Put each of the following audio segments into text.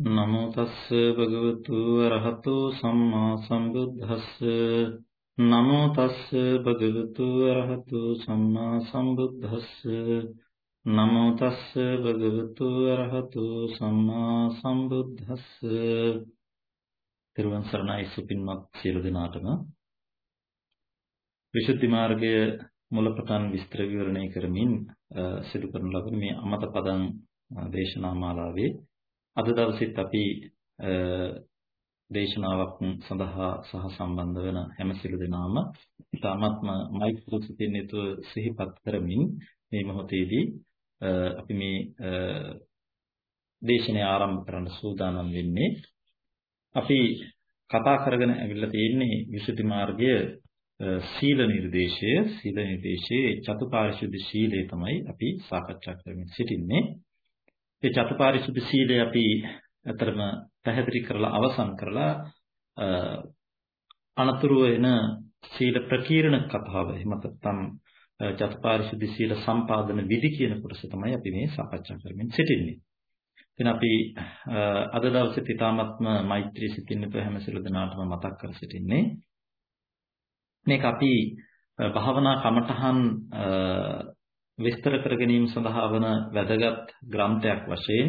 නමෝ තස්ස භගවතු අරහතෝ සම්මා සම්බුද්දස්ස. නමෝ තස්ස භගවතු අරහතෝ සම්මා සම්බුද්දස්ස. නමෝ තස්ස භගවතු අරහතෝ සම්මා සම්බුද්දස්ස. තෙරුවන් සරණයි සුපින්වත් සියලු දෙනාටම. විසුද්ධි මාර්ගය මුලපටන් විස්තර විවරණය කරමින් සිදු කරන ලබන මේ අමත පදං දේශනා මාලාවේ අද දවසෙත් අපි දේශනාවක් සඳහා සහ සම්බන්ධ වෙන හැම සිළු දෙනාම ඉතාමත්ම මෛත්‍රී සිතින් යුතුව සිහිපත් කරමින් මේ මොහොතේදී අපි මේ දේශනය ආරම්භ කරන්න සූදානම් වෙන්නේ. අපි කතා කරගෙන ඇවිල්ලා තියෙන්නේ විසුද්ධි මාර්ගය සීල නිර්දේශය. සීල නිර්දේශයේ චතුපාරිශුද්ධ සීලය තමයි අපි සාකච්ඡා කරමින් සිටින්නේ. ඒ චතුපාරිශුද්ධ සීලය අපි අතරම පැහැදිලි කරලා අවසන් කරලා අනතුරු වෙන සීල ප්‍රකීර්ණ කතාව එහෙම නැත්නම් චතුපාරිශුද්ධ සීල සම්පාදන විදි කියන කොටස තමයි අපි මේ සාකච්ඡා කරමින් සිටින්නේ. ඉතින් අපි අද දවසේ ඊ타මත්ම මෛත්‍රී සිතින් යුතුව හැම සිළු දෙනාටම මතක් කර සිටින්නේ මේක අපි භාවනා කමඨහන් විස්තර කර ගැනීම සඳහා වන වැදගත් ග්‍රන්ථයක් වශයෙන්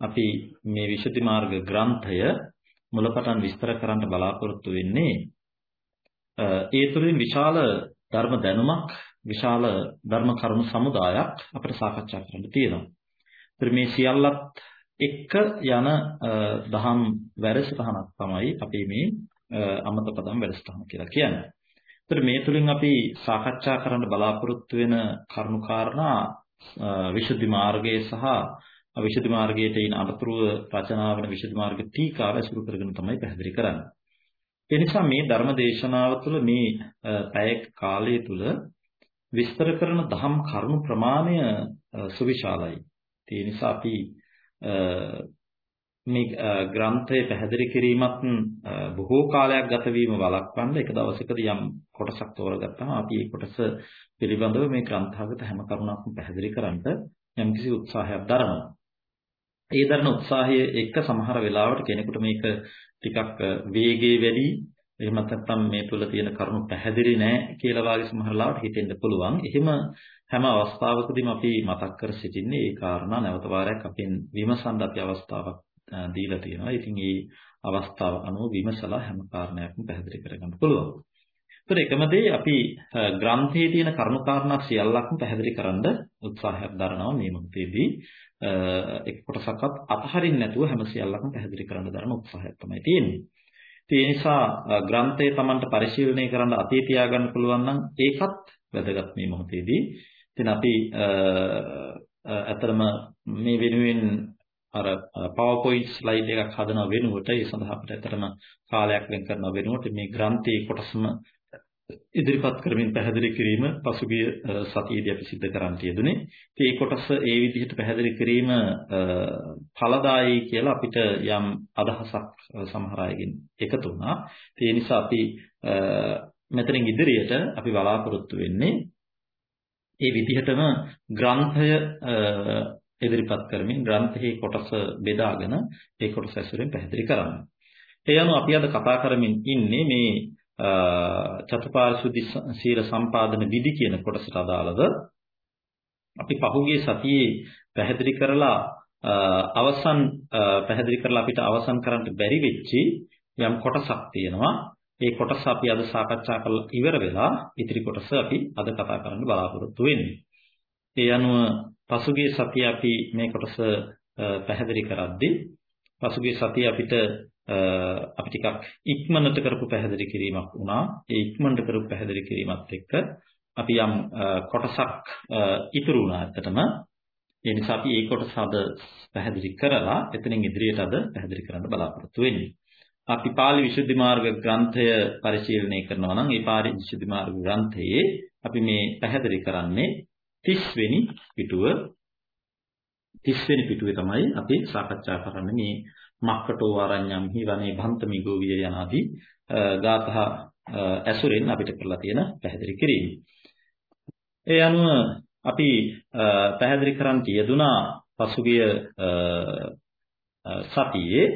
අපි මේ විසුද්ධි මාර්ග ග්‍රන්ථය මුලපටන් විස්තර කරන්න බලාපොරොත්තු වෙන්නේ ඒ තුළින් විශාල ධර්ම දැනුමක් විශාල ධර්ම කරුණු සමුදායක් අපිට සාකච්ඡා කරන්න තියෙනවා. ඒතර මේ සියල්ලත් එක්ක යන දහම් වැඩසටහනක් තමයි අපි මේ අමත පදම් වැඩසටහන කියලා කියන්නේ. ඒතර මේ තුලින් අපි සාකච්ඡා කරන්න බලාපොරොත්තු වෙන කරුණු කාරණා විසුද්ධි මාර්ගයේ සහ විසුද්ධි මාර්ගයේ තියෙන අනුතුරු රචනා වන විසුද්ධි මාර්ග ටීකාව ඇසුරු කරගෙන තමයි පැහැදිලි කරන්නේ. ඒ නිසා මේ ධර්ම දේශනාව තුළ මේ පැය කාලය තුළ විස්තර කරන දහම් කරුණු ප්‍රමාණය සුවිශාලයි. ඒ නිසා අපි මේ ග්‍රන්ථය පැහැදිලි කිරීමත් බොහෝ කාලයක් ගත වීම වළක්වන්න එක දවසකදී යම් කොටසක් තෝරගත්තාම අපි ඒ කොටස පිළිබඳව මේ ග්‍රන්ථාගත හැම කරුණක්ම පැහැදිලි කරන්න යම්කිසි උත්සාහයක් දරනවා. ඒ දරන උත්සාහය එක්ක සමහර වෙලාවට කෙනෙකුට මේක ටිකක් වේගයේ වැඩි එහෙම නැත්නම් මේ තුල තියෙන කරුණු පැහැදිලි නෑ කියලා වාගේ සමහර වෙලාවට හිතෙන්න පුළුවන්. එහෙම හැම අවස්ථාවකදීම අපි මතක් කර සිටින්නේ ඒ කාරණා නැවත වාරයක් අපෙන් විමසන්න අපි අවස්ථාවක් දීලා තියෙනවා. ඉතින් මේ අවස්ථාව අනුව විමසලා හැම කාරණයක්ම පැහැදිලි කරගන්න පුළුවන්. ඒතර එකම දේ අපි ග්‍රන්ථයේ තියෙන කරුණු කාරණා සියල්ලක්ම පැහැදිලි කරන්න උත්සාහයක් දරනවා මේ මොහොතේදී. එක් කොටසක්වත් අතහරින්න නැතුව හැම සියල්ලක්ම පැහැදිලි කරන්න දරන උත්සාහයක් තමයි තියෙන්නේ. ඒ නිසා ග්‍රන්ථය Tamanට පරිශීලනය කරන්න අතේ තියාගන්න පුළුවන් නම් ඒකත් වැදගත් මේ මොහොතේදී. ඉතින් අපි අතරම මේ වෙනුවෙන් අර PowerPoint slide එකක් හදන වෙනුවට ඒ සඳහා අපිට ඇත්තටම කාලයක් වෙන් කරන වෙනුවට මේ ග්‍රන්ථයේ කොටසම ඉදිරිපත් කරමින් පැහැදිලි කිරීම පසුගිය සතියේදී අපි සිද්ධ කරන්න යෙදුනේ. ඉතින් මේ කොටස ඒ විදිහට පැහැදිලි කිරීම ඵලදායී කියලා අපිට යම් අදහසක් සමහර අයගෙන් එකතු වුණා. ඒ නිසා අපි මෙතනින් ඉදිරියට අපි බලාපොරොත්තු වෙන්නේ මේ විදිහටම ග්‍රන්ථය ඉදිරිපත් කරමින් ග්‍රන්ථයේ කොටස බෙදාගෙන ඒ කොටස ඇසුරෙන් පැහැදිලි කරන්න. ඒ අනුව අපි අද කතා කරමින් ඉන්නේ මේ චතුපාරිශුද්ධි සීල සම්පාදන විදි කියන කොටසට අදාළව අපි පහුගිය සතියේ පැහැදිලි කරලා අවසන් පැහැදිලි කරලා අපිට අවසන් කරන්න බැරි වෙච්චි යම් කොටසක් තියෙනවා. ඒ කොටස අපි අද සාකච්ඡා කරලා ඉවර වෙලා ඉතිරි කොටස අපි අද කතා කරන්න බලාපොරොත්තු වෙන්නේ. ඒ අනුව පසුගිය සතිය අපි මේ කොටස පැහැදිලි කරද්දී පසුගිය සතිය අපිට අපි ටිකක් ඉක්මනට කරපු පැහැදිලි කිරීමක් වුණා. ඒ ඉක්මනට කරපු පැහැදිලි කිරීමත් එක්ක අපි යම් කොටසක් ඉතුරු වුණා ඇත්තටම. ඒ නිසා අපි ඒ කොටස අද පැහැදිලි කරලා එතනින් ඉදිරියට අද පැහැදිලි කරන්න බලාපොරොත්තු වෙන්නේ. අපි පාලි විසුද්ධි මාර්ග ග්‍රන්ථය පරිශීලනය කරනවා නම් ඒ පාලි විසුද්ධි මාර්ග ග්‍රන්ථයේ අපි මේ පැහැදිලි කරන්නේ 30 වෙනි පිටුව 30 වෙනි පිටුවේ තමයි අපි සාකච්ඡා කරන්නේ මේ මක්කටෝ ආරඤ්ඤම් හිවනේ භන්තමි ගෝවිය යන ආදී ගාථා ඇසුරෙන් අපිට කරලා තියෙන පැහැදිලි කිරීම. ඒ අනුව අපි පැහැදිලි කරන්න යෙදුනා පසුගිය සතියේ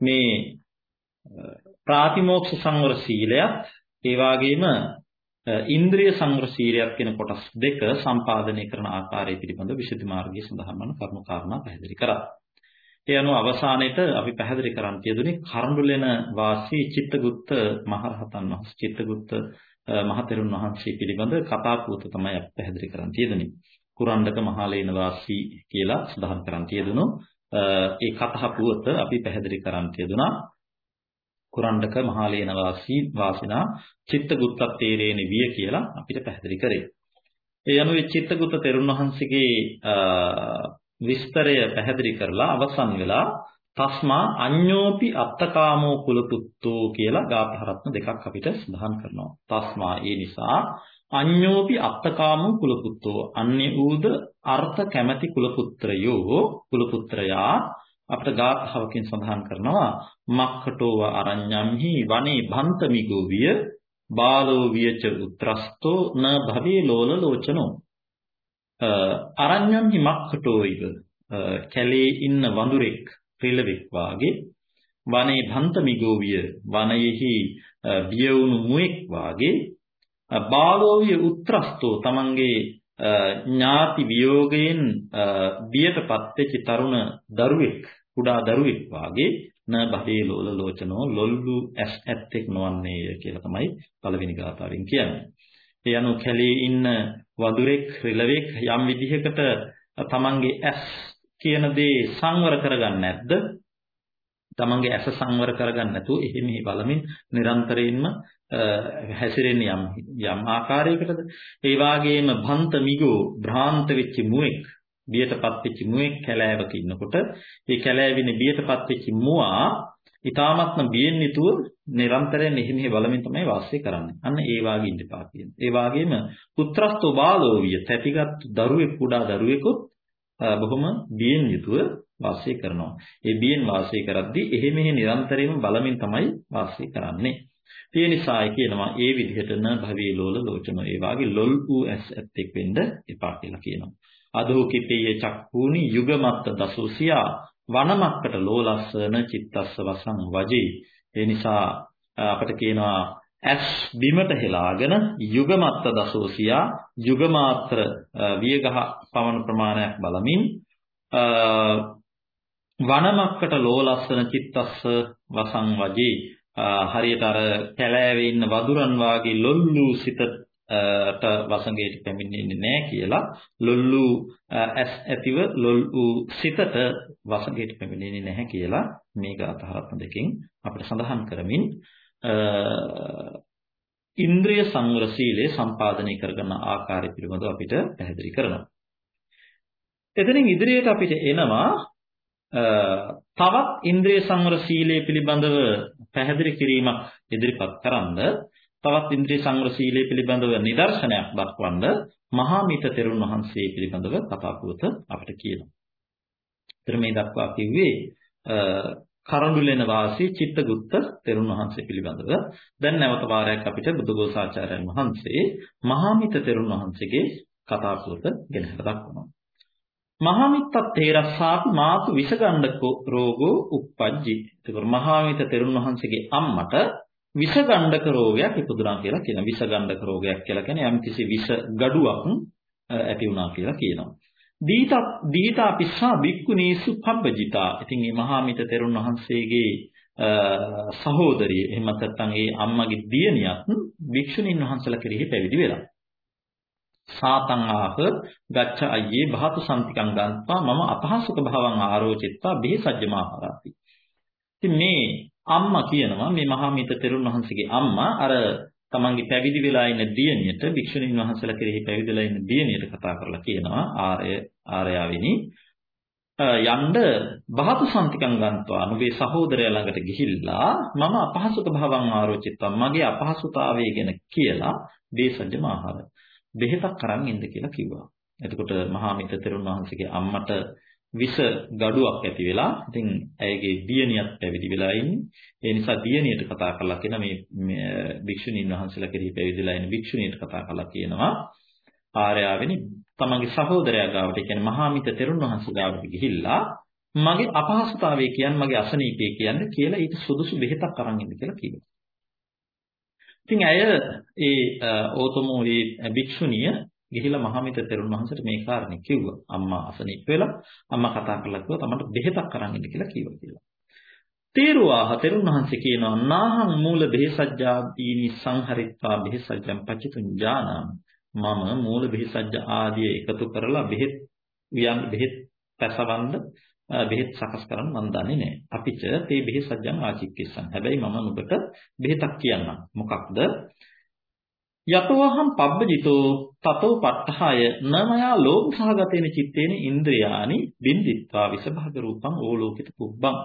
මේ ප්‍රාතිමෝක්ෂ සංවර සීලයත් ඒ වගේම ඉන්ද්‍රිය සංවර සීලයක් කියන කොටස් දෙක සම්පාදනය කරන ආකාරය පිළිබඳ විශේෂ මාර්ගයේ සඳහන් වන කරුණු කාරණා පැහැදිලි කරා. ඒ අනුව අවසානයේට අපි පැහැදිලි කරන්න තියදුනේ කරුණුලෙන වාසී චිත්තගුත්ත මහරහතන් වහන්සේ චිත්තගුත්ත මහතෙරුන් වහන්සේ පිළිබඳ කතා පුවත තමයි අපි පැහැදිලි කරන්න තියදුනේ. කුරණ්ඩක මහලේන වාසී කියලා සඳහන් කරන්න තියදුණු ඒ කතා පුවත අපි පැහැදිලි කරන්න තියදුනා. කුරණ්ඩක මහලේන වාසී වාසිනා චිත්තගුත්ත තේරේන විය කියලා අපිට පැහැදිලි කරේ. ඒ අනුව චිත්තගුත්ත තෙරුන් වහන්සේගේ විස්තරය පැහැදිලි කරලා අවසන් වෙලා තස්මා අඤ්ඤෝපි අත්තකාමෝ කුලපුත්තෝ කියලා ගාථාරත්න දෙකක් අපිට සඳහන් කරනවා. තස්මා ඒ නිසා අඤ්ඤෝපි අත්තකාමෝ කුලපුත්තෝ අන්‍ය ඌද අර්ථ කැමැති කුලපුත්‍රයෝ කුලපුත්‍රයා අපිට ගාථාවකින් සඳහන් කරනවා මක්ඛටෝව අරඤ්ඤම්හි වනේ භන්තමිගෝ විය බාලෝ වියච උත්‍රස්තෝ න භවේ ලෝල ලෝචනෝ. අරඤ්ඤම්හි මක්ඛටෝයිව කැලේ ඉන්න වඳුරෙක් රිලවෙක් වාගේ වනේ භන්තමිගෝ විය වනයේහි බියවුණු මුවෙක් වාගේ බාලෝවිය උත්‍රස්තෝ තමන්ගේ ඥාති වියෝගයෙන් බියටපත් වෙච්ච තරුණ දරුවෙක් කුඩා දරුවෙක් වාගේ න බහේ ලෝල ලෝචනෝ ලොල්ලු ඇස් ඇත්තෙක් නොවන්නේය කියලා තමයි පළවෙනි ගාථාවෙන් කියන්නේ. ඒ අනුව කැලේ ඉන්න වදුරෙක් රිලවෙක් යම් විදිහකට තමන්ගේ ඇස් කියන දේ සංවර කරගන්නේ නැද්ද? තමන්ගේ ඇස සංවර කරගන්න නැතුව එහෙ මෙහෙ බලමින් නිරන්තරයෙන්ම හැසිරෙන්නේ යම් යම් ආකාරයකටද ඒ වාගේම භන්ත මිගෝ භ්‍රාන්ත වෙච්ච මුවෙක් බියටපත් වෙච්ච මුවෙක් කැලෑවක ඉන්නකොට ඒ කැලෑවිනේ බියටපත් වෙච්ච මුවා ඊ타මත්ම බියෙන් යුතුව නිරන්තරයෙන් එහි මෙහි බලමින් තමයි වාසය කරන්නේ. අන්න ඒ වාගේ ඉඳපා කියන. ඒ වාගේම පුත්‍රස්තෝ බාලෝ විය තැතිගත් දරුවෙක් කුඩා දරුවෙකුත් බොහොම බියෙන් යුතුව වාසය කරනවා. ඒ බියෙන් වාසය කරද්දී එහි මෙහි නිරන්තරයෙන්ම බලමින් තමයි වාසය කරන්නේ. ඒ නිසායි කියනවා ඒ විදිහට න භවී ලෝල ලෝචන ඒ වාගේ ලොල් වූ ඇස් ඇත්තෙක් වෙන්න එපා කියලා කියනවා. අදෝ කිපේය චක්කූනි යුගමත්ත දසෝසියා වනමක්කට ලෝලස්සන චිත්තස්ස වසං වජේ. ඒ නිසා අපිට කියනවා ඇස් බිමට හෙලාගෙන යුගමත්ත දසෝසියා යුගමාත්‍ර වියගහ පවන ප්‍රමාණයක් බලමින් වනමක්කට ලෝලස්සන චිත්තස්ස වසං වජේ. හරියට අර කැලෑවේ ඉන්න වදුරන් වාගේ ලොල්ලු සිතට වසඟයට පැමිණෙන්නේ නැහැ කියලා ලොල්ලු ඇස් ඇතිව ලොල්ලු සිතට වසඟයට පැමිණෙන්නේ නැහැ කියලා මේ ගාථාරත්න දෙකෙන් අපිට සඳහන් කරමින් ඉන්ද්‍රිය සංවර සීලය සම්පාදනය කරගන්න ආකාරය පිළිබඳව අපිට පැහැදිලි කරනවා. එතනින් ඉදිරියට අපිට එනවා තවත් ඉන්ද්‍රිය සංවර සීලය පිළිබඳව පැහැදිලි කිරීමක් ඉදිරිපත් කරන්ද තවත් ඉන්ද්‍රිය සංවර සීලය පිළිබඳව නිදර්ශනයක් දක්වන්න මහා මිත තෙරුන් වහන්සේ පිළිබඳව කතා පුවත අපිට කියනවා. එතන මේ දක්වා කිව්වේ කරඬුලෙන වාසී චිත්තගුත්ත තෙරුන් වහන්සේ පිළිබඳව දැන් නැවත වාරයක් අපිට බුදුගෝසාචාර්යයන් වහන්සේ මහා මිත තෙරුන් වහන්සේගේ කතා පුවත ගෙනහැර දක්වනවා. මහා මිත්තත් තේරස්සාපි මාතු විසගණ්ඩක රෝගෝ uppajji. ඒකෝර මහා මිත තෙරුන් වහන්සේගේ අම්මට විසගණ්ඩක රෝගයක් ඉපදුනා කියලා කියන විසගණ්ඩක රෝගයක් කියලා කියන්නේ යම්කිසි විස ගඩුවක් ඇති වුණා කියලා කියනවා. දීත දීතා පිස්සා බික්කුනීසු පබ්බජිතා. ඉතින් මේ මහා මිත තෙරුන් වහන්සේගේ සහෝදරිය එහෙම නැත්නම් ඒ අම්මගේ දියණියත් භික්ෂුණීන් වහන්සේලා කෙරෙහි පැවිදි වෙලා. සාතං ආහ ගච්ඡ අයියේ බහතු සම්තිකං ගන්නවා මම අපහසුක භවං ආරෝචිත්වා බිහිසජ්ජමාහරති. ඉතින් මේ අම්මා කියනවා මේ මහා මිත තෙරුන් වහන්සේගේ අම්මා අර තමන්ගේ පැවිදි වෙලා ඉන්න දියණියට භික්ෂුණීන් වහන්සේලා කෙරෙහි පැවිදිලා ඉන්න දියණියට කතා කරලා කියනවා ආර්ය ආර්යාවිනි යන්න බහතු සම්තිකම් ගන්නවා නුඹේ සහෝදරයා ළඟට ගිහිල්ලා මම අපහසුක භවං ආරෝචිත්වා මගේ අපහසුතාවය ගැන කියලා දේශජම ආහාර බෙහෙතක් අරන් ඉන්න කියලා කිව්වා. එතකොට මහා මිත තෙරුන් වහන්සේගේ අම්මට විස ගඩුවක් ඇති වෙලා ඉතින් ඇයගේ දියණියත් පැවිදි වෙලා ඉන්නේ ඒ නිසා දියණියට කතා කරලා කියන මේ භික්ෂුණීන් වහන්සේලා කෙරෙහි පැවිදිලා ඉන්න භික්ෂුණියට කතා කරලා කියනවා ආර්යාවෙනි තමන්ගේ සහෝදරයා ගාවට කියන්නේ මහා මිත තෙරුන් වහන්සේ ගාවට ගිහිල්ලා මගේ අපහසුතාවය කියන්නේ මගේ අසනීපය කියන්නේ කියලා ඊට සුදුසු බෙහෙතක් අරන් ඉන්න කියලා කිව්වා. ඉතින් ඇය ඒ ඕතමෝ ඒ භික්ෂුණිය ගිහිලා මහමිත තෙරුන් වහන්සේට මේ කාරණේ කිව්වා. අම්මා අසනීප වෙලා අම්මා කතා කරලා කිව්වා තමන්ට බෙහෙතක් අරන් ඉන්න කියලා කිව්වා කියලා. තේරුවා තෙරුන් වහන්සේ කියනවා නාහං මූල බෙහෙසජ්ජාදීනි සංහරිත්වා බෙහෙසජ්ජම් පච්චතුං ඥානං මම මූල බෙහෙසජ්ජ ආදී එකතු කරලා බෙහෙත් වියන් බෙහෙත් පැසවන්න බෙහෙත් සකස් කරන්න මම දන්නේ නැහැ. අපිට තේ බෙහෙසජ්ජම් ආචික්කස්සන්. හැබැයි මම නුඹට බෙහෙතක් කියන්නම්. මොකක්ද? යතෝහම් පබ්බජිතෝ තතෝ පත්තහය නමයා ලෝභ සහගතේන චිත්තේන ඉන්ද්‍රයානි බින්දිත්වා විසභාග රූපං ඕලෝකිත පුබ්බං.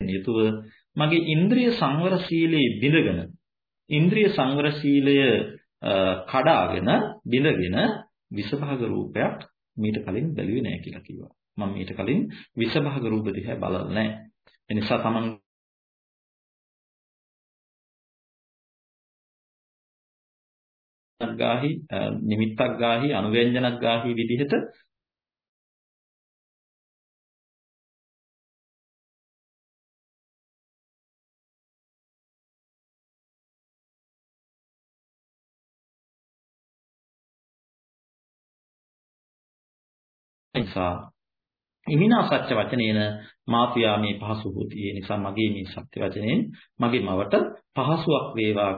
යුතුව මගේ ඉන්ද්‍රිය සංවර සීලයේ බිඳගෙන ඉන්ද්‍රිය සංවර සීලය කඩාගෙන බිඳගෙන විසභාග රූපයක් මීට කලින් බැලුවේ නැහැ කියලා කිව්වා. මම මීට කලින් විසභාග රූප දිහා බලලා නැහැ. ඒ නිසා තමන් ගාහි නිමිත්තක් ගාහි අනුව්‍යංජනක් ගාහි විදිහට නිසා ඉමිනා සත්‍ය වචනේන මාපියා මේ පහසු හොති. ඒ නිසා මගේ මේ සත්‍ය වචනයෙන් මගේ මවට පහසුවක් වේවා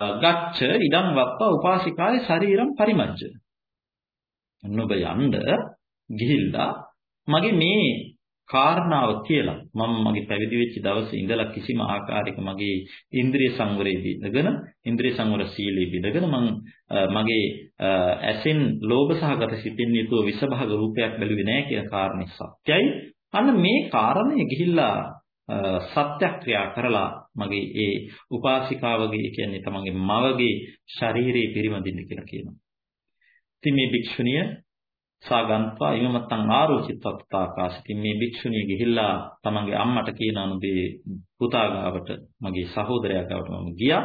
ගච්ඡ ඉදං වප්ප උපාසිකාය ශරීරම් පරිමජ්ජ. නුඹ යන්න ගිහිල්ලා මගේ මේ කාරණාව කියලා මම මගේ පැවිදි වෙච්ච දවසේ ඉඳලා කිසිම ආකාරයක මගේ ඉන්ද්‍රිය සංවරය බිඳගෙන ඉන්ද්‍රිය සංවර සීලය බිඳගෙන මම මගේ ඇසෙන් ලෝභ සහගත සිතින් යුතුව විසභාග රූපයක් බැලුවේ නැහැ කියන කාරණේ සත්‍යයි අන්න මේ කාරණය ගිහිල්ලා සත්‍යක්‍රියා කරලා මගේ ඒ උපාසිකාවගේ කියන්නේ තමන්ගේ මවගේ ශරීරේ පිරිමදින්න කියලා කියනවා. ඉතින් මේ භික්ෂුණිය සාගන්වා ඉමමත්තං ආරෝචිතත්තාකාශිතින් මේ භික්ෂුණිය ගිහිල්ලා තමන්ගේ අම්මට කියනවා නුඹේ පුතා ගාවට මගේ සහෝදරයා ගාවට මම ගියා.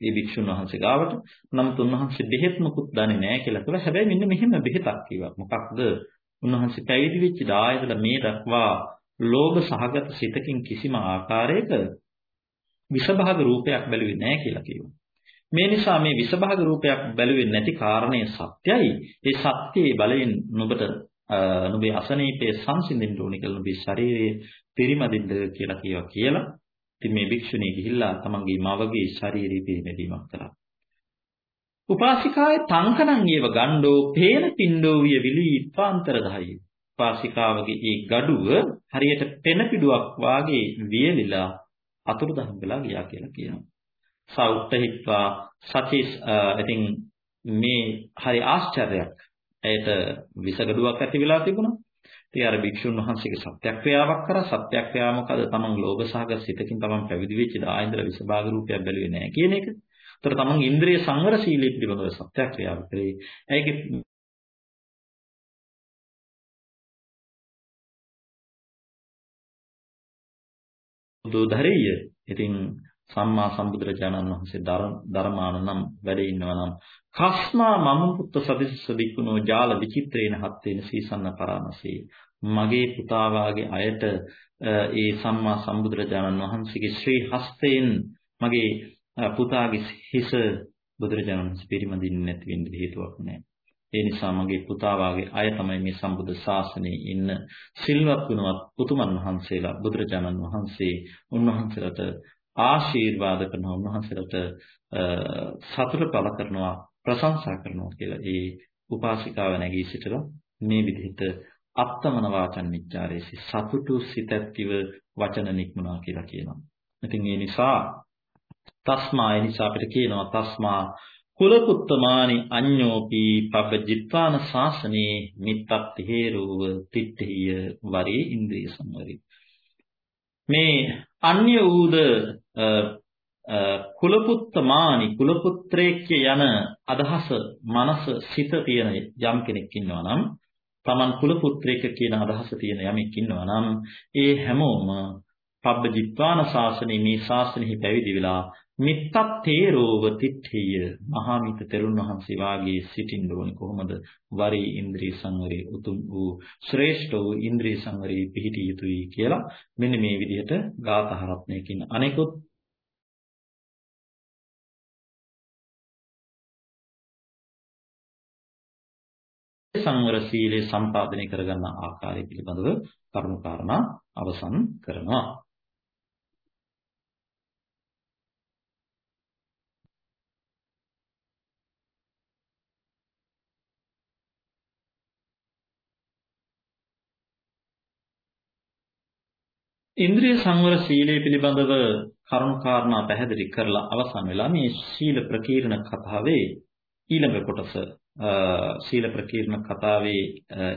ඒ භික්ෂුන් වහන්සේ ගාවට නමුත් උන්වහන්සේ බෙහෙත් මුකුත් දන්නේ නැහැ කියලා කිව්වා. හැබැයි මෙන්න මෙහෙම බෙහෙතක් කිව්වා. මොකක්ද? උන්වහන්සේ පැවිදි වෙච්ච දායකලා මේ දක්වා ලෝභ සහගත සිතකින් කිසිම ආකාරයක විෂභාග රූපයක් බැලුවේ නැහැ කියලා කිව්වා. මේ නිසා මේ විසභාග රූපයක් බැලුවේ නැති කාරණය සත්‍යයි. ඒ සත්‍යයේ බලයෙන් නුඹට නුඹේ අසනීපයේ සංසිඳෙන්න ඕනේ කියලා නුඹේ ශරීරයේ පිරිමදින්න කියලා කියවා කියලා. ඉතින් මේ භික්ෂුණී ගිහිල්ලා තමන්ගේ මවගේ ශාරීරික පිරිමැදීමක් කළා. උපාසිකාය තංකණං ඒව ගණ්ඩෝ පේන පින්ඩෝ විය විලී ඉත්වාන්තර දහයි. උපාසිකාවගේ ඒ gadu හරියට පෙන පිඩුවක් වාගේ වියලිලා අතුරුදහන් වෙලා ගියා කියලා කියනවා. සෞත්තහිත්වා සචිස් ඉතින් මේ හරි ආශ්චර්යයක්. ඒට විසගඩුවක් ඇති වෙලා තිබුණා. ඉතින් අර භික්ෂුන් වහන්සේගේ සත්‍යක්‍රියාවක් කරා සත්‍යක්‍රියාව මොකද? තමන් ලෝභ සහගත සිතකින් තමන් පැවිදි වෙච්ච ආයන්දර විසභාග රූපයක් බැලුවේ නැහැ කියන එක. ඒතර තමන් ඉන්ද්‍රිය සංවර සීලයේ පිළිබඳව සත්‍යක්‍රියාව කරේ. ඒකේ බුදුදහරිය. ඉතින් සම්මා සම්බුදුරජාණන් වහන්සේ ධර්මාන නම් වැඩ ඉන්නවා නම් කස්මා මම පුත්ත සදිස්ස විකුණෝ ජාල විචිත්‍රේන හත්තේන සීසන්න පරාමසී මගේ පුතා වාගේ අයට ඒ සම්මා සම්බුදුරජාණන් වහන්සේගේ ශ්‍රී හස්තයෙන් මගේ පුතාගේ හිස බුදුරජාණන් වහන්සේ පිරිමදින්නේ නැති වෙන්න හේතුවක් නැහැ. ඒ නිසා මගේ පුතා වාගේ අය තමයි මේ සම්බුද්ධ ශාසනයේ ඉන්න සිල්වත් ගුණවත් පුතුමන් වහන්සේලා බුදුරජාණන් වහන්සේ උන්වහන්සේලාට ආශිර්වාද කරනවා උන්වහන්සේලාට සතුට පළ කරනවා ප්‍රශංසා කරනවා කියලා ඒ උපාසිකාව නැගී සිටලා මේ විදිහට අත්තමන වාචන් විචාරේසි සතුටු සිත ඇතිව වචන නික්මුණා කියලා කියනවා. ඉතින් ඒ නිසා තස්මා ඒ නිසා අපිට කියනවා තස්මා කුලපුත්තමානි අඤ්ඤෝපි පබ්බජිත්වාන ශාසනේ මිත්තත් හේරුව තිට්ඨිය වරේ ඉන්ද්‍රිය සංවරේ මේ අන්‍ය වූද කුලපුත්තමානි කුලපුත්‍රේක්‍ය යන අදහස මනස සිත තියෙන යම් කෙනෙක් ඉන්නවා නම් Taman කුලපුත්‍රේක කියන අදහස තියෙන යමෙක් ඉන්නවා නම් ඒ හැමෝම පබ්බජිත්වාන ශාසනයේ මේ ශාසනයෙහි පැවිදි වෙලා මිත්තත්තේරෝව තිත්තේය මහා මිත තෙරුන් වහන්සේ වාගේ සිටින්න ඕනේ කොහොමද? වරී ඉන්ද්‍රිය සංවරයේ උතුම් වූ ශ්‍රේෂ්ඨ වූ ඉන්ද්‍රිය සංවරයේ පිහිටිය යුතුයි කියලා මෙන්න මේ විදිහට ගාථා රත්නයකින් අනෙකුත් සංවර සීලය සම්පාදනය කරගන්න ආකාරය පිළිබඳව කරුණු කාරණා අවසන් කරනවා. ඉන්ද්‍රිය සංවර සීලය පිළිබඳව කරුණු කාරණා පැහැදිලි කරලා අවසන් වෙලා මේ සීල ප්‍රකීර්ණ කතාවේ ඊළඟ කොටස සීල ප්‍රකීර්ණ කතාවේ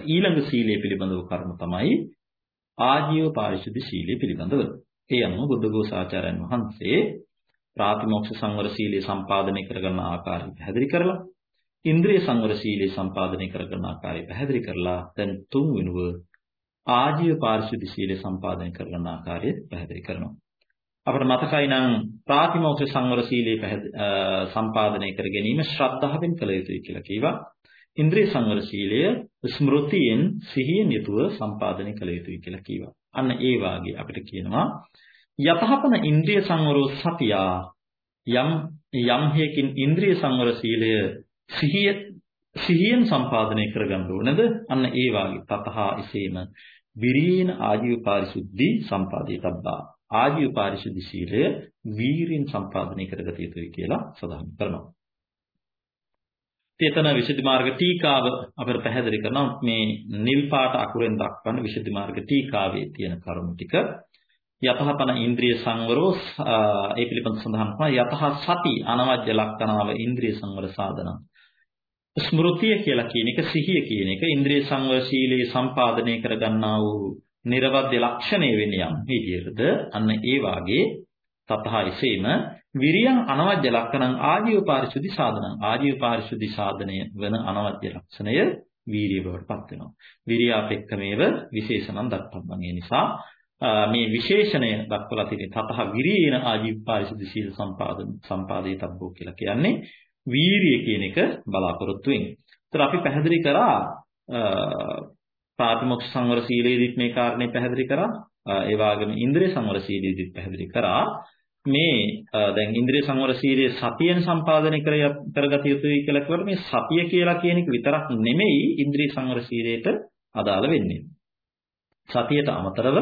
ඊළඟ සීලය පිළිබඳව කරුණු තමයි ආජීව පාරිශුද්ධ සීලය පිළිබඳව. ඒ අනුව බුද්ධඝෝසාචාර්යන් වහන්සේ ප්‍රාතිමෝක්ෂ සංවර සීලය සම්පාදනය කරගන්න ආකාරය පැහැදිලි කරලා ඉන්ද්‍රිය සංවර සීලය සම්පාදනය කරගන්න ආකාරය පැහැදිලි කරලා දැන් තුන් වෙනුව ආජීව පාරිශුද්ධ සීලය සම්පාදනය කරගන්න ආකාරය පැහැදිලි කරනවා. අපිට මතකයි නම් ප්‍රාතිමෝක්ෂ සංවර සීලය සම්පාදනය කර ගැනීම ශ්‍රද්ධාවෙන් කළ යුතුයි කියලා කිව්වා. ඉන්ද්‍රිය සංවර සීලය ස්මෘතියෙන් සිහියෙන් යුතුව සම්පාදනය කළ යුතුයි කියලා කිව්වා. අන්න ඒ වාගේ අපිට කියනවා යතහපන ඉන්ද්‍රිය සංවරෝ සතියා යම් යම් හේකින් ඉන්ද්‍රිය සංවර සීලය සිහිය සිහියෙන් සම්පාදනය කරගන්න ඕනද? අන්න ඒ වාගේ තතහා එසේම විරීන ආජීව පාරිශුද්ධි සම්පාදිතබ්බා ආජීව පාරිශුද්ධි සීලය වීරින් සම්පාදනය කරගත යුතුයි කියලා සඳහන් කරනවා. තේතන විසුද්ධි මාර්ග ටීකාව අපිට පැහැදිලි කරනවා. මේ නිල් පාට අකුරෙන් දක්වන විසුද්ධි මාර්ග ටීකාවේ තියෙන කරුණු ටික. යතහපන ඉන්ද්‍රිය සංවරෝ ඒ පිළිබඳ සඳහන් කරනවා. යතහ සති අනවජ්‍ය ලක්ෂණාව ඉන්ද්‍රිය සංවර සාධනං. ස්මෘතිය කියලා කියන එක සිහිය කියන එක ඉන්ද්‍රිය සංවර ශීලයේ සම්පාදනය කරගන්නා වූ නිර්වද්‍ය ලක්ෂණය වෙන්නේ යම් විදියටද අන්න ඒ වාගේ තතහ එසේම විරියං අනවද්‍ය ලක්ෂණං ආජීව පාරිශුද්ධි සාධනං. ආජීව පාරිශුද්ධි සාධනය වන අනවද්‍ය ලක්ෂණය වීරිය බවට පත් වෙනවා. විරියාපෙක්කමේව විශේෂණම් දක්වනවා. ඒ නිසා මේ විශේෂණය දක්වලා තියෙන තතහ විරියේන ආජීව පාරිශුද්ධි සීල සම්පාදන සම්පාදිතබ්බෝ කියලා කියන්නේ වීරිය කියන එක බලාපොරොත්තු වෙන්නේ. ඒතර අපි පැහැදිලි කරා ප්‍රාතිමොක්ෂ සංවර සීලයේදීත් මේ කාරණේ පැහැදිලි කරා. ඒ වගේම ඉන්ද්‍රිය සංවර සීලයේදීත් පැහැදිලි කරා. මේ දැන් ඉන්ද්‍රිය සංවර සීලයේ සතියෙන් සම්පාදනය කරගත යුතුයි කියලා කියවට මේ සතිය කියලා කියන එක විතරක් නෙමෙයි ඉන්ද්‍රිය සංවර සීලයට අදාළ වෙන්නේ. සතියට අමතරව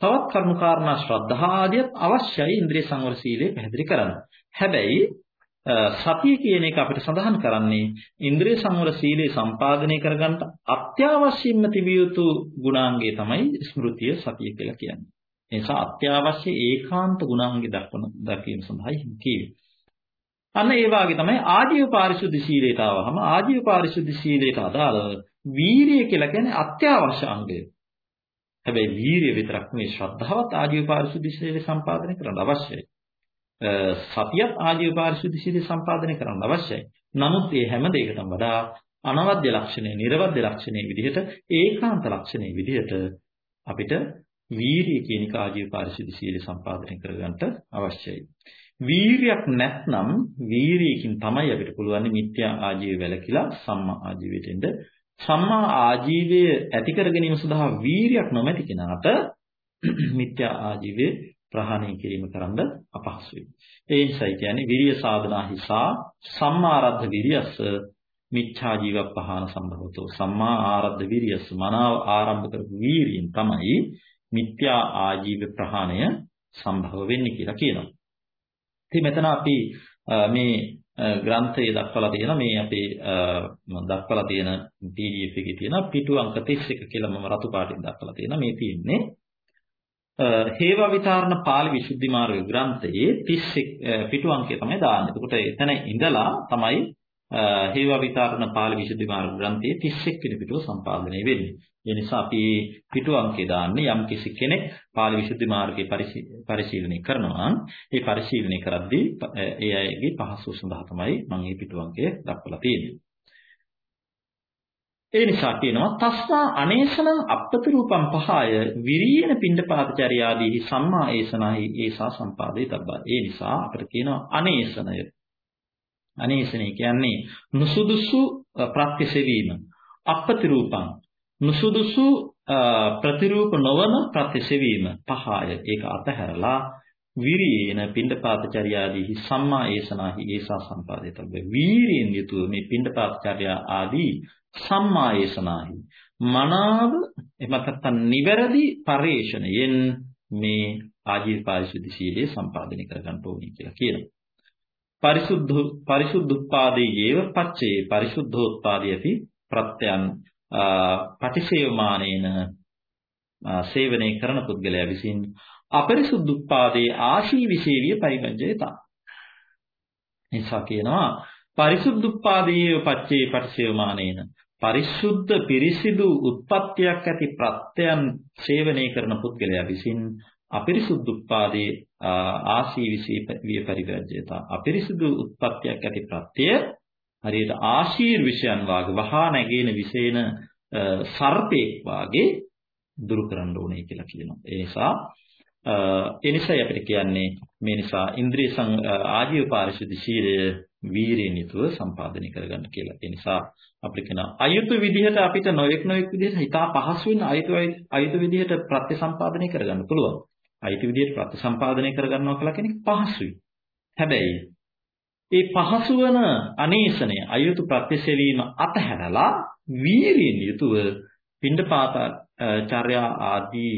තවත් කරුණු කාරණා ශ්‍රද්ධා ආදියත් අවශ්‍යයි ඉන්ද්‍රිය සංවර සීලය පැහැදිලි කරන්න. හැබැයි සතිය කියන එක අපිට සඳහන් කරන්නේ ඉන්ද්‍රිය සංවර සීලේ සම්පාදනය කරගන්න අත්‍යවශ්‍යම තිබිය යුතු ගුණාංගය තමයි ස්මෘතිය සතිය කියලා කියන්නේ. ඒ නිසා අත්‍යවශ්‍ය ඒකාන්ත ගුණාංගය දක්වන දක්වීම සඳහායි කියේ. අන්න ඒ වාගේ තමයි ආජීව පාරිශුද්ධ සීලයට ආවහම ආජීව පාරිශුද්ධ සීලයට අදාළ වීරිය කියලා කියන්නේ අත්‍යවශ්‍ය අංගය. හැබැයි වීරිය විතරක් නෙවෙයි ශ්‍රද්ධාවත් ආජීව පාරිශුද්ධ සීලය සම්පාදනය කරන්න අවශ්‍යයි. සතියත් ආජීව පාරිශුද්ධ සීලය සම්පාදනය කරන්න අවශ්‍යයි. නමුත් මේ හැම දෙයකටම වඩා අනවද්‍ය ලක්ෂණය, නිර්වද්‍ය ලක්ෂණයේ විදිහට ඒකාන්ත ලක්ෂණයේ විදිහට අපිට වීරිය කියන එක ආජීව පාරිශුද්ධ සීලය සම්පාදනය කරගන්න අවශ්‍යයි. වීරියක් නැත්නම් වීරියකින් තමයි අපිට පුළුවන් මිත්‍යා ආජීවය වැළකීලා සම්මා ආජීවයට එන්න. සම්මා ආජීවය ඇති කර ගැනීම සඳහා වීරියක් නොමැති කෙනාට මිත්‍යා ආජීවයේ ප්‍රහාණය කිරීම කරන්න අපහසුයි. ඒ නිසායි කියන්නේ විරිය සාධනා හිසා සම්මාරද්ධ විරියස්ස මිච්ඡා ජීව පහන සම්භවතෝ සම්මා ආරද්ධ විරියස්ස මනාව ආරම්භ කරපු වීරියෙන් තමයි මිත්‍යා ආජීව ප්‍රහාණය සම්භව වෙන්නේ කියලා කියනවා. ඉතින් මෙතන අපි මේ ග්‍රන්ථයේ දක්වලා තියෙන මේ අපේ දක්වලා තියෙන PDF එකේ තියෙන පිටු අංක 31 කියලා මම රතු පාටින් දක්වලා තියෙන මේ තියෙන්නේ හේවා විතරණ පාළි විසුද්ධි මාර්ග ග්‍රන්ථයේ 31 පිටු අංකය තමයි දාන්නේ. එතකොට එතන ඉඳලා තමයි හේවා විතරණ පාළි විසුද්ධි මාර්ග ග්‍රන්ථයේ 31 වෙනි පිටුව සම්පාදනය වෙන්නේ. ඒ නිසා අපි පිටු අංකය දාන්නේ යම් කිසි කෙනෙක් පාළි විසුද්ධි මාර්ගයේ පරිශීලනය කරනවා ඒ පරිශීලනය කරද්දී ඒ අයගේ පහසු සඳහා තමයි මම මේ පිටු අංකය දක්වලා තියෙන්නේ. ඒ නිසා කියනවා තස්මා අනේසනං අප්පති රූපම් පහය විරියන පිණ්ඩපාතචර්යාදීහි සම්මා ඒසනහි ඒසා සම්පාදේ තබ්බා. ඒ නිසා අපිට කියනවා අනේසනය. අනේසනය කියන්නේ නුසුදුසු ප්‍රත්‍යසෙවීම. අප්පති රූපං නුසුදුසු ප්‍රතිරූප නොවන ප්‍රතිසෙවීම පහය ඒක අතහැරලා විරියේන පිණ්ඩපාතචර්යාදීහි සම්මා ඒසනාහි ඒසා සම්පාදිතබ්බ වීරියෙන් යුතුව මේ පිණ්ඩපාතචර්යා ආදී සම්මා ඒසනාහි මනාව එමත්ත නිවැරදි පරිශ්‍රණයෙන් මේ ආජීව පාරිශුද්ධ සීලය සම්පාදනය කරගන්න ඕනේ කියලා කියනවා. පරිසුද්ධ පරිසුද්ධුත්පාදේ යේව පච්චේ පරිසුද්ධෝත්පාදයේපි ප්‍රත්‍යයන් පටිසේවමානේන සේවනය කරන පුද්ගලයා විසින් අපරිසුද්ධුත්පාදේ ආශී විශේවිය පරිගජ්ජයතා. නිසා කියනවා පරිසුද්ධුත්පාදේ පච්චේ පටිසේවමානේන පරිසුද්ධ පිරිසිදු උත්පත්තියක් ඇති ප්‍රත්‍යයන් සේවනය කරන පුද්ගලයා විසින් අපරිසුද්ධුත්පාදේ ආශී විශේවිය පරිගජ්ජයතා. අපරිසුදු උත්පත්තියක් ඇති ප්‍රත්‍යය හරියට ආශීර්විෂයන් වාගේ වහා නැගින විසේන සර්පෙක් වාගේ දුරු කරන්න ඕනේ කියලා කියනවා. ඒ නිසා ඒ නිසා අපිට කියන්නේ මේ නිසා ඉන්ද්‍රිය ආජීව පාරිශුද්ධ ශීලය වීරියෙන් යුතුව සම්පාදනය කරගන්න කියලා. ඒ නිසා අපිට කියන අයුතු විදිහට අපිට නොයෙක් නොයෙක් විදිහට හිතා පහසු වෙන අයුතු අයුතු විදිහට ප්‍රත්‍යසම්පාදනය කරගන්න පුළුවන්. අයුතු විදිහට ප්‍රත්‍යසම්පාදනය කරගන්නවා කියලා කියන්නේ පහසුයි. හැබැයි ඒ පහසු වන අනේසනය අයුතු ප්‍රත්‍යසෙවීම අතහැරලා වීරියෙන් යුතුව පින්ඩපාත චර්යා ආදී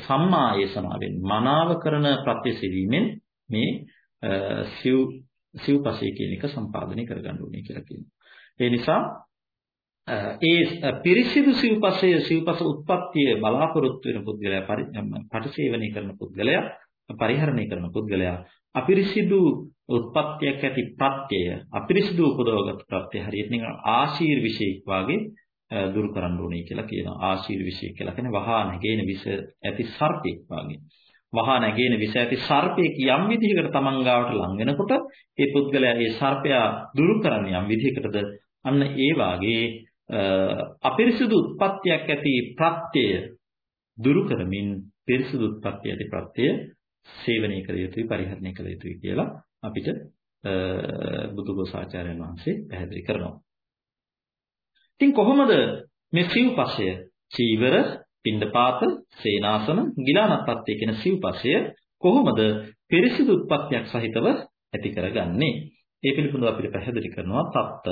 සම්මායසනාවෙන් මනාව කරන ප්‍රත්‍යසෙවීමෙන් මේ සිව් සිව්පසේ කියන එක සම්පාදනය කරගන්න ඕනේ කියලා කියනවා. ඒ නිසා ඒ පිරිසිදු සිව්පසය සිව්පස උත්පත්තිය බලාපොරොත්තු වෙන පුද්ගලයා පරිසේවනය කරන පුද්ගලයා පරිහරණය කරන පුද්ගලයා අපිරිසිදු උත්පත්තියක් ඇති ප්‍රත්‍යය අපිරිසිදු උපදවගත් ප්‍රත්‍යය හරියට නිකන් ආශීර් විශේෂ වාගේ දුරු කරන්න ඕනේ කියලා කියනවා ආශීර් විශේෂ කියලා කියන්නේ වහා නැගෙන විස ඇති සර්පෙක් වාගේ වහා නැගෙන විස ඇති සර්පෙක් යම් විදිහකට තමන් ගාවට ලං වෙනකොට ඒ පුද්ගලයා ඒ සර්පයා දුරු කරන්න යම් විදිහකටද අන්න ඒ වාගේ අපිරිසිදු උත්පත්තියක් ඇති ප්‍රත්‍යය දුරු කරමින් පිරිසිදු උත්පත්තිය ඇති ප්‍රත්‍යය සේවනය කළ යුතුයි පරිහරණය කළ යුතුයි කියලා අපිට බුදුගෝසාචාර්යයන් වහන්සේ පැහැදිලි කරනවා. ඉතින් කොහොමද මේ සිව්පසය චීවර, පිණ්ඩපාත, සේනාසන, ගිලානපත්ය කියන සිව්පසය කොහොමද පිරිසිදු උත්පත්තියක් සහිතව ඇති කරගන්නේ? ඒ පිළිබඳව අපිට පැහැදිලි කරනවා තත්ත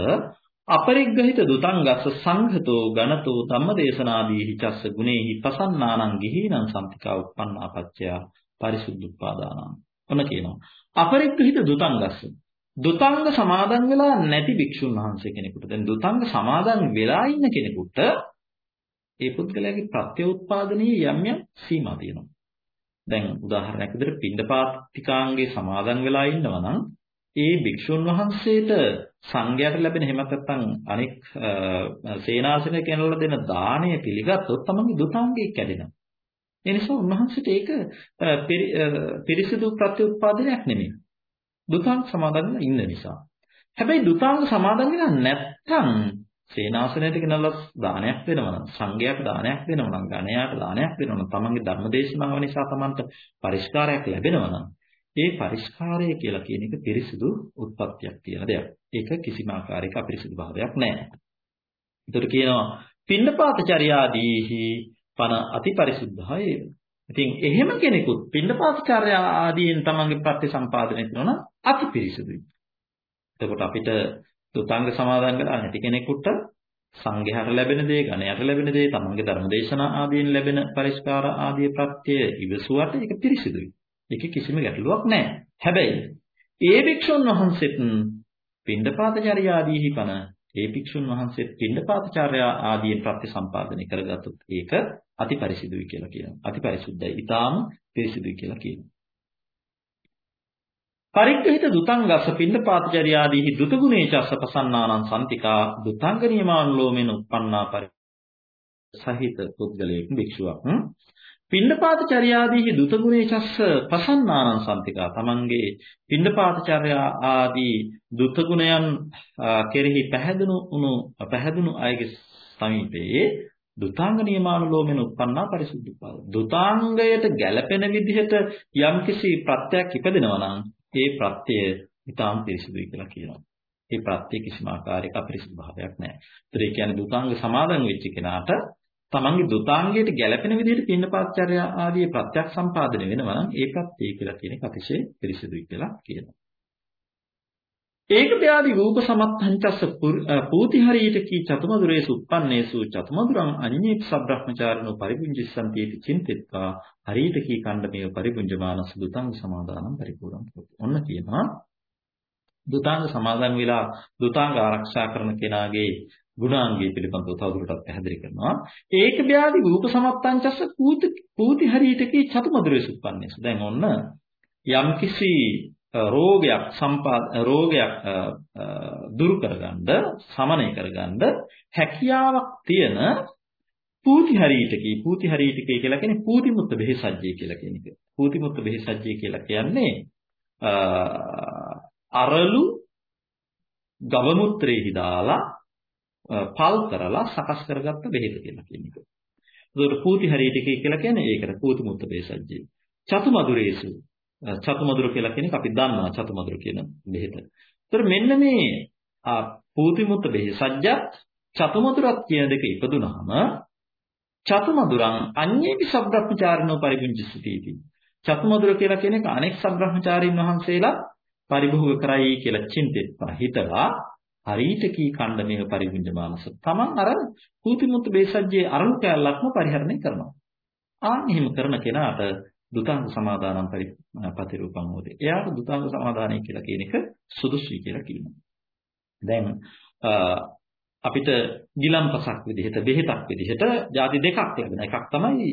අපරිග්‍රහිත දුතංගස්ස සංඝතෝ ගණතෝ ධම්මදේශනාදීහි චස්ස ගුණේහි පසන්නානං ගිහීනං සම්තිකා උප්පන්නාපච්චයා පරිසුද්ධ උපාදානං. ඔන්න කියනවා. අපරිග්‍රහිත දුතංගස්ස. දුතංග සමාදන් වෙලා නැති භික්ෂුන් වහන්සේ කෙනෙකුට දැන් දුතංග සමාදන් වෙලා ඉන්න කෙනෙකුට ඒ පුද්ගලයාගේ ප්‍රත්‍යඋත්පාදනයේ යම් යම් සීමා තියෙනවා. දැන් උදාහරණයක් විදිහට පින්ඩපාතිකාංගේ සමාදන් වෙලා ඉන්නවා නම් ඒ භික්ෂුන් වහන්සේට සංඝයාට ලැබෙන එහෙම නැත්නම් අනෙක් සේනාසන කෙනවල දෙන දාණය පිළිගත්තොත් තමයි දුතාංගේ කැඩෙනවා. ඒ නිසා උන්වහන්සේට ඒක පිරිසිදු ප්‍රත්‍යඋත්පාදනයක් නෙමෙයි. දුතාංග සමාදන් ඉන්න නිසා. හැබැයි දුතාංග සමාදන් වෙලා නැත්තම් සේනාසනයට ගෙනල්ලා දානයක් වෙනවා නම් සංඝයාට දානයක් වෙනවා නම් ගණයාට දානයක් වෙනවා නම් තමන්ගේ ධර්මදේශනාව නිසා තමන්ට පරිස්කාරයක් ලැබෙනවා නම් ඒ පරිස්කාරය කියලා කියන එක පිරිසිදු උත්පත්තියක් තියෙන දෙයක්. ඒක කිසිම ආකාරයක අපිරිසිදු භාවයක් නැහැ. ඒතර කියනවා පින්නපාත චර්යාදීහි පන අතිපරිසුද්ධය. ඉතින් එහෙම කෙනෙකුත් පින්නපාතචාරය ආදීන් තමන්ගේ ප්‍රතිසම්පාදනය කරනවා නම් අතිපිරිසුදුයි. එතකොට අපිට දුතාංග සමාදන් කරලා නැති කෙනෙකුට සංඝයාට ලැබෙන දේ, ගණයට ලැබෙන දේ, තමන්ගේ ධර්මදේශනා ආදීන් ලැබෙන පරිස්කාර ආදී ප්‍රත්‍ය ඉවසුවට ඒක පිරිසිදුයි. ඒක කිසිම ගැටලුවක් නැහැ. හැබැයි ඒ භික්ෂුන් වහන්සේත් පින්ඩපාතචාරය ආදීහි පන ඒ භික්ෂුන් වහන්සේ පින්ඩපාතචාර්ය ආදී ප්‍රතිසම්පාදනය කරගත්තොත් ඒක අතිපරිසිදුයි කියලා කියනවා. අතිපරිසුද්ධයි. ඊටාම පිරිසිදුයි කියලා කියනවා. පරිග්‍රහිත දුතංගස්ස පින්ඩපාතචර්යාදීහි දුත ගුණේචස්ස පසන්නානං සම්තිකා දුතංග නියමානුලෝමෙන උප්පන්නා පරි සහිත පුද්ගලයෙක් භික්ෂුවක් පින්ඩපාතචර්යාදීහි දුත ගුණේචස්ස පසන්නානං සම්තිකා තමන්ගේ පින්ඩපාතචර්යා ආදී දුත ගුණයන් කෙරෙහි පැහැදුණු උණු පැහැදුණු අයගේ සමීපයේ දුතාංග නියමානුලෝමෙන උප්පන්නා පරිසුද්ධිපාද. දුතාංගයට ගැළපෙන විදිහට යම්කිසි ප්‍රත්‍යක් ඉපදෙනවා නම් ඒ ප්‍රත්‍යය ඊටාම් පිරිසුදුයි කියලා කියනවා. ඒ ප්‍රත්‍ය කිසිම ආකාරයක අපිරිසුදු භාවයක් නැහැ. ඒතර ඒ කියන්නේ දුතාංග සමාදන් වෙච්ච කෙනාට තමන්ගේ දුතාංගයට ගැළපෙන විදිහට පින්නපාච්චර්ය ආදී ප්‍රත්‍යක් සම්පාදනය වෙනවා නම් ඒ ප්‍රත්‍ය කියලා කියන එක අතිශය පිරිසිදුයි කියලා කියනවා. ඒක ව්‍යාධි රූප සමත්ථංචස්ස පූති හරියට කී චතුමදුරේසු උප්පන්නේසු චතුමදුරං අඤ්ඤේ සබ්‍රහ්මචාරිනෝ පරිපුංජිස්සන්ති इति චින්තිත්වා හරියට කී කණ්ඩමේ පරිපුංජමානස දුතං සමාදානම් පරිපූර්ණම් ඔන්න කියනවා දුතාංග සමාදන් වෙලා දුතාංග ආරක්ෂා කරන කෙනාගේ ගුණාංගය පිළිබඳව තවදුරටත් පැහැදිලි කරනවා. ඒක ව්‍යාධි රූප සමත්තංචස්ස පූති හරියට කී චතුමදුරේසු උප්පන්නේසු. දැන් ඔන්න යම්කිසි රෝගයක් සම්පාද රෝගයක් දුරු කරගන්න සමනය කරගන්න හැකියාවක් තියෙන පූති හරීටකී පූති හරීටකී කියලා කියන්නේ පූතිමුත්ත බෙහෙසජ්ජය කියලා කියන එක. පූතිමුත්ත බෙහෙසජ්ජය කියලා කියන්නේ අරලු ගව මුත්‍රේහි දාලා පල් කරලා සකස් කරගත්ත බෙහෙත කියලා කියන එක. ඒකට පූති හරීටකී කියලා කියන්නේ ඒකට පූතිමුත්ත බෙහෙසජ්ජය. චතුමදුරේසු චතුමදුර කියලා කියන එක අපි දන්නවා චතුමදුර කියන බෙහෙත. ඒතර මෙන්න මේ පූතිමුත්ත බෙහෙසජ්ජත් චතුමදුරත් කියන දෙක ඉපදුනහම චතුමදුරං අඤ්ඤේපි සබ්‍රහ්මචාරිනෝ පරිගුංජිසුතිති. චතුමදුර කියලා කියන එක අනෙක් සබ්‍රහ්මචාරින් වහන්සේලා පරිභෝග කරයි කියලා චින්තෙත්වා හිතලා හරියට කී ඛණ්ඩමේව පරිගුංජමානස. තමන් අර පූතිමුත්ත බෙහෙසජ්ජේ අරණු කැලලක්ම පරිහරණය කරනවා. ආන් එහෙම කරන කෙනාට දුතාංග සමාදානම් පරිපතිරූපං හොදේ. එයාට දුතාංග සමාදානයි කියලා කියන එක සුදුසුයි කියලා කියනවා. දැන් අපිට ගිලම්පසක් විදිහට බෙහෙතක් විදිහට ಜಾති දෙකක් ලැබෙන එකක් තමයි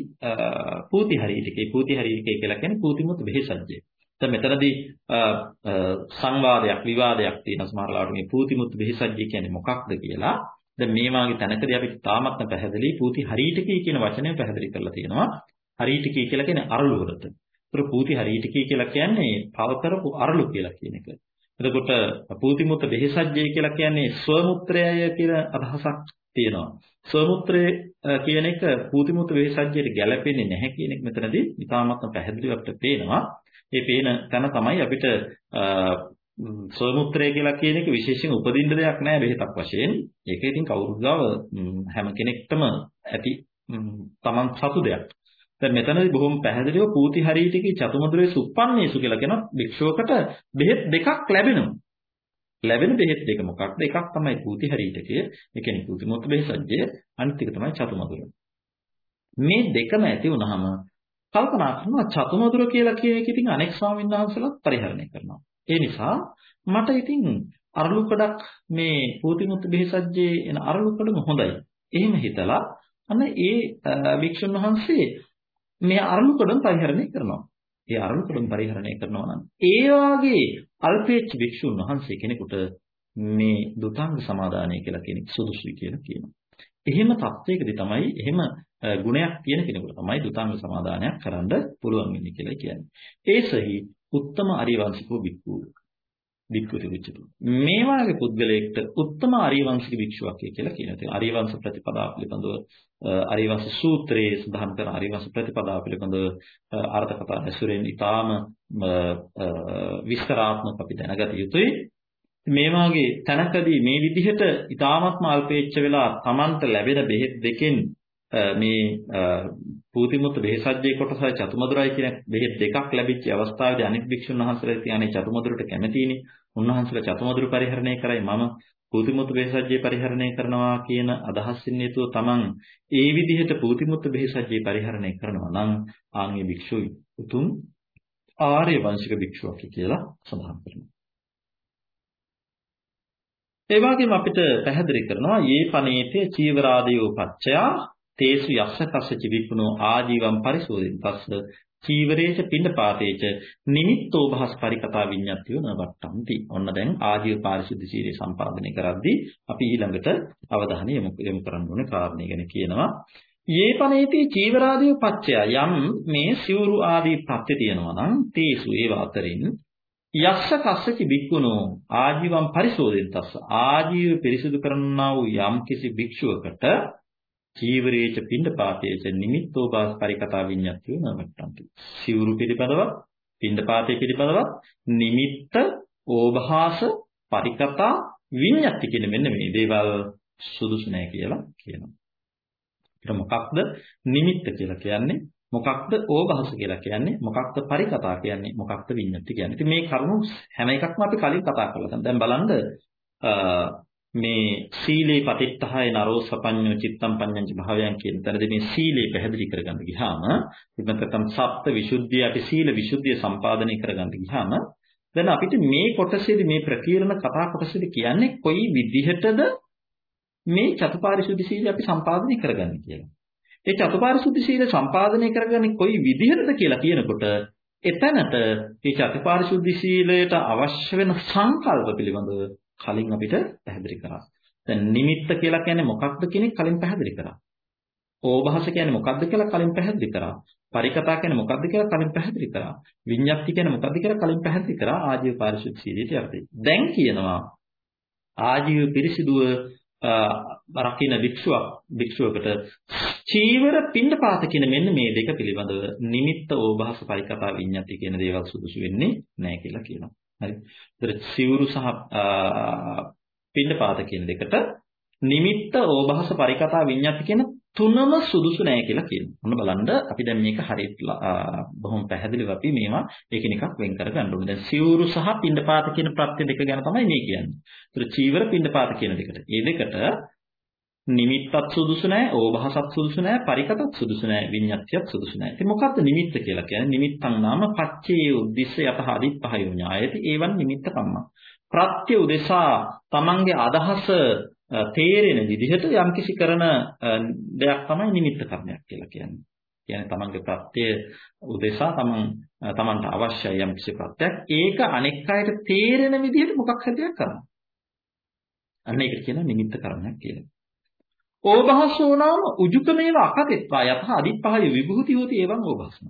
පූති හරීටිකේ පූති හරීටිකේ කියලා කියන්නේ පූතිමුත් බෙහෙසජ්ජය. දැන් මෙතනදී සංවාදයක් විවාදයක් තියෙන සමහරලාට මේ පූතිමුත් බෙහෙසජ්ජය කියන්නේ මොකක්ද කියලා දැන් මේ වාගේ තැනකදී අපිට තාමත්ම පැහැදිලි පූති හරීටිකේ කියන වචනය පැහැදිලි කරලා තියෙනවා. හරීටිකී කියලා කියන්නේ අරලු වලට. ඒතර පූති හරීටිකී කියලා කියන්නේ පව කරපු අරලු කියලා කියන එක. එතකොට පූතිමුත්ත බෙහෙසජ්ජය කියලා කියන්නේ ස්වමුත්‍රය කියන අදහසක් තියෙනවා. ස්වමුත්‍රය කියන එක පූතිමුත්ත බෙහෙසජ්ජයට ගැලපෙන්නේ නැහැ කියන එක මෙතනදී ඉතාමත්ම පැහැදිලිව අපිට පේනවා. මේ පේන තැන තමයි අපිට ස්වමුත්‍රය කියලා කියන එක විශේෂයෙන් උපදින්න දෙයක් නැහැ බෙහෙතක් වශයෙන්. ඒක ඉතින් කවුරුත් ගාව හැම කෙනෙක්ටම ඇති තමන් සතු දෙයක්. දැන් මෙතනදී බොහොම පැහැදිලිව පූති හරීටිකේ චතුමදුරේ සුප්පන්නේසු කියලා කියන භික්ෂුවකට බෙහෙත් දෙකක් ලැබෙනවා. ලැබෙන බෙහෙත් දෙක මොකක්ද? එකක් තමයි පූති හරීටිකය, ඒ කියන්නේ පූතිමොත් බෙහෙසජ්ජය, අනිත් එක තමයි චතුමදුර. මේ දෙකම ඇති වුනහම කල්පනා කරනවා චතුමදුර කියලා කියන එක ඉතින් අනෙක් ස්වාමීන් වහන්සේලාත් පරිහරණය කරනවා. ඒ නිසා මට ඉතින් අරලු කඩක් මේ පූතිමුත් බෙහෙසජ්ජේ එන අරලු කඩම හොඳයි. එහෙම හිතලා අන්න ඒ භික්ෂුන් වහන්සේ මේ අරණු කොටම පරිහරණය කරනවා. ඒ අරණු කොටම පරිහරණය කරනවා නම් ඒ වාගේ අල්පේච්ච භික්ෂුන් වහන්සේ කෙනෙකුට මේ දුතාංග සමාදානය කියලා කියන සුදුසුයි කියලා කියනවා. එහෙම තත්වයකදී තමයි එහෙම ගුණයක් තියෙන කෙනෙකුට තමයි දුතාංග සමාදානයක් කරන්න පුළුවන් වෙන්නේ කියලා කියන්නේ. ඒසහි උත්තම අරියවංශිකෝ බික්කු වික්කුති විචිතු. මේ වාගේ පුද්ගලයෙක්ට උත්තම ආර්යවංශික භික්ෂුවක් කියලා කියනවා. ඉතින් ආර්යවංශ ප්‍රතිපදාව පිළිබඳව ආර්යවංශ සූත්‍රයේ සඳහන් කරන ආර්යවංශ ප්‍රතිපදාව පිළිබඳව අර්ථ කතා ඇසුරෙන් ඊටාම විස්තරාත්මක අපි දැනගත යුතුයි. මේ වාගේ තැනකදී මේ විදිහට ඊටාමත්ම අල්පේච්ඡ වෙලා Tamanට ලැබෙන බෙහෙත් දෙකෙන් මේ පූතිමුත් බෙහෙසජ්ජේ කොටසයි චතුමදුරයි කියන බෙහෙත් දෙකක් ලැබිච්ච අවස්ථාවේදී අනිත් භික්ෂුන් වහන්සේලා කියන්නේ චතුමදුරට කැමැතිනේ. උන්වහන්සේලා චතුමදුර පරිහරණය කරයි මම පූතිමුත් බෙහෙසජ්ජේ පරිහරණය කරනවා කියන අදහසින් යුතුව තමන් ඒ විදිහට පූතිමුත් බෙහෙසජ්ජේ පරිහරණය කරනවා නම් ආන්ගේ භික්ෂුයි උතුම් ආර්ය වංශික භික්ෂුවක් කියලා සඳහන් කරනවා. ඒ වගේම අපිට පැහැදිලි කරනවා යේ පනේතේ චීවරාදීව පච්චයා තේසු යක්ෂ කස්සච විපුනෝ ආජීවම් පරිසෝදින් තස්ස චීවරේච පින්ඩපාතේච නිමිත්තෝ භාස් පරිකතා විඤ්ඤාතියෝ නවට්ටಂತಿ. ඔන්න දැන් ආජීව පාරිශුද්ධ සීලය සම්පාදනය කරද්දී අපි ඊළඟට අවධානය යොමු යොමු කරන්න ඕනේ කාරණේ ගැන කියනවා. යේපනේති චීවරාදී පච්චය යම් මේ සිවුරු ආදී ප්‍රත්‍ය තියෙනවා නම් තේසු ඒව අතරින් යස්ස කස්සචි බික්කුණෝ ආජීවම් පරිශෝධෙන් තස්ස ආජීව පිරිසිදු කරන්නා වූ යම් කිසි භික්ෂුවකට චීවරේච පින්ඩපාතේච නිමිත්තෝ බාස් පරිකතා විඤ්ඤාතිය නමට්ටන්ති. සිවුරු පිළිපදව පින්ඩපාතේ පිළිපදව නිමිත්ත ඕභාස පරිකතා විඤ්ඤාති කියන මෙන්න මේ දේවල් සුදුසු නැහැ කියලා කියනවා. ඒක මොකක්ද නිමිත්ත කියලා කියන්නේ? මොකක්ද ඕභාස කියලා කියන්නේ? මොකක්ද පරිකතා කියන්නේ? මොකක්ද විඤ්ඤාති කියන්නේ. ඉතින් මේ කරුණු හැම එකක්ම අපි කලින් කතා කරලා දැන් බලන්න මේ සීලේ පතිත්තහය නරෝ සපඤ්ඤෝ චිත්තම් පඤ්ඤංච භාවයන් කියන තැනදී මේ සීලේ පැහැදිලි කරගන්න ගියාම ඉන්නතම් සප්ත විසුද්ධිය අපි සීල විසුද්ධිය සම්පාදනය කරගන්න ගියාම දැන් අපිට මේ කොටසේදී මේ ප්‍රකීර්ණ කතා කොටසේදී කියන්නේ කොයි විදිහටද මේ චතුපාරිශුද්ධ සීලය අපි සම්පාදනය කරගන්නේ කියලා. ඒ චතුපාරිශුද්ධ සීලය සම්පාදනය කරගන්නේ කොයි විදිහටද කියලා කියනකොට එතනට මේ චතුපාරිශුද්ධ සීලයට අවශ්‍ය වෙන සංකල්ප පිළිබඳව කලින් අපිට පැහැදිලි කරා. දැන් නිමිත්ත කියලා කියන්නේ මොකක්ද කියන කලින් පැහැදිලි කරා. ඕභාස කියන්නේ මොකක්ද කියලා කලින් පැහැදිලි කරා. පරිකතා කියන්නේ මොකක්ද කියලා කලින් පැහැදිලි කරා. විඤ්ඤාති කියන්නේ මොකක්ද කියලා කලින් පැහැදිලි කරා ආජීව පාරිශුද්ධ සීලයට යටතේ. දැන් කියනවා ආජීව පිරිසිදුව රකින්න භික්ෂුවක් භික්ෂුවකට චීවර පින්ඩපාත කියන මෙන්න මේ දෙක පිළිබඳව නිමිත්ත ඕභාස පරිකතා විඤ්ඤාති කියන දේවල් සුදුසු වෙන්නේ නැහැ කියලා කියනවා. හරි. ඒතර සිවුරු සහ පින්නපාත කියන දෙකට නිමිත්ත ඕභාස පරිකතා විඤ්ඤාති කියන තුනම සුදුසු නෑ කියලා කියනවා. ඔන්න බලන්න අපි දැන් මේක හරියට බොහොම පැහැදිලිව අපි මේවා එකිනෙකක් වෙන් කර ගන්න ඕනේ. දැන් සිවුරු සහ පින්නපාත කියන ප්‍රත්‍ය දෙක ගැන තමයි මේ කියන්නේ. ඒතර චීවර පින්නපාත කියන දෙකට. මේ දෙකට නිමිත්තත් සුදුසු නැහැ, ඕභාසත් සුදුසු නැහැ, පරිකටත් සුදුසු නැහැ, විඤ්ඤාත්‍යත් සුදුසු නැහැ. ඉතින් මොකක්ද නිමිත්ත කියලා කියන්නේ? නිමිත්තං නාම පච්චේ උද්දිස්ස යතහ අදිප්පහයෝ ඥායති. ඒවන් නිමිත්ත කම්ම. ප්‍රත්‍ය උදෙසා තමන්ගේ අදහස තේරෙන විදිහට යම්කිසි කරන දෙයක් තමයි නිමිත්ත කර්මයක් කියලා කියන්නේ. කියන්නේ තමන්ගේ ප්‍රත්‍ය උදෙසා තමන් තමන්ට අවශ්‍යයි යම්කිසි ප්‍රත්‍යක් ඒක අනෙක් අයට තේරෙන විදිහට මොකක් හරි දෙයක් කරනවා. අන්න ඒකට කියනවා නිමිත්ත කර්මයක් කියලා. ඕභාසෝ නාම උජුකමේව අකතෙත්වා යතහ අදිප්පහය විභූති හෝති එවං ඕභාසන.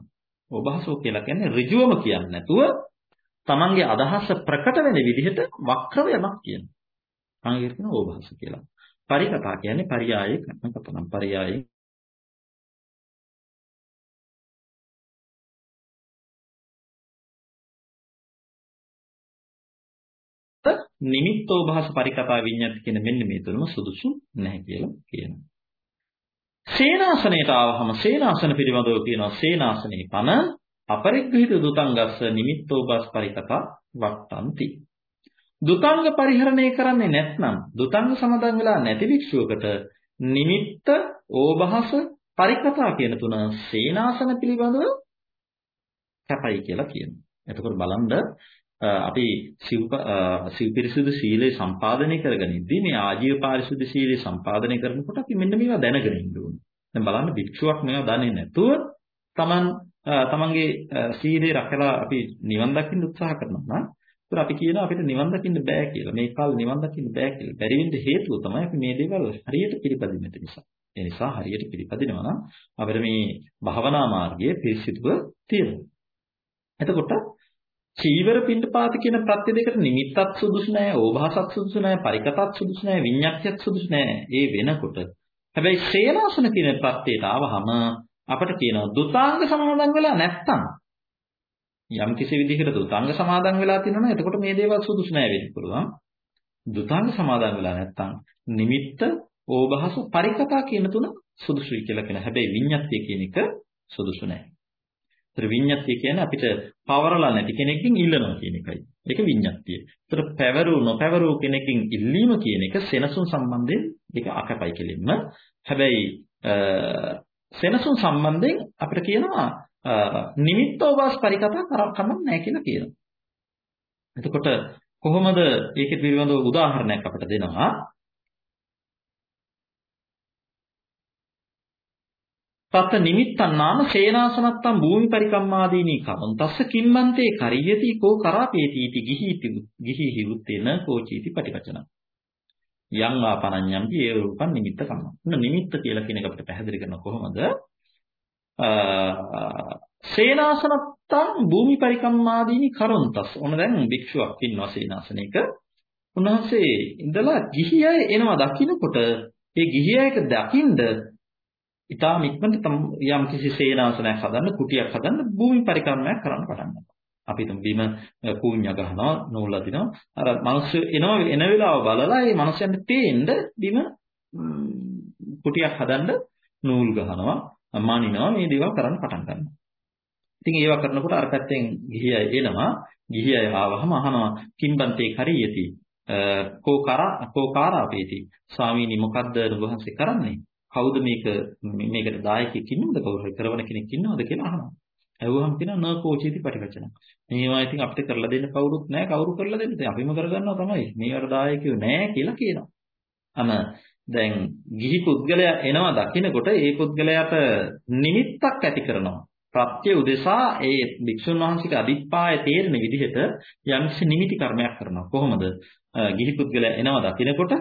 ඕභාසෝ කියලා කියන්නේ ඍජුවම කියන්නේ නැතුව තමන්ගේ අදහස ප්‍රකට වෙන විදිහට වක්‍රව යමක් කියනවා. අංගිර කියන ඕභාස කියලා. පරිකතා කියන්නේ පරියායේ කරන කතනම් පරියායේ නිමිත්තෝ භාස පරිකතා විඤ්ඤාති කියන මෙන්න මේ තුනම සුදුසු නැහැ කියලා කියනවා. සේනාසනයට ආවහම සේනාසන පිළිබඳව කියනවා සේනාසනේ පන අපරිග්‍රහිත දුතංගස්ස නිමිත්තෝ භාස පරිකතා වට්ටಂತಿ. දුතංග පරිහරණය කරන්නේ නැත්නම් දුතංග සමදන් වෙලා නැති වික්ෂුවකට නිමිත්ත ඕභාස පරිකතා කියන තුන සේනාසන පිළිබඳව කැපයි කියලා කියනවා. එතකොට බලන්න අපි සිව් සිව් පිරිසුදු සීලය සම්පාදනය කරගනිද්දී මේ ආජීව පාරිශුද්ධ සීලය සම්පාදනය කරනකොට අපි මෙන්න මේවා දැනගෙන ඉන්න ඕනේ. දැන් බලන්න භික්ෂුවක් මේවා දන්නේ නැතුව Taman තමන්ගේ සීලය රැකලා අපි නිවන් දකින්න උත්සාහ කරනවා නම් ඒත් අපි කියනවා අපිට නිවන් දකින්න බෑ කියලා. මේ කාලේ නිවන් දකින්න බෑ කියලා. බැරි වෙන්න හේතුව තමයි අපි මේ දේවල් හරියට පිළිපදින්න නැති නිසා. ඒ නිසා හරියට පිළිපදිනවා නම් අපිට මේ භවනා මාර්ගයේ පිරිසිදුව තියෙනවා. එතකොට චීවර පින්ඩපාත කියන ප්‍රත්‍ය දෙකට නිමිත්තක් සුදුසු නැහැ, ඕභාසක් සුදුසු නැහැ, පරිකටක් සුදුසු නැහැ, විඤ්ඤාත්යක් සුදුසු නැහැ. ඒ වෙනකොට හැබැයි සේනාසන කියන ප්‍රත්‍යයට ආවහම අපිට කියනවා දුතාංග සමාදන් වෙලා නැත්තම් යම් කිසි විදිහකට දුතාංග සමාදන් වෙලා තියෙනවා එතකොට මේ දේවල් සුදුසු නැහැ වෙන්න පුළුවන්. දුතාංග සමාදන් වෙලා නැත්තම් නිමිත්ත ඕභාස පරිකටා කියන තුන සුදුසුයි කියලා කියන. හැබැයි විඤ්ඤාත්ය කියන එක සුදුසු නැහැ. ඒතර විඤ්ඤාතිය කියන්නේ අපිට පවරලා නැති කෙනෙක්ගෙන් ඉල්ලනවා කියන එකයි. ඒක විඤ්ඤාතිය. ඒතර පැවරු නොපැවරු කෙනෙක්ගෙන් ඉල්ලීම කියන එක සෙනසුන් සම්බන්ධයෙන් ඒක අකපයි කෙලින්ම. හැබැයි සෙනසුන් සම්බන්ධයෙන් අපිට කියනවා නිමිත්තෝවාස් පරිකතා කරන්න නැහැ කියලා කියනවා. එතකොට කොහොමද ඒකේ පිළිබඳව උදාහරණයක් අපිට දෙනවා. තත් නිමිත්තන් නාම සේනාසනත්තම් භූමි පරිකම්මාදීනී කවන්තස්ස කිම්බන්තේ කරියති කෝ කරාපේති इति ගිහීති ගිහි හිවුත්තේන කෝචීති පටිවචන යං ආපනඤ්ඤම්පි ඒ රූපං නිමිත්ත කම්ම. උන නිමිත්ත කියලා කියන එක අපිට පැහැදිලි කරන කොහොමද? සේනාසනත්තම් භූමි පරිකම්මාදීනී කරොන්තස්. ඔන්න දැන් භික්ෂුවක් ඉන්නවා සේනාසනයක. උන්වහන්සේ ඉඳලා ගිහි අය එනවා දකින්නකොට ඒ ගිහි අයක දකින්ද ඊටාම ඉක්මනට යම් කිසි සේනාසනයක් හදන්න කුටියක් හදන්න භූමි පරික්‍රමයක් කරන්න පටන් ගන්නවා. අපි තුන් බිම කූඤ්ඤ ගහනවා නූල් අදිනවා. අර මිනිස්සු එනවා එන වෙලාව බලලා ඒ මිනිස්යන්ට තේින්න බිම කුටියක් හදන්න නූල් ගහනවා, මානිනවා මේ දේවල් කරන්න පටන් ගන්නවා. ඉතින් ඒවා කරනකොට අර පැත්තෙන් ගිහි අය එනවා. ගිහි අය ආවහම අහනවා කිම්බන්තේ කරියති කෝ කරා කෝ කාරාපේති ස්වාමීනි මොකද්ද නුඹහන්සේ කරන්නේ කවුද මේක මේකට දායකයෙක් ඉන්නවද කවුරු හරි කරවන කෙනෙක් ඉන්නවද කියලා අහනවා. ඇහුවහම කියනවා න කෝචීති පටිවචන. මේවා ඉතින් අපිට කරලා දෙන්න කවුරුත් නැහැ කවුරු කරලා දෙන්න. දැන් අපිම කරගන්නවා තමයි. මේවට දායකයෝ නැහැ කියලා කියනවා. අන දැන් ගිහි පුද්ගලයා එනවා දකින්නකොට ඒ පුද්ගලයාට නිමිත්තක් ඇති කරනවා. ප්‍රත්‍ය උදෙසා ඒ භික්ෂුන් වහන්සේගේ අදිප්පාය තේරෙන විදිහට යම්කිසි නිමිති කර්මයක් කරනවා. කොහොමද? ගිහි පුද්ගලයා එනවා දකින්නකොට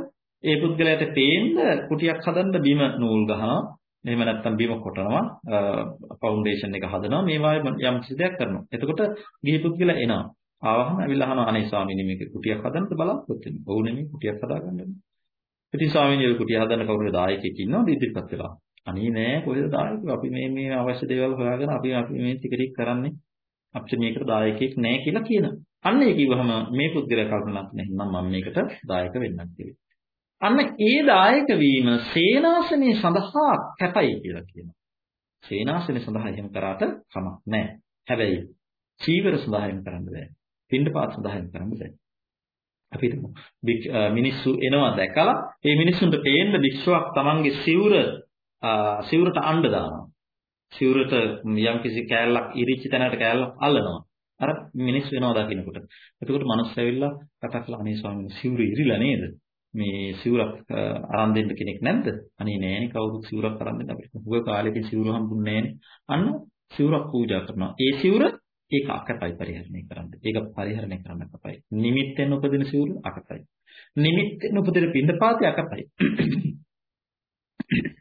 ඒ පුද්ගලයාට පේන්න කුටියක් හදන්න බිම නූල් ගහනවා. එහෙම නැත්නම් බිම කොටනවා. ෆවුන්ඩේෂන් එක හදනවා. මේවා යම් කිසි දෙයක් කරනවා. එතකොට ගිහි පුද්ගලයා එනවා. ආවහම ඇවිල්ලා අහනවා අනේ ස්වාමීනි මේක කුටියක් හදන්න බලාපොරොත්තු වෙන්නේ. ඔව් නෙමෙයි කුටියක් හදාගන්න. ඉතින් ස්වාමීනි ඔය කුටිය හදන්න කවුරුද දායකයෙක් ඉන්නවද ඉදිරිපත් වෙලා? අනේ නෑ කොහෙද දායකයෝ? අපි මේ මේ අවශ්‍ය දේවල් හොයාගෙන අපි අපි මේ ටික ටික කරන්නේ. අපිට මේකට දායකයෙක් නෑ කියලා කියනවා. අන්න ඒ කිව්වහම මේ පුද්ගලයා කල්පනා කරන හින්දා මම මේකට දායක වෙන්නත් කියලා. අන්න ඒ දායක වීම සේනාසනේ සඳහා කැපයි කියලා කියනවා. සේනාසනේ සඳහා එහෙම කරාට කමක් නැහැ. හැබැයි චීවර සඳහා එහෙම කරන්න බෑ. පින්ඩපාත සඳහා එහෙම කරන්න බෑ. අපිට මිනිස්සු එනවා දැකලා ඒ මිනිස්සුන්ට පේන්න භික්ෂුවක් Tamange සිවුර සිවුරට අඬ දානවා. සිවුරට යම්කිසි කෑල්ලක් ඉරිච්ච තැනකට කෑල්ලක් අල්ලනවා. අර මිනිස් වෙනවා දකින්නකොට. එතකොට මනස ඇවිල්ලා කතා කළා අනේ ස්වාමීන් සිවුර ඉරිලා නේද? මේ සිවුරක් අරන් දෙන්න කෙනෙක් නැද්ද? අනේ නෑනේ කවුරුත් සිවුරක් අරන් දෙන්න අපිට. හුඟ කාලෙකින් සිවුර හම්බුන්නේ නෑනේ. අන්න සිවුරක් පූජා කරනවා. ඒ සිවුර ඒක අකපයි පරිහරණය කරන්න. ඒක පරිහරණය කරන්න අකපයි. නිමිත්තෙන් උපදින සිවුර අකපයි. නිමිත්තෙන් උපදින පින්දපාතය අකපයි.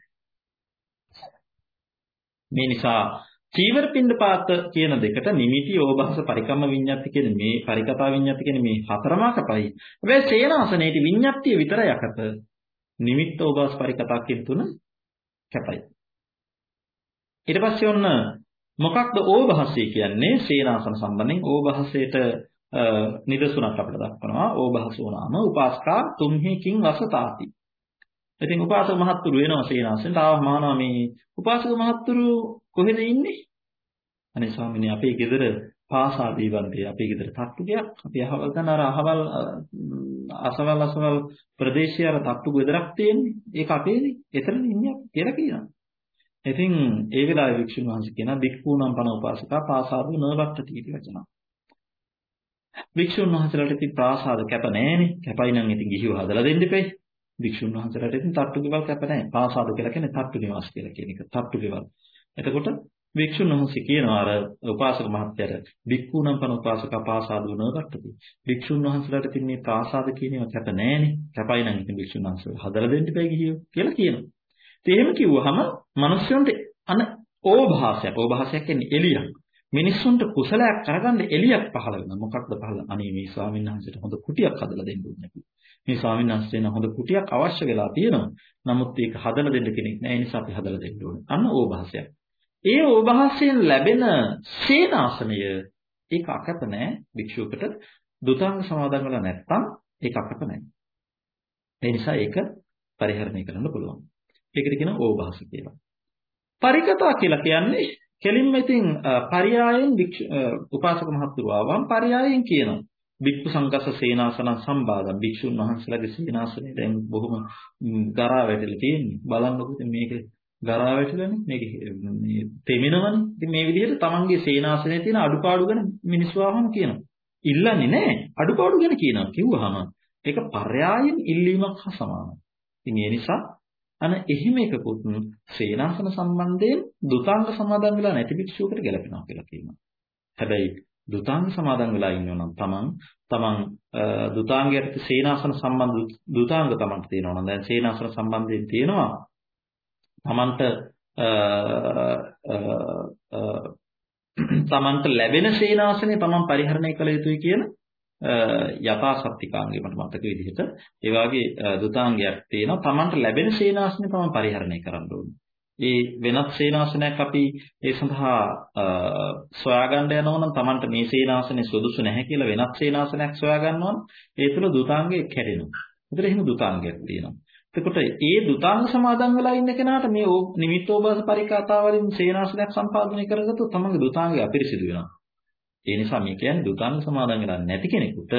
මේ නිසා චීවර පින්ඩපාත කියන දෙකට නිමිති ඕභාස පරිකම්ම විඤ්ඤාති කියන මේ පරිකතා විඤ්ඤාති කියන මේ හතරම කපයි. හැබැයි සේනාසනේටි විඤ්ඤාතිය විතරයි අකත. නිමිත්ත ඕභාස පරිකතා කියන තුන කැපයි. ඊට පස්සේ ඔන්න මොකක්ද ඕභාසය කියන්නේ සේනාසන සම්බන්ධයෙන් ඕභාසයට නිදසුනක් අපිට දක්වනවා. ඕභාසෝ නාම උපාස්කා තුම්හිකින් වසතාති. ඉතින් උපාසක මහත්තුරු වෙනවා සේනාසෙන්ට ආව මානවා මේ උපාසක මහත්තුරු කොහෙද ඉන්නේ? අනේ ස්වාමීනි අපේ ගෙදර පාසා දීවන්තේ අපේ ගෙදර තට්ටුකයක් අපි අහවල් ගන්න අර අහවල් අසවල් අසවල් ප්‍රදේශයේ අර තට්ටු ගෙදරක් තියෙන්නේ. ඒක අපේනේ. එතන ඉන්නේ කියලා කියනවා. ඉතින් ඒ වෙලාවේ වික්ෂුන් වහන්සේ කියනවා බික්ඛූනම් පන උපාසකා පාසාදු නවට්ටති කියලා කියනවා. වික්ෂුන් වහන්සේලාට ඉතින් ප්‍රාසාද කැප නැහැනේ. කැපයි නම් ඉතින් ගිහිව හදලා දෙන්න එපේ. වික්ෂුන් වහන්සේලාට ඉතින් තට්ටු ගෙවල් කැප නැහැ. පාසාද කියලා කියන්නේ තට්ටු නිවාස කියලා කියන එක. තට්ටු ගෙවල්. එතකොට වික්ෂුන් වහන්සේ කියනවා අර උපාසක මහත්තයාට බික්කුණම් පන උපාසක පාසාදු නගත්තති. වික්ෂුන් වහන්සේලාට ඉතින් මේ පාසාද කියන ඒවා කැප නැහැනේ. කැපයි නම් ඉතින් වික්ෂුන් වහන්සේලා හදලා දෙන්න බෑ ගිහියෝ කියලා කියනවා. ඉතින් එහෙම කිව්වහම මිනිස්සුන්ට අන ඕභාසයක්. ඕභාසයක් කියන්නේ එළියක්. මිනිස්සුන්ට කුසලයක් කරගන්න එළියක් පහළ වෙනවා. මොකක්ද පහළ? අනේ මේ ස්වාමීන් වහන්සේට හොඳ කුටියක් හදලා දෙන්න ඕනේ. මේ ස්වාමීන් වහන්සේන හොඳ කුටියක් අවශ්‍ය වෙලා තියෙනවා. නමුත් ඒක හදලා දෙන්න කෙනෙක් නැහැ. ඒ නිසා අපි හදලා දෙන්න ඕනේ. අන්න ඕභාසයක්. ඒ ඕභාසයෙන් ලැබෙන සේනාසනය ඒක අකප නැහැ භික්ෂුවකට දුතාංග සමාදන් වෙලා නැත්නම් ඒක අකප නැහැ. ඒ නිසා ඒක පරිහරණය කරන්න පුළුවන්. ඒකට කියන ඕභාස කියලා. පරිකතා කියලා කියන්නේ කෙලින්ම ඉතින් පරියායෙන් උපාසක මහත්තුරු ආවම පරියායෙන් කියනවා. භික්ඛු සංඝස සේනාසන සම්බාධම් භික්ෂුන් වහන්සේලාගේ සේනාසනේ දැන් බොහොම ගරා වැටලා තියෙන්නේ. බලන්නකො ඉතින් මේක ගරා වැටලානේ මේක මේ තෙමෙනවනේ. ඉතින් මේ විදිහට තමන්ගේ සේනාසනේ තියෙන අඩුපාඩු ගැන මිනිස්සු ආවම කියනවා. ඉල්ලන්නේ නැහැ. අඩුපාඩු ගැන කියනවා. කිව්වහම ඒක පර්යායෙන් ඉල්ලීමක් හා සමානයි. ඉතින් ඒ නිසා අන එහෙම එකකුත් සේනාසන සම්බන්ධයෙන් දුතාංග සමාදන් වෙලා නැති භික්ෂුවකට ගැලපෙනවා කියලා කියනවා. හැබැයි දුතාංග සමාදන් වෙලා ඉන්නවා නම් තමන් තමන් දුතාංගයට සේනාසන සම්බන්ධ දුතාංග තමන්ට තියෙනවා නම් දැන් සේනාසන සම්බන්ධයෙන් තියෙනවා. තමන්ට තමන්ට ලැබෙන සේනාසනය තමන් පරිහරණය කළ යුතුයි කියන යථා සත්‍තිකාංගේ මට මතක විදිහට. ඒ වගේ දුතාංගයක් තියෙනවා. තමන්ට ලැබෙන සේනාසනය තමන් පරිහරණය කරන්න ඕනේ. ඒ වෙනත් සේනාසනයක් අපි ඒ සඳහා සොයාගන්න යනවා නම් තමන්ට මේ සේනාසනේ සුදුසු නැහැ කියලා වෙනත් සේනාසනයක් සොයා ගන්නවා නම් ඒ තුල දුතාංගය කැඩෙනවා. ඒතර එහෙම දුතාංගයක් තියෙනවා. එතකොට ඒ දුතාංග සමාදන් වෙලා ඉන්න කෙනාට මේ නිමිත්තෝපාස පරිකාතා වලින් සේනාසනයක් සම්පාදනය කරගත්තොත් තමන්ගේ දුතාංගය අපිරිසිදු වෙනවා. ඒ නිසා මේ කියන්නේ දුතාංග සමාදන් වෙලා නැති කෙනෙකුට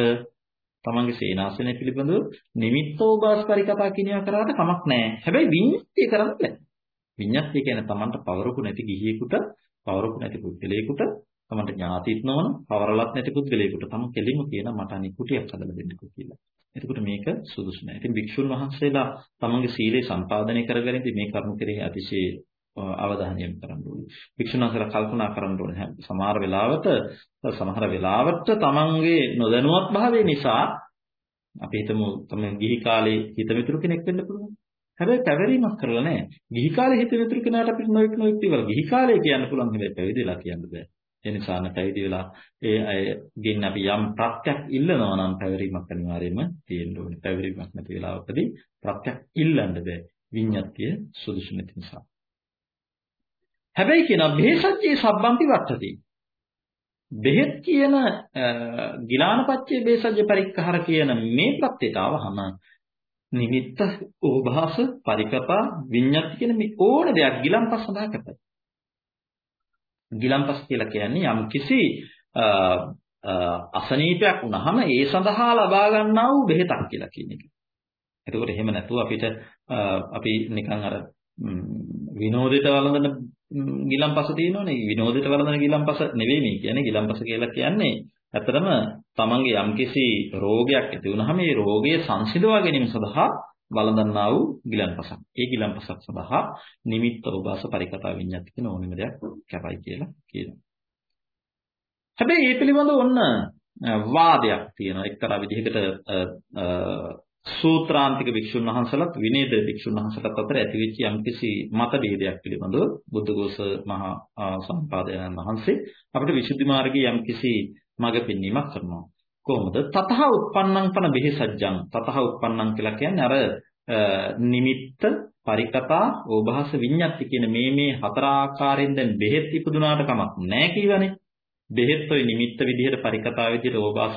තමන්ගේ සේනාසනය පිළිබඳව නිමිත්තෝපාස පරිකතා කියනවා කරාට කමක් නැහැ. හැබැයි විඤ්ඤාතිය කරන්න බෑ. විඤ්ඤාතිය කියන්නේ තමන්ට පවරපු නැති ගිහියෙකුට, පවරපු නැති පුද්ගලයෙකුට, තමන්ට ඥාතිත් නොවන, පවරලත් නැති පුද්ගලයෙකුට තම කෙලින්ම කියන මට අනිකුටියක් හදලා දෙන්නකෝ කියලා. එතකොට මේක සුදුසු නෑ. ඉතින් භික්ෂුන් වහන්සේලා තමන්ගේ සීලය සම්පාදනය කරගනිද්දී මේ කරුණු කෙරෙහි අතිශය අවධානය යොමු කරන්න ඕනේ. භික්ෂුන් වහන්සේලා කල්පනා කරන්න ඕනේ. සමහර වෙලාවට සමහර වෙලාවට තමන්ගේ නොදැනුවත් භාවය නිසා අපි හිතමු තමයි ගිහි කාලේ හිත මිතුරු කෙනෙක් වෙන්න පුළුවන්. හැබැයි පැවරීමක් කරලා නැහැ. ගිහි කාලේ හිත මිතුරු කෙනාට අපිට නොයෙක් නොයෙක් දේවල් ගිහි කාලේ කියන්න පුළුවන් හැබැයි පැවිදිලා කියන්න බෑ. ඒ නිසා නම් පැවිදි වෙලා ඒ අයගෙන් අපි යම් ප්‍රත්‍යක් ඉල්ලනවා නම් පැවරීමක් අනිවාර්යයෙන්ම තියෙන්න ඕනේ. පැවරීමක් නැති වෙලාවකදී ප්‍රත්‍යක් ඉල්ලන්න බෑ. විඤ්ඤාතිය සුදුසු නැති නිසා. හැබැයි කියනවා බේසජ්ජේ සබ්බම්පි වට්ටති. බෙහෙත් කියන ගිලානපච්චේ බේසජ්ජ පරික්ඛහර කියන මේ ප්‍රත්‍යයට આવහම නිමිත්ත ඕභාස පරිකපා විඤ්ඤාති කියන මේ ඕන දෙයක් ගිලම්පස් සඳහා කැපයි. ගිලම්පස් කියලා කියන්නේ යම් කිසි අසනීපයක් වුණාම ඒ සඳහා ලබා ගන්නා වූ බෙහෙතක් කියලා කියන එක. එතකොට එහෙම නැතුව අපිට අපි නිකන් අර විනෝදයට වළඳන ගිලම්පස තියෙනවනේ විනෝදයට වළඳන ගිලම්පස නෙවෙයි මේ කියන්නේ ගිලම්පස කියලා කියන්නේ ඇත්තටම තමන්ගේ යම්කිසි රෝගයක් ඇති වුනහම මේ රෝගය සංසිඳවා ගැනීම සඳහා වළඳන්නා වූ ගිලන්පසක්. ඒ ගිලන්පසක් සඳහා නිමිත්ත උපාස පරිකතා විඤ්ඤාති කියන ඕනෙම දෙයක් කැපයි කියලා කියනවා. හැබැයි මේ පිළිබඳව ඔන්න වාදයක් තියෙනවා. එක්තරා විදිහකට සූත්‍රාන්තික වික්ෂුන් වහන්සේලාත් විනේද වික්ෂුන් වහන්සේලාත් අතර ඇතිවෙච්ච යම්කිසි මත ભેදයක් පිළිබඳව බුද්ධඝෝෂ මහා සම්පාදයන් වහන්සේ අපිට විසුද්ධි මාර්ගයේ යම්කිසි මඟ පෙන්වීමක් කරනවා. කොහොමද? තතහ උප්පන්නං පන බෙහෙසජ්ජං. තතහ උප්පන්නං කියලා කියන්නේ අර නිමිත්ත පරිකතා ඕභාස විඤ්ඤාති කියන මේ මේ හතර ආකාරයෙන් දැන් බෙහෙත් ඉපදුනාට කමක් නැහැ කියවනේ. බෙහෙත් ඔය නිමිත්ත විදිහට පරිකතා විදිහට ඕභාස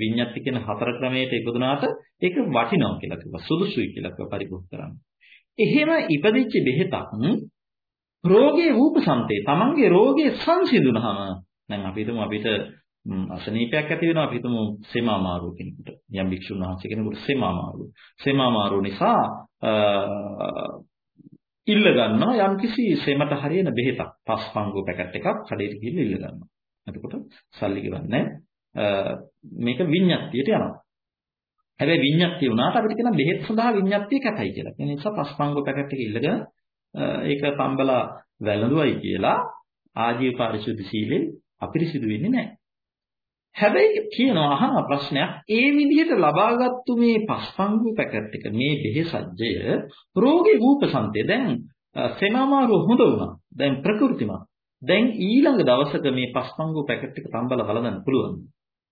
විඤ්ඤාති කියන හතර ක්‍රමයට ඉපදුනාට ඒක වටිනවා කියලා කිව්වා. සුදුසුයි කියලා කිව්වා පරිභෝග කරන්න. එහෙම ඉපදිච්ච බෙහෙතක් රෝගේ වූපසන්තේ තමන්ගේ රෝගේ සංසිඳුනහම දැන් අපි හිතමු අපිට අසනීපයක් ඇති වෙනවා අපි හිතමු සෙමා මාරුව කෙනෙකුට. යම් භික්ෂුන් වහන්සේ කෙනෙකුට සෙමා මාරුව. සෙමා මාරුව නිසා ඉල්ල ගන්නවා යම් කිසි සෙමට හරියන බෙහෙතක්. පස් පංගුව පැකට් එකක් කඩේට ගිහිල්ලා ඉල්ල ගන්නවා. එතකොට සල්ලි ගෙවන්නේ මේක විඤ්ඤාතියට යනවා. හැබැයි විඤ්ඤාතිය වුණාට අපිට කියන බෙහෙත් සඳහා විඤ්ඤාතිය කැපයි කියලා. ඒ නිසා පස් පංගුව පැකට් එක ඉල්ලගෙන ඒක තම්බලා වැළඳුවයි කියලා ආජීව පරිශුද්ධ සීලෙන් අපිරිසිදු වෙන්නේ නැහැ. හැබැයි කියනවා අහන ප්‍රශ්නයක්. ඒ විදිහට ලබාගත්තු මේ පස්පංගු පැකට් එක මේ බෙහෙසජ්ජය රෝගේ රූපසන්තය. දැන් සෙනමාරුව හොඳ වුණා. දැන් ප්‍රകൃතිමත්. දැන් ඊළඟ දවසක මේ පස්පංගු පැකට් එක තම්බලා බලන්න පුළුවන්.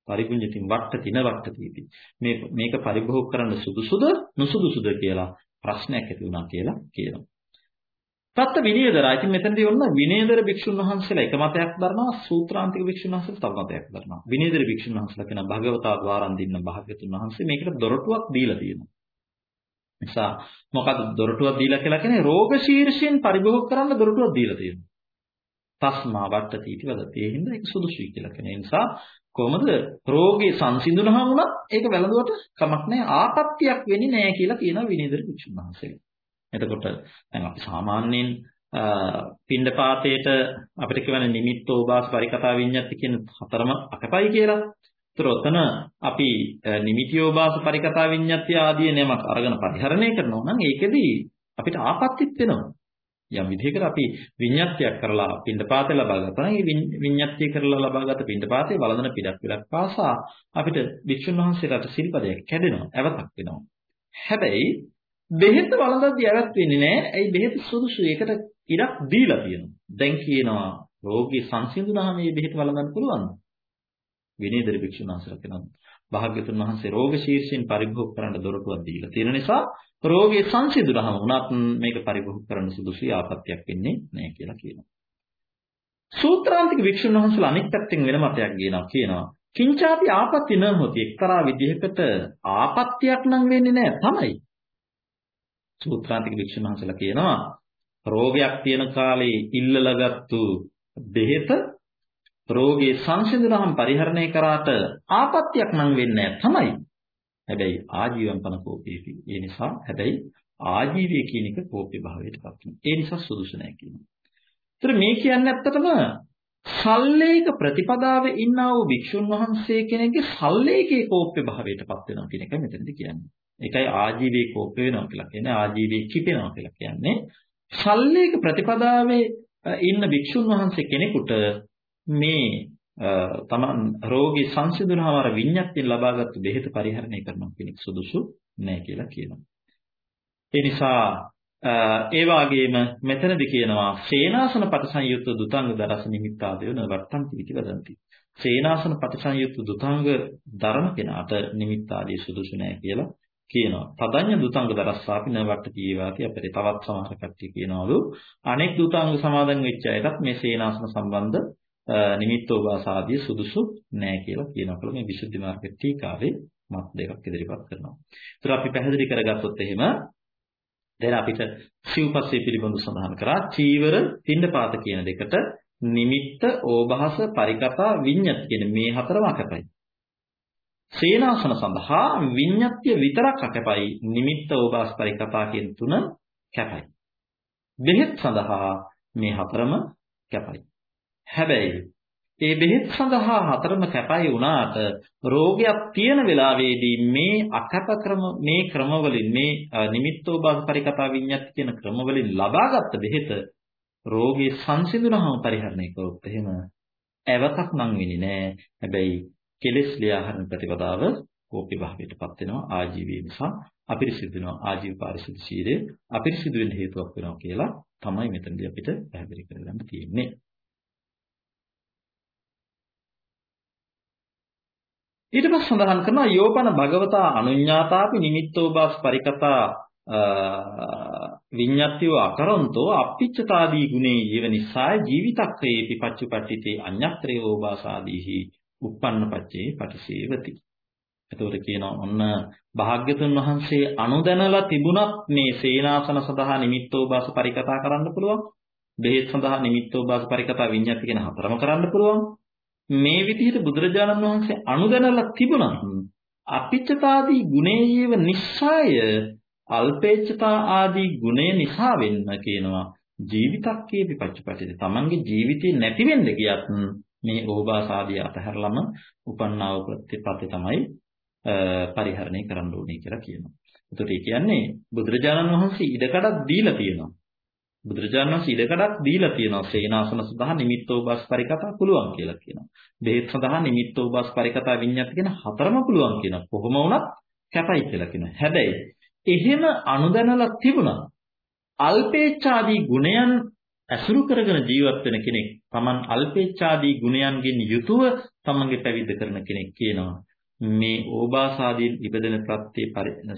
පරිපුඤ්ඤතින් වට තින වට තීති මේ මේක පරිභෝග කරන්න සුදුසුද නුසුදුසුද කියලා ප්‍රශ්නයක් ඇති වුණා කියලා කියනවා. තත්ත විනයදර. ඉතින් මෙතනදී ඔන්න විනයදර භික්ෂුන් වහන්සේලා එක මතයක් දරනවා සූත්‍රාන්තික භික්ෂුන් වහන්සේලා තව මතයක් දරනවා. විනයදර භික්ෂුන් වහන්සේලා කියන භගවතා ద్వාරන් දින්න භාග්‍යතුන් වහන්සේ මේකට දොරටුවක් දීලා තියෙනවා. නිසා මොකද දොරටුවක් දීලා කියලා කියන්නේ රෝග ශීර්ෂයෙන් පරිභෝග කරන්න දොරටුවක් දීලා තියෙනවා. තස්මා වට්ටති ඉති වදති. ඒ හින්දා ඒක සුදුසුයි කියලා කියන නිසා කොහොමද රෝගේ සංසිඳුනහම වුණත් ඒක වැළඳුවට කමක් නැහැ ආපත්‍යක් වෙන්නේ නැහැ කියලා කියන විනයදර භික්ෂුන් වහන්සේලා. එතකොට දැන් අපි සාමාන්‍යයෙන් පින්ඩපාතේට අපිට කියවන නිමිත්තෝ වාස් පරිකතා විඤ්ඤාති කියන හතරම අකපයි කියලා. ඒතර ඔතන අපි නිමිතියෝබාස පරිකතා විඤ්ඤාත්‍ය ආදී නමක් අරගෙන පරිහරණය කරනවා නම් ඒකෙදී අපිට ආපත්‍තිත් වෙනවා. යම් විදිහකට අපි විඤ්ඤාත්යක් කරලා පින්ඩපාතේ ලබා ගන්නවා නම් ඒ විඤ්ඤාත්‍ය කරලා ලබාගත පින්ඩපාතේ වළඳන පිටක් පිටක් පාසා අපිට වික්ෂුන් වහන්සේලාට සිල්පදයක් කැඩෙනවා, ඇවතක් වෙනවා. හැබැයි බෙහෙත වළඳද්දී ඇවත් වෙන්නේ නැහැ. ඇයි බෙහෙත සුදුසු? ඒකට ඉඩක් දීලා තියෙනවා. දැන් කියනවා රෝගී සංසිඳුනහම මේ බෙහෙත වළඳන්න පුළුවන්ද? විනේදර භික්ෂුන් වහන්සේලා කියනවා භාග්‍යතුන් වහන්සේ රෝග ශීර්ෂයෙන් පරිභෝග කරන්න දොරටුවක් දීලා තියෙන නිසා රෝගී සංසිඳුනහම උනත් මේක පරිභෝග කරන්න සුදුසු ආපත්‍යක් වෙන්නේ නැහැ කියලා කියනවා. සූත්‍රාන්තික භික්ෂුන් වහන්සේලා අනිත් පැත්තෙන් වෙන මතයක් ගෙනවා කියනවා කිංචාපි ආපත්‍ය න හොති එක්තරා විදිහකට ආපත්‍යක් නම් වෙන්නේ නැහැ තමයි. සූත්‍රාන්තික භික්ෂුන් වහන්සේලා කියනවා රෝගයක් තියෙන කාලේ ඉල්ලලා ගත්තු බෙහෙත රෝගේ සංසිඳුනහම පරිහරණය කරාට ආපත්‍යක් නම් වෙන්නේ තමයි. හැබැයි ආජීවම් පන කෝපීති. ඒ නිසා හැබැයි ආජීවය කියන එක කෝප්‍ය භාවයට පත් වෙනවා. ඒ නිසා සුදුසු නැහැ කියනවා. ඒතර මේ කියන්නේ ඇත්තටම සල්ලේක ප්‍රතිපදාවේ ඉන්නා වූ භික්ෂුන් වහන්සේ කෙනෙක්ගේ සල්ලේකේ කෝප්‍ය භාවයට පත් වෙනවා කියන එක මෙතනදී කියන්නේ. ඒකයි ආජීවී කෝප්‍ය වෙනවා කියලා කියන්නේ ආජීවී කිපෙනවා කියලා කියන්නේ. සල්ලේක ප්‍රතිපදාවේ ඉන්න භික්ෂුන් වහන්සේ කෙනෙකුට මේ තමන් රෝගී සංසිඳුනහම අර විඤ්ඤාතියෙන් ලබාගත් බෙහෙත පරිහරණය කරනවා කියන සුදුසු නැහැ කියලා කියනවා. ඒ නිසා ඒ වගේම මෙතනදී කියනවා සේනාසන පටසංයුක්ත දුතංග දරස නිමිත්තාදය නවත්තන්ති इति වදන්ති. සේනාසන පටසංයුක්ත දුතංග ධර්ම කෙනාට නිමිත්තාදී සුදුසු නැහැ කියලා කියනවා. තදඤ්ඤ දුතංග දරස්සාපි නවට්ට කීවාති අපිට තවත් සමහර කට්ටිය කියනවලු අනෙක් දුතාංග සමාදන් වෙච්ච අයටත් මේ සේනාසන සම්බන්ධ නිමිත්තෝවාසාදී සුදුසු නෑ කියලා කියනකොට මේ විසුද්ධි මාර්ග ටීකාවේ මත් දෙකක් ඉදිරිපත් කරනවා. ඒතර අපි පැහැදිලි කරගත්තොත් එහෙම දැන් අපිට සිව්පස්සේ පිළිබඳව සඳහන් කරා චීවර පින්නපාත කියන දෙකට නිමිත්ත ඕභාස පරිකතා විඤ්ඤත් කියන මේ හතරම අකපයි. සේනාසන සඳහා විඤ්ඤත්‍ය විතරක් අකපයි නිමිත්ත ඕභාස පරිකතා කියන තුන කැපයි. බෙහෙත් සඳහා මේ හතරම කැපයි. හැබැයි ඒ බෙහෙත් සඳහා හතරම කැපයි වුණාට රෝගයක් තියෙන වෙලාවේදී මේ අකප ක්‍රම මේ ක්‍රමවලින් මේ නිමිත්තෝ බාහ පරිකතා විඤ්ඤාති කියන ක්‍රමවලින් ලබාගත් බෙහෙත රෝගී සංසිඳුනහම පරිහරණය කරොත් එහෙම ඇවතක් නම් වෙන්නේ නැහැ. හැබැයි කෙලෙස් ලියාහරණ ප්‍රතිපදාව කෝපි භාවයටපත් වෙනවා ආජීවී නිසා අපිරිසිදු වෙනවා ආජීව පාරිශුද්ධ ශීලයේ අපිරිසිදු වෙන්න හේතුවක් වෙනවා කියලා තමයි මෙතනදී අපිට පැහැදිලි කරගන්න තියෙන්නේ. ඊට පස්සේ සඳහන් කරනවා යෝපන භගවතා අනුඤ්ඤාතාපි නිමිත්තෝ බාස් පරිකතා විඤ්ඤාතිව අකරොන්තෝ අප්පිච්චතාදී ගුණේ ඊව නිසාය ජීවිතක්ඛේපි පච්චුපට්ඨිතේ අඤ්ඤත්‍රයෝ බාසාදීහි uppන්න පච්චේ පටිසේවති. එතකොට කියනවා ඔන්න භාග්‍යතුන් වහන්සේ අනුදැනලා තිබුණත් මේ සේනාසන සඳහා නිමිත්තෝ බාස පරිකතා කරන්න පුළුවන්. බෙහෙත් සඳහා නිමිත්තෝ බාස පරිකතා විඤ්ඤාති කියන හතරම කරන්න පුළුවන්. මේ විදිහට බුදුරජාණන් වහන්සේ අනුදැනලා තිබුණත් අපිච්චතාදී ගුණේයව නිස්සාය අල්පේච්ඡතා ආදී ගුණය නිසා වෙන්න කියනවා ජීවිතක්කේ විපච්චපටිද තමන්ගේ ජීවිතේ නැති වෙන්න ගියත් මේ ඕබාසාදී අතහැරලම උපන්නාව ප්‍රතිපatti තමයි පරිහරණය කරන්න ඕනේ කියලා කියනවා. එතකොට ඒ කියන්නේ බුදුරජාණන් වහන්සේ ඉඩකඩක් දීලා තියෙනවා. බුදුරජාණන් වහන්සේ ඉඩකඩක් දීලා තියෙනවා සේනාසන සඳහා නිමිත්තෝබස් පරිකතා පුළුවන් කියලා කියනවා. බෙහෙත් සඳහා නිමිත්තෝබස් පරිකතා විඤ්ඤාත කියන හතරම පුළුවන් කියනවා. කොහොම වුණත් කැපයි කියලා කියනවා. හැබැයි එහෙම අනුදැනලා තිබුණා අල්පේච්ඡාදී ගුණයන් ඇසුරු කරගෙන ජීවත් වෙන කෙනෙක් Taman අල්පේච්ඡාදී ගුණයන්ගෙන් යුතුව තමන්ගේ පැවිද්ද කරන කෙනෙක් කියනවා මේ ඕබාසාදී ඉපදෙන ප්‍රත්‍ය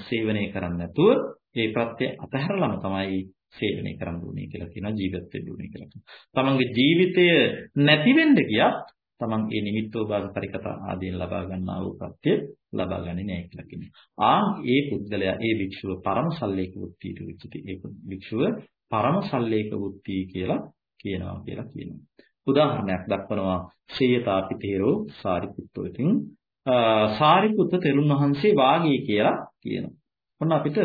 සේවනය කරන්නේ නැතුව ඒ ප්‍රත්‍ය අතහැරලම තමයි සේවනය කරන්න ඕනේ කියලා කියනවා ජීවත් වෙන්න ඕනේ කියලා කියනවා. තමන්ගේ ජීවිතය නැති වෙන්න ගියත් තමන් ඒ නිමිත්තෝ භාග පරිකතා ආදීන් ලබා ගන්නා වූ ප්‍රත්‍ය ලබා ගන්නේ නැහැ කියලා කියනවා. ආ ඒ පුද්ගලයා ඒ භික්ෂුව පරම සල්ලේක වුත්තියට විචිතී. ඒ භික්ෂුව පරම සල්ලේක වුත්ති කියලා කියනවා කියලා කියනවා. උදාහරණයක් දක්වනවා ශේයතාපිතේරෝ සාරිපුත්තෝ ඉතින් සාරිපුත්ත තෙරුන් වහන්සේ වාගේ කියලා කියනවා. ඔන්න අපිට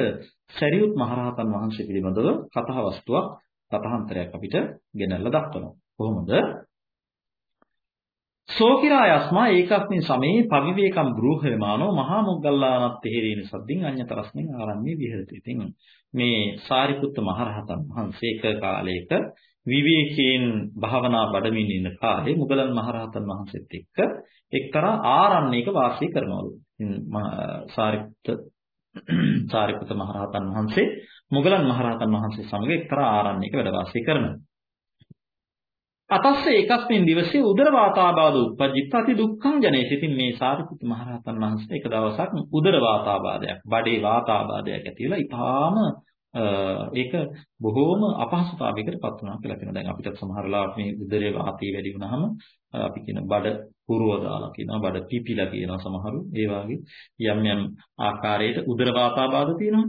සරියුත් මහරහතන් වහන්සේ පිළිබඳව කතා වස්තුවක් කතාන්තරයක් අපිට ගෙනල්ලා දක්වනවා. කොහොමද? සෝකිරා යස්මා ඒකස්මින් සමේ පවිවේකම් බ්‍රූහයමානෝ මහා මොග්ගල්ලානත් තෙහෙරීන සද්දින් අඤ්‍යතරස්මින් ආරම්භයේ විහෙරති. ඉතින් මේ සාරිපුත්ත මහරහතන් වහන්සේක කාලයක විවේකයෙන් භාවනා වඩමින් ඉන්න කාලේ මුගලන් මහරහතන් වහන්සේත් එක්ක එක්තරා ආරණ්‍යයක වාසය කරනවලු. සාරිපුත්ත සාරිපුත්ත මහරහතන් වහන්සේ මුගලන් මහරහතන් වහන්සේ සමග එක්තරා ආරණ්‍යයක වැඩ වාසය කරනවා. අතස්ස ඒකස්මින් දිවසේ උදර වාතාබාධ උපජ්ජිත්ති දුක්ඛං ජනේති. ඉතින් මේ සාරිපුත්ත මහරහතන් වහන්සේ එක දවසක් උදර වාතාබාධයක්, බඩේ වාතාබාධයක් ඇති වෙලා ඊටාම ඒක බොහෝම අපහසුතාවයකට පත් වුණා කියලා කියනවා. දැන් අපිට සමහර ලාවට මේ උදරයේ වාතය වැඩි වුණාම අපි කියන බඩ පුරව දාලා කියනවා, බඩ පිපිලා කියනවා සමහරු. ඒ වගේ යම් යම් ආකාරයකට උදර වාතාබාධ තියෙනවා.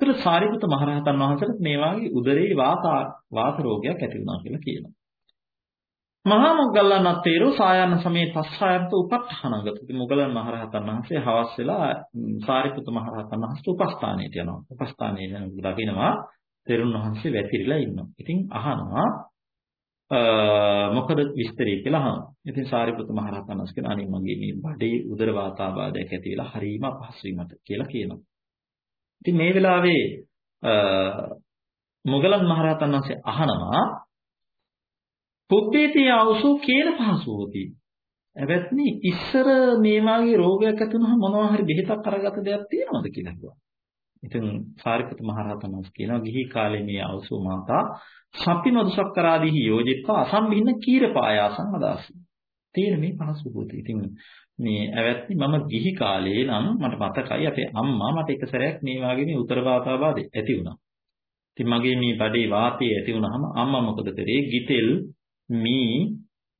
ඒතර සාරිපුත්ත මහරහතන් වහන්සේට මේ වගේ උදරේ වාත වාත රෝගයක් ඇති වුණා කියලා කියනවා. මහා මොග්ගල්ලානත් තේරෝ සායන සමේ තස්සායන්ත උපට්ඨානගත. ඉතින් මොග්ගලන් මහරහතන් වහන්සේ හවස් වෙලා සාරිපුත්ත මහරහතන් වහන්සේ උපස්ථානයට යනවා. උපස්ථානයේ යන දකිනවා තෙරුන් වහන්සේ වැතිරිලා ඉන්නවා. ඉතින් අහනවා මොකද විස්තරය කියලා අහනවා. ඉතින් සාරිපුත්ත මහරහතන් වහන්සේ කියන අනේ මගේ මේ බඩේ උදර වාතාබාධයක් ඇති වෙලා හරීම අපහසුයි මට කියලා කියනවා. ඉතින් මේ වෙලාවේ මොගලන් මහරහතන් වහන්සේ අහනවා පුබ්බේතී ආවසෝ කේන පහසුවෝති. එවත්නි ඉස්සර මේ වාගේ රෝගයක් ඇති වුණාම මොනවා හරි බෙහෙතක් අරගත දෙයක් තියෙනවද කියලා අහුවා. ඉතින් සාරිපුත් මහ රහතන් වහන්සේ කියනවා ගිහි කාලේ මේ අවසෝ මාතා සප්පි මදුසක්කරාදීහි යෝජිත්වා අසම්බින්න කීරපායාසං අදාසි. තේරෙන මේ පහසුවෝති. ඉතින් මේ ඇවැත්නි මම ගිහි කාලේ නම් මට මතකයි අපේ අම්මා මට එක සැරයක් මේ වාගේ මේ උතර වාතාබාධ ඇති වුණා. ඉතින් මගේ මේ බඩේ වාතය ඇති වුණාම අම්මා මොකද කරේ? ගිතෙල් මේ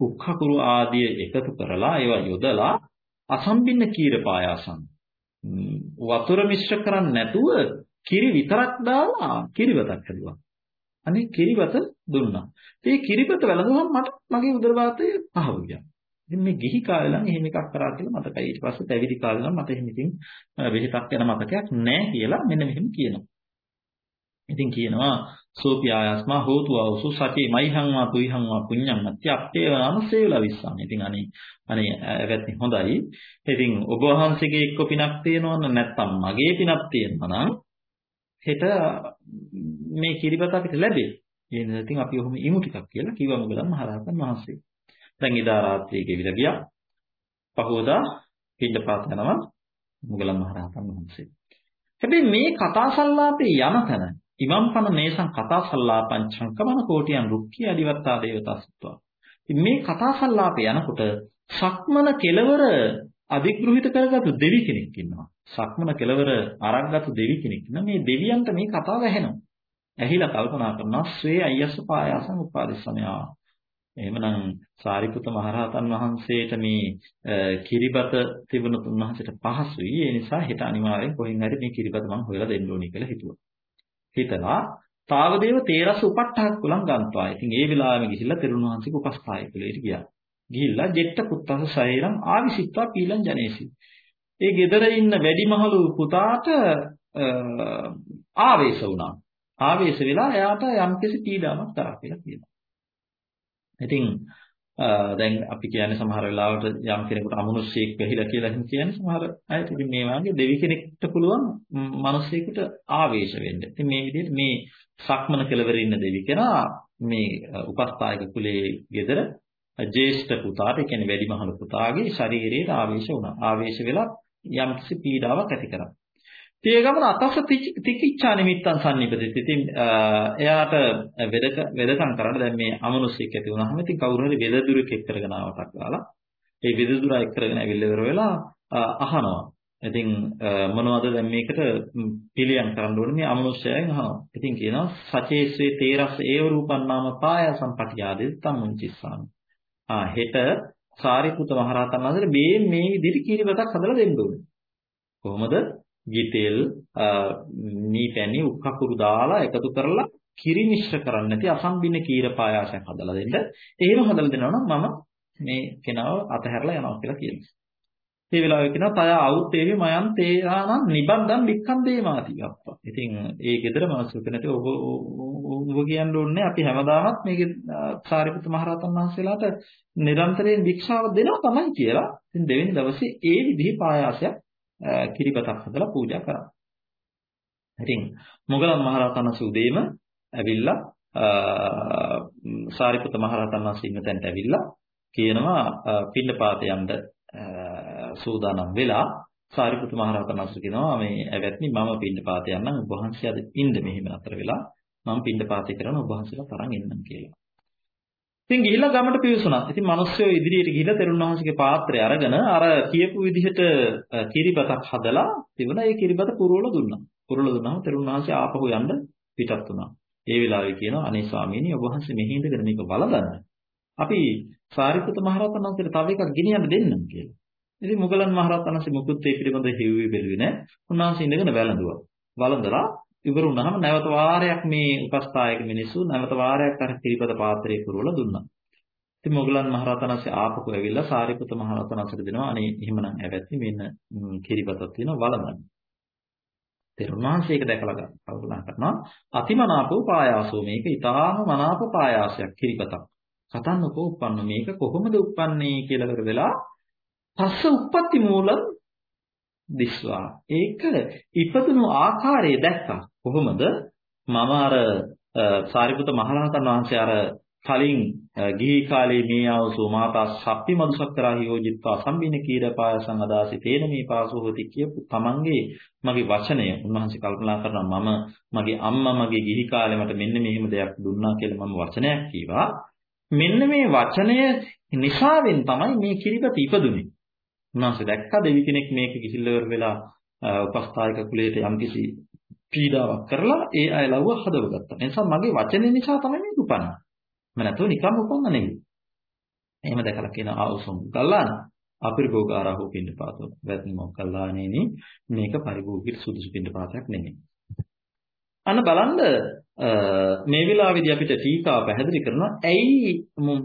උක්ඛකුරු ආදිය එකතු කරලා ඒවා යොදලා අසම්බින්න කීර පායාසම් වතුර මිශ්‍ර කරන්නේ නැතුව කිරි විතරක් දාලා කිරිවතක් හැදුවා. අනේ කිරිවත දුන්නා. ඒ කිරිවත වැළඳුවම මට මගේ උදර වාතය පහව ගියා. ඉතින් මේ ගිහි කාලේ නම් එහෙම එකක් කරා කියලා මතකයි. ඊට පස්සේ පැවිදි කාලේ නම් මට එහෙම ඉතින් වෙහෙතක් යන මතකයක් නැහැ කියලා මෙන්න මෙහෙම කියනවා. ඉතින් කියනවා සෝපි ආයස්මා හෝතු ආවසු සති මයිහං වා තුයිහං වා පුඤ්ඤං මත්‍ය අප්පේව නාමසේවල විස්සාන. ඉතින් අනේ අනේ ඇවැත්නි හොඳයි. ඉතින් ඔබ වහන්සේගේ එක්ක පිනක් තියෙනවා නැත්නම් මගේ පිනක් තියෙනවා නම් හෙට මේ කිරිබත අපිට ලැබේ. ඒ නිසා ඉතින් අපි ඔහොම ඉමු ටිකක් කියලා කිව්වම ගලන් මහරහතන් වහන්සේ. දැන් ඉදා රාත්‍රියේ ගෙවිලා ගියා. පහවදා පිටපාත යනවා මුගලන් මහරහතන් වහන්සේ. හැබැයි මේ කතා සංවාදේ යන තැන ඉමම්පන නේසං කතා සල්ලාපං චංකමන කෝටියන් රුක්ඛී අදිවත්තා දේවතාසුත්වා. ඉතින් මේ කතා සල්ලාපේ යනකොට සක්මන කෙලවර අධිග්‍රහිත කරගත්තු දෙවි කෙනෙක් ඉන්නවා. සක්මන කෙලවර අරක්ගත්තු දෙවි කෙනෙක් ඉන්නවා. මේ දෙවියන්ට මේ කතාව ඇහෙනවා. ඇහිලා කල්පනා කරනවා ස්වේ අයස්ස පායාසං උපාදිස්සමයා. එහෙමනම් සාරිපුත මහරහතන් වහන්සේට මේ කිරිබත තිබුණු උන්වහන්සේට පහසුයි. ඒ නිසා හෙට අනිවාර්යෙන් කොහෙන් හරි මේ කිරිබත මම හොයලා දෙන්න ඕනේ කියලා හිතුවා. හිතලා තාවදේව තේරස උපට්ඨක් කුලං ගන්නවා. ඉතින් ඒ වෙලාවෙම ගිහිල්ලා තෙරුණ වහන්සේගේ උපස්ථාය කුලයට ගියා. ගිහිල්ලා ජෙට්ට පුත්තස සෛරම් ආවිසිට්වා පීලං ජනේසි. ඒ ගෙදර ඉන්න වැඩිමහලු පුතාට ආවේශ වුණා. ආවේශ වෙලා එයාට යම්කිසි පීඩාවක් තරහ කියලා කියනවා. ඉතින් දැන් අපි කියන්නේ සමහර වෙලාවට යම් කෙනෙකුට අමනුෂ්‍යයෙක් වෙහිලා කියලා එහෙම කියන්නේ සමහර අයට ඉතින් මේ වගේ දෙවි කෙනෙක්ට පුළුවන් මිනිසෙකුට ආවේශ වෙන්න. ඉතින් මේ විදිහට මේ සක්මන කෙලවර ඉන්න දෙවි කෙනා මේ උපස්ථායක කුලයේ ගෙදර ජේෂ්ඨ පුතාට ඒ කියන්නේ වැඩිමහල් පුතාගේ ශරීරයට ආවේශ වුණා. ආවේශ වෙලා යම්කිසි පීඩාවක් ඇති කරා. ඒ ගමන අතස්ස තිකිච්ඡා නිමිත්තන් සම්නිපදිත. ඉතින් එයාට වෙදක වෙදකම් කරන්න දැන් මේ අමනුෂ්‍යෙක් ඇති වුණාම ඉතින් කවුරු හරි වෙදදුරෙක් එක් කරගෙන ආවටක් දාලා ඒ වෙදදුරා එක් කරගෙන ඇවිල්ලා ඉවර වෙලා අහනවා. ඉතින් මොනවද දැන් මේකට පිළියම් කරන්න ඕනේ මේ අමනුෂ්‍යයන් අහනවා. ඉතින් කියනවා සචේස්වේ තේරස් ඒව රූපන් නාම පාය සම්පටියාදේ තම්මුංචිස්සාන. ආ හෙට සාරිපුත මහරහතන් වහන්සේට මේ මේ විදිහට කීරිවතක් හදලා දෙන්න ඕනේ. කොහොමද? ගිතෙල් නීපැණි උක්කකුරු දාලා එකතු කරලා කිරි මිශ්‍ර කරන්නේ නැති අසම්බින්න කීර පායාසයක් හදලා දෙන්න. එහෙම හදලා දෙනවා නම් මම මේ කෙනාව අතහැරලා යනවා කියලා කියනවා. ඒ වෙලාවේ කියනවා තය අවුත්තේවි මයන් තේරානම් නිබන්දන් වික්ඛන් දේමාති අප්පා. ඉතින් ඒ gedara මාසු කෙනට ඔබ ඔබ කියන්න ඕනේ අපි හැමදාමත් මේක සාරිපුත්ත මහරහතන් වහන්සේලාට නිරන්තරයෙන් වික්ෂාව දෙනවා තමයි කියලා. ඉතින් දෙවෙනි දවසේ ඒ විදිහේ පායාසයක් කිරිබතක් හදලා පූජා කරා. ඉතින් මොගලන් මහරහතන් වහන්සේ උදේම ඇවිල්ලා සාරිපුත්ත මහරහතන් වහන්සේ ඉන්න තැනට ඇවිල්ලා කියනවා පින්නපාත යන්න සූදානම් වෙලා සාරිපුත්තු මහ රහතන් වහන්සේ කියනවා මේ ඇවැත්නි මම පින්නපාත යන්නම් ඔබ වහන්සේ අද ඉන්න මෙහෙම නතර වෙලා මම පින්නපාතේ කරන ඔබ වහන්සේලා තරන් එන්නම් කියලා. ඉතින් ගිහිල්ලා ගමට පිවිසුණා. ඉතින් මිනිස්සු ඉදිරියට ගිහිල්ලා තෙරුණ වහන්සේගේ පාත්‍රය අරගෙන අර කියපු විදිහට කිරිබතක් හදලා තිබුණා. ඒ කිරිබත පුරවල දුන්නා. පුරවල දුන්නාම තෙරුණ වහන්සේ ආපහු යන්න පිටත් වුණා. ඒ වෙලාවේ කියනවා අනේ ස්වාමීනි ඔබ වහන්සේ මෙහි ඉඳගෙන මේක බලගන්න. අපි සාරිපුත මහරහතන් වහන්සේට තව එකක් ගෙනියන්න දෙන්නම් කියලා. ඉතින් මුගලන් මහරහතන් වහන්සේ මුකුත් ඒ පිළිබඳව හිව්වේ බැලුවේ නැහැ. උන්වහන්සේ ඉඳගෙන වැළඳුවා. වළඳලා ඉවර වුණාම නැවත වාරයක් මේ උපස්ථායක මිනිස්සු නැවත වාරයක් අර කිරිපද පාත්‍රයේ පුරවලා දුන්නා. ඉතින් මොගලන් මහරහතන් වහන්සේ ආපහු ඇවිල්ලා සාරිපුත මහරහතන් වහන්සේට දෙනවා අනේ එහෙමනම් ඇවැත්නි මෙන්න කිරිපතක් තියෙනවා වළඳන්න. තෙරුණාංශ ඒක දැකලා කල්පනා කරනවා අතිමනාපෝ පායාසෝ මේක ඊටාම මනාප පායාසයක් කිරිපතක්. කතන්නකෝ උප්පන්න මේක කොහොමද උප්පන්නේ කියලා කර වෙලා පස්ස උප්පත්ති මූලම් දිස්වා. ඒක ඉපදුණු ආකාරය දැක්කා. කොහොමද? මම අර සාරිපුත මහරහතන් වහන්සේ අර කලින් ගිහි කාලේ මේ ආවසෝ මාතා සප්පි මදුසක්තරා යෝජිත්වා සම්බින කීරපාය සංගදාසි තේන මේ පාසෝ හොති කියපු තමන්ගේ මගේ වචනය. උන්වහන්සේ කල්පනා කරනවා මම මගේ අම්මා මගේ ගිහි කාලේ මට මෙන්න මෙහෙම දෙයක් දුන්නා කියලා මම වචනයක් කීවා. මෙන්න මේ වචනය නිසාවෙන් තමයි මේ කිරිපත ඉපදුනේ. උන්වහන්සේ දැක්කා දෙවි කෙනෙක් මේක කිසිල්ලවර වෙලා උපස්ථායක කුලයට යම්කිසි පීඩාවක් කරලා ඒ අය ලව්ව හදවගත්තා. ඒ නිසා මගේ වචනේ නිසා තමයි මේක උපන්නේ. මම නැතුව නිකම් උපන්න නෙවෙයි. එහෙම දැකලා කියන ආවසොම් ගල්ලාන අපරිභෝගාරා හෝ පින්නපාතෝ. වැත්නි මොකල්ලානේනි මේක පරිභෝගිත සුදුසු පින්නපාතයක් නෙමෙයි. අන්න බලන්න මේ වෙලාවේදී අපිට ටීකාව පැහැදිලි කරනවා ඇයි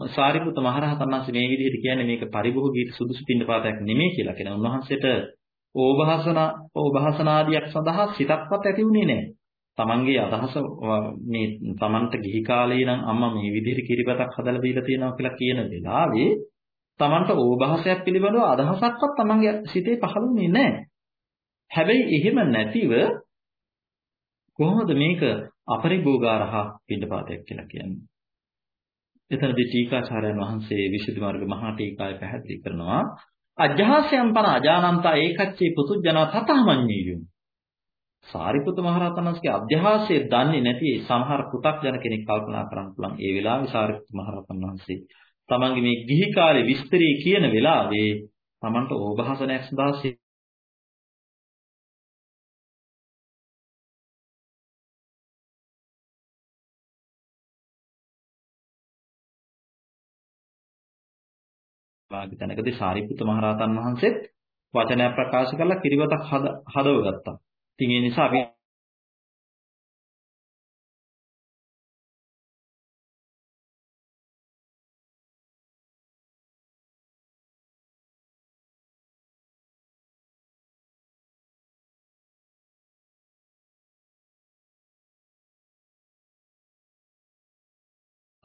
සාරිපුත මහරහතන් වහන්සේ මේ විදිහට කියන්නේ මේක පරිභෝගීට සුදුසු පින්නපාතයක් නෙමෙයි කියලා කියන උන්වහන්සේට ඕභාසන ඕභාසනාදියක් සඳහා සිතක්වත් ඇති වුණේ නැහැ. තමන්ගේ අදහස මේ තමන්ට ගිහි කාලේ නම් අම්මා මේ විදිහට කිරිපතක් හදලා දීලා තියෙනවා කියලා කියන වෙලාවේ තමන්ට ඕභාසයක් පිළිබඳව අදහසක්වත් තමන්ගේ සිතේ පහළුනේ නැහැ. හැබැයි එහෙම නැතිව කොහොමද මේක අපරිභෝගාරහ පිටපාතයක් කියලා කියන්නේ? එතනදී ටීකාචාර්යයන් වහන්සේ විසුද්ධි මාර්ග මහා ටීකාය පැහැදිලි කරනවා අජ්ජහාසයන් පන අජානන්තා ඒකච්චේ පුතුජනා තතමඤ්ඤියුම් සාරිපුත මහරහතන් වහන්සේගේ අධ්‍යාසය දන්නේ නැති සමහර පු탁ජන කෙනෙක් කල්පනා කරන්න පුළුවන් ඒ වෙලාවේ සාරිපුත මහරහතන් වහන්සේ තමන්ගේ මේ ගිහි කාලේ විස්තරي කියන වෙලාවේ තමන්ට ඕභාසනයක් සඳහා වාගේ තැනකදී සාරිපුත්ත මහරහතන් වහන්සේත් වචනයක් ප්‍රකාශ කරලා කිරිවතක් හදව ගත්තා. ඉතින් ඒ නිසා අපි